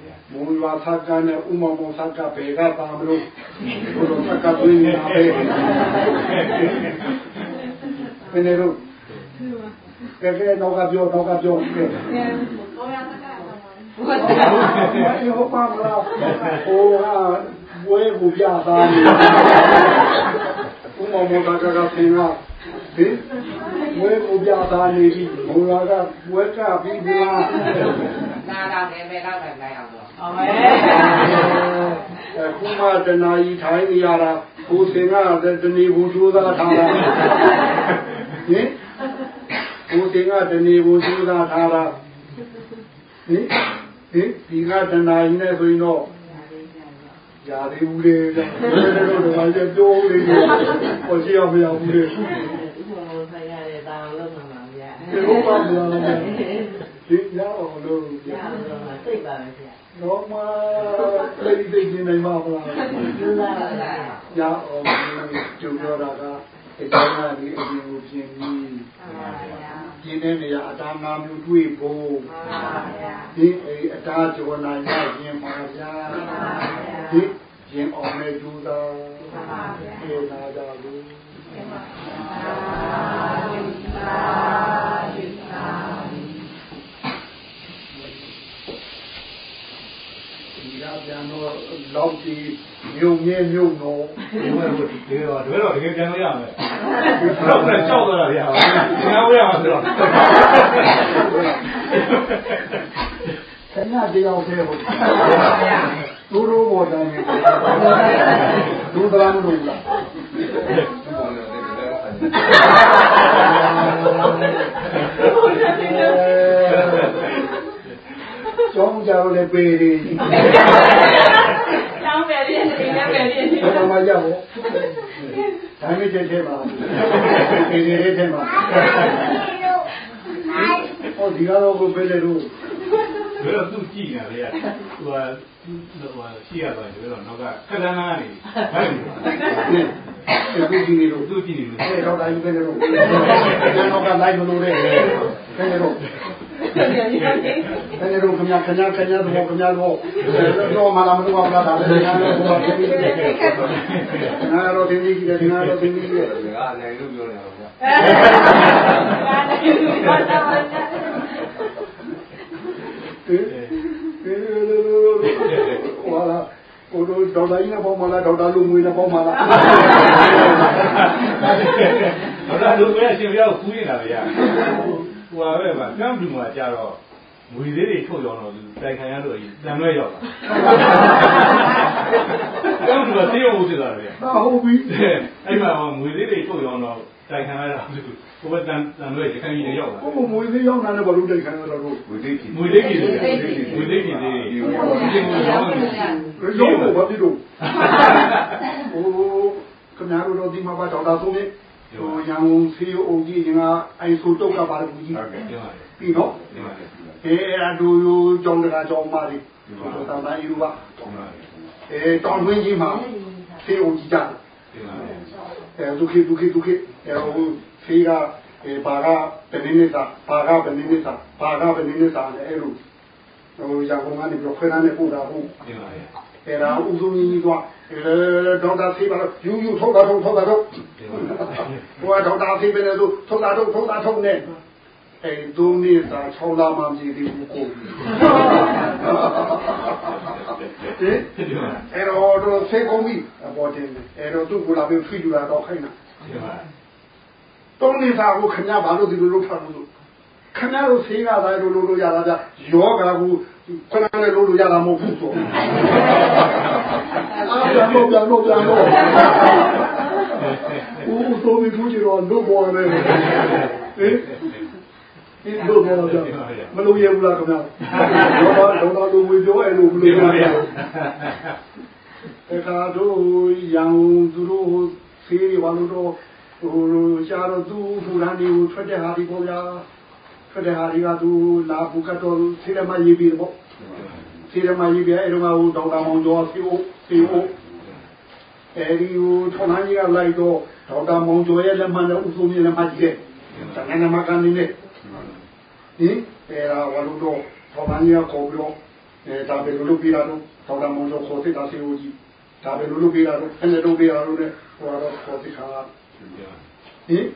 တဲ့သူသွားတာမေဒီငင်းငါတော်ဒီရေးမရတယ်ဘုရားတခုတည်းကိုစိုက်စိုက်သူသူနဲ့ဒီကျင်တော်တယ်ဟင်အဲတမဝိတ္တပဲသွားတာလေအဲ့ဒါအရင်ကနေအရင်ကိုလောက်တာဒေါက်တာကြီးရဟင်မူဝါသကနဲ့ဥမမောသကဘယ်ကပါမလို့ဘုလိုသကသွင်းနေတာပဲဘယ်နေလို့ကဲကဲတော့ကပြောတော့ကပြောကဲဘောရသကဘောပါမလားဟိုဟာဘွဲကိုပြသားနေဥမမောသကကသင်ကဟင်ဝဲကိုပြသားနေပြီဘုရားကဝဲကပြီးပြီလား နာတာနေမဲ့တော့နိုင်နိုင်အောင်တော့ဟုတ်ပါရဲ့အခုမှတဏှာကြီးထိုင်းနေရတာကိုစင်ကတဏီဘူးကြိုးစားထားတာဟင်ကိုစင်ကတဏီဘူးကြိုးစားထားတာဟင်ဟင်ဒီကတဏှာကြီးနဲ့ဆိုရင်တော့ရာသေးဘူးလေတော့တော့တော့ဘာလဲပြောဦးလေဟောရှိအောင်မရဘူးလေဒီလိုပါမလားဒီရအောင်လို့ရ အောင်စိတ်ပါပဲဆရာတော့မှသိသိနေနိုင်မှာမလားကျူးလာပါလားရအောင်ကျုံတော့တာကအတိုင်းအဒီအပြင်ကိုပြင်ပြီးပြင်းတဲ့နေရာအတားနာမျိုးတွေ့ဖို့ဒီအဲအတားကျော်နိုင်ရရင်ပါဗျာဒီရင်အောင်မဲ့ကျူးသာပြေနာကြလို့ပြ န်တော့လောက်ပြီးမြုံမြဲမြုံတော့ဒီမဲ့ကိုဒီတော့ဒီတော့တကယ်ပြန်လို့ရမယ်တော့ပြန်ကြောက်သွားတာဗျာငါဝရမှာဆိုတော့ခဏတယောက်တည်းဟုတ်သူတို့ဘောတိုင်းသူတလားမလို့လားကျောင်း ကြောင်လည်းပေးတယ်ကျောင်းပဲပြင်းနေတယ်ပဲပြင်းနေတယ်ဘာမှရပါဘူးဒါမှမဟုတ်တဲ့မှာပေးတယ်တဲ့မှာဟောဒီကတော့ကိုပေးတယ်လို့ ဘယ်တော့သူကြည့်နေလေသူကသူကရှိရတော့ဒီတော့နောက်ကခက်တန်းနာနေဟဲ့သူကြည့်နေလို့သူကြည့်နေလို့အဲတော့တိုင်းပဲလို့ကျွန်တော်ကလိုက်မလို့တဲ့ခဲနေတော့ခဲနေတော့ခမခညာခညာတော့ခညာတော့တော့မလာမလို့ပါလားဒါလည်းငါတော့ဘာဖြစ်နေလဲငါတော့တင်းကြီးကြီးငါတော့တင်းကြီးကြီးငါအနိုင်လို့ပြောနေတာဗျာငါနိုင်လို့ပြောတာပါ ဟင်ဟောလာဟိုတို့ဒေါက်တာကြီးနဲ့ပေါင်းမလားဒေါက်တာလူငွေနဲ့ပေါင်းမလားဒေါက်တာလူငွေရှင်ပြောကူးနေတာဗျာဟိုဟာပဲဗျာကမ်းပြူမှာကြာတော့ငွေသေးတွေထုတ်ရောတော့တိုင်ခံရလို့တန်လွဲရောက်လာကမ်းဒီမှာတေးရုံဖြစ်လာတယ်ဟာဟုတ်ပြီအဲ့မှာငွေသေးတွေထုတ်ရောတော့ တိုက်ခံရတာမဟုတ်ဘူးဘုရားတန်တန်လို့ရခိုင်ပြည်နယ်ရောက်လာဘုမမွေသေးရောက်လာတယ်ဘာလို့တိုက်ခံရတာတော့မွေသေးကြီးမွေသေးကြီးမွေသေးကြီးမွေသေးကြီးမွေသေးကြီးရောက်တယ်ရောက်တော့ဘာဖြစ်လို့ဟိုခမရတို့ဒီမှာပါဒေါက်တာသုံးနေဟိုရန်ကုန်ဆေးအုပ်ကြီးကအိုင်ဆိုတုတ်ကပါလို့ကြီးဟုတ်ကဲ့ပြီးတော့အဲအတူကြောင်းတကာကြောင်းပါလေဆိုတော့တန်တိုင်းယူပါအဲတောင်းတွင်းကြီးမှာဆေးအုပ်ကြီးကြတယ် ပြောရတယ်အဲဒုခိဒုခိဒုခိအဲဟိုဖေးကအဲဘာကဘယ်နည်းစာဘာကဘယ်နည်းစာဘာကဘယ်နည်းစာလဲအဲ့လိုဟိုရန်ကုန်ကနေပြီးခွဲရမ်းနေပို့တာဟုတ်ပြောရတယ်အဲ့ဒါဥဆုံးကြီးကအဲဒေါက်တာဖေးပါတော့ယူယူထုတ်တာထုတ်ထုတ်တာထုတ်ဟိုကဒေါက်တာဖေးပဲလေဆိုထုတ်တာထုတ်ထုတ်တာထုတ်နေအဲဒုနေစာ6လမှမပြည့်သေးဘူးကို ဟင်အဲ့တော့တော့ဆေးကုန်ပြီအပေါ်တင်အဲ့တော့သူ့ကိုလာပြီးဖိလူလာတော့ခိုင်းတာပြောရတယ်တုံးနေစာကိုခင်ဗျားဘာလို့ဒီလိုလုပ်ထားလို့လို့ခင်ဗျားတို့ဆေးကသားလို့လို့လို့ရတာဗျယောဂါကိုခဏနဲ့လို့လို့ရတာမဟုတ်ဘူးဆိုအာပြန်တော့ပြန်တော့ပြန်တော့ဦးဆိုပြီးထူးကြတော့လို့ပေါ်တယ်ဟင်ဒီ လိုပေါ်တော့မလို့ရဘူးလားခင်ဗျာတော့တော့တော့လူဝင်ပြောအဲ့လိုမလို့ရဘူးအခါတို့ရန်သူတို့ဆေးတွေဘာလို့တော့ဟိုရှားတော့သူ့ဖူရန်တွေကိုထွက်တဲ့ဟာဒီပေါ့ဗျာထွက်တဲ့ဟာတွေကသူလာဘူးကတော့ဆေးလက်မရေးပြီးတော့ဆေးလက်မရေးပြီးအဲ့တော့ဟိုဒေါက်တာမောင်ကျော်ဆေးဦးဆေးဦးအဲဒီဟိုထောင်းကြီးကလိုက်တော့ဒေါက်တာမောင်ကျော်ရဲ့လက်မှတ်နဲ့ဥဆုံးရဲ့လက်မှတ်ကြီးတဲ့တနင်္လာမကနေနဲ့ ဟင်အဲ့ဒါဝလို့တော့ထောင်းကြီးကခေါ်ပြီးတော့အဲဒါပဲလို့လုပ်ပြတာတော့ဒေါက်တာမောင်ကျော် ခေါ်စစ်တာဆေးဦးကြီးဒါပဲလို့လုပ်ပြတာတော့အဲ့နဲ့လုပ်ပြတာတော့ဟိုတော့ခေါ်စစ်ခါဟင်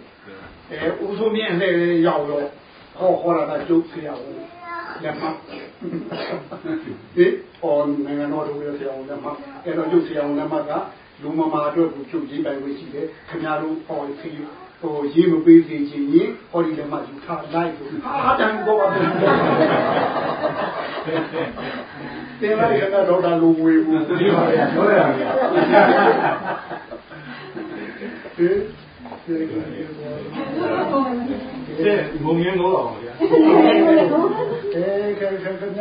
အဲဦးစိုးမြင့်လည်းရောက်တော့ဟော ခေါ်လာတာ ကျုပ်ဆရာဦးလက်မဒီအော်နိုင်ငံတော်တို့ရဲ့ဆရာဦးလက်မအဲ့တော့ ကျုပ်ဆရာဦးလက်မကလူမမာအတွက်ကို ကျုပ်ရေးပိုင်ဝင်ရှိတယ် ခင်ဗျားတို့ဟောစီ ဟိုရေးမပေးသေးခြင်းရင်ဟောဒီလက်မယူထားလိုက်ဆိုဟာတန်ကောပါတယ်တင်လိုက်ကတော့ဒေါက်တာလူဝေဘူးပြောရတယ်ပြောရတယ်ဟင်ဒီတဲ့ဘုံငင်းတော့အောင်ဗျာအဲခဲခဲခဏ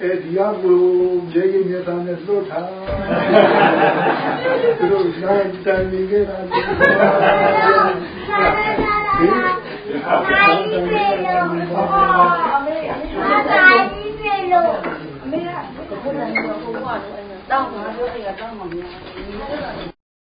အဲဒီအကူရေရင်မြတ်သားနဲ့လွတ်ထားသူတို့နိုင်တိုင်နေကြတာ ဒီဟင်တောင်းပါပြောရတာတောင်းပါများ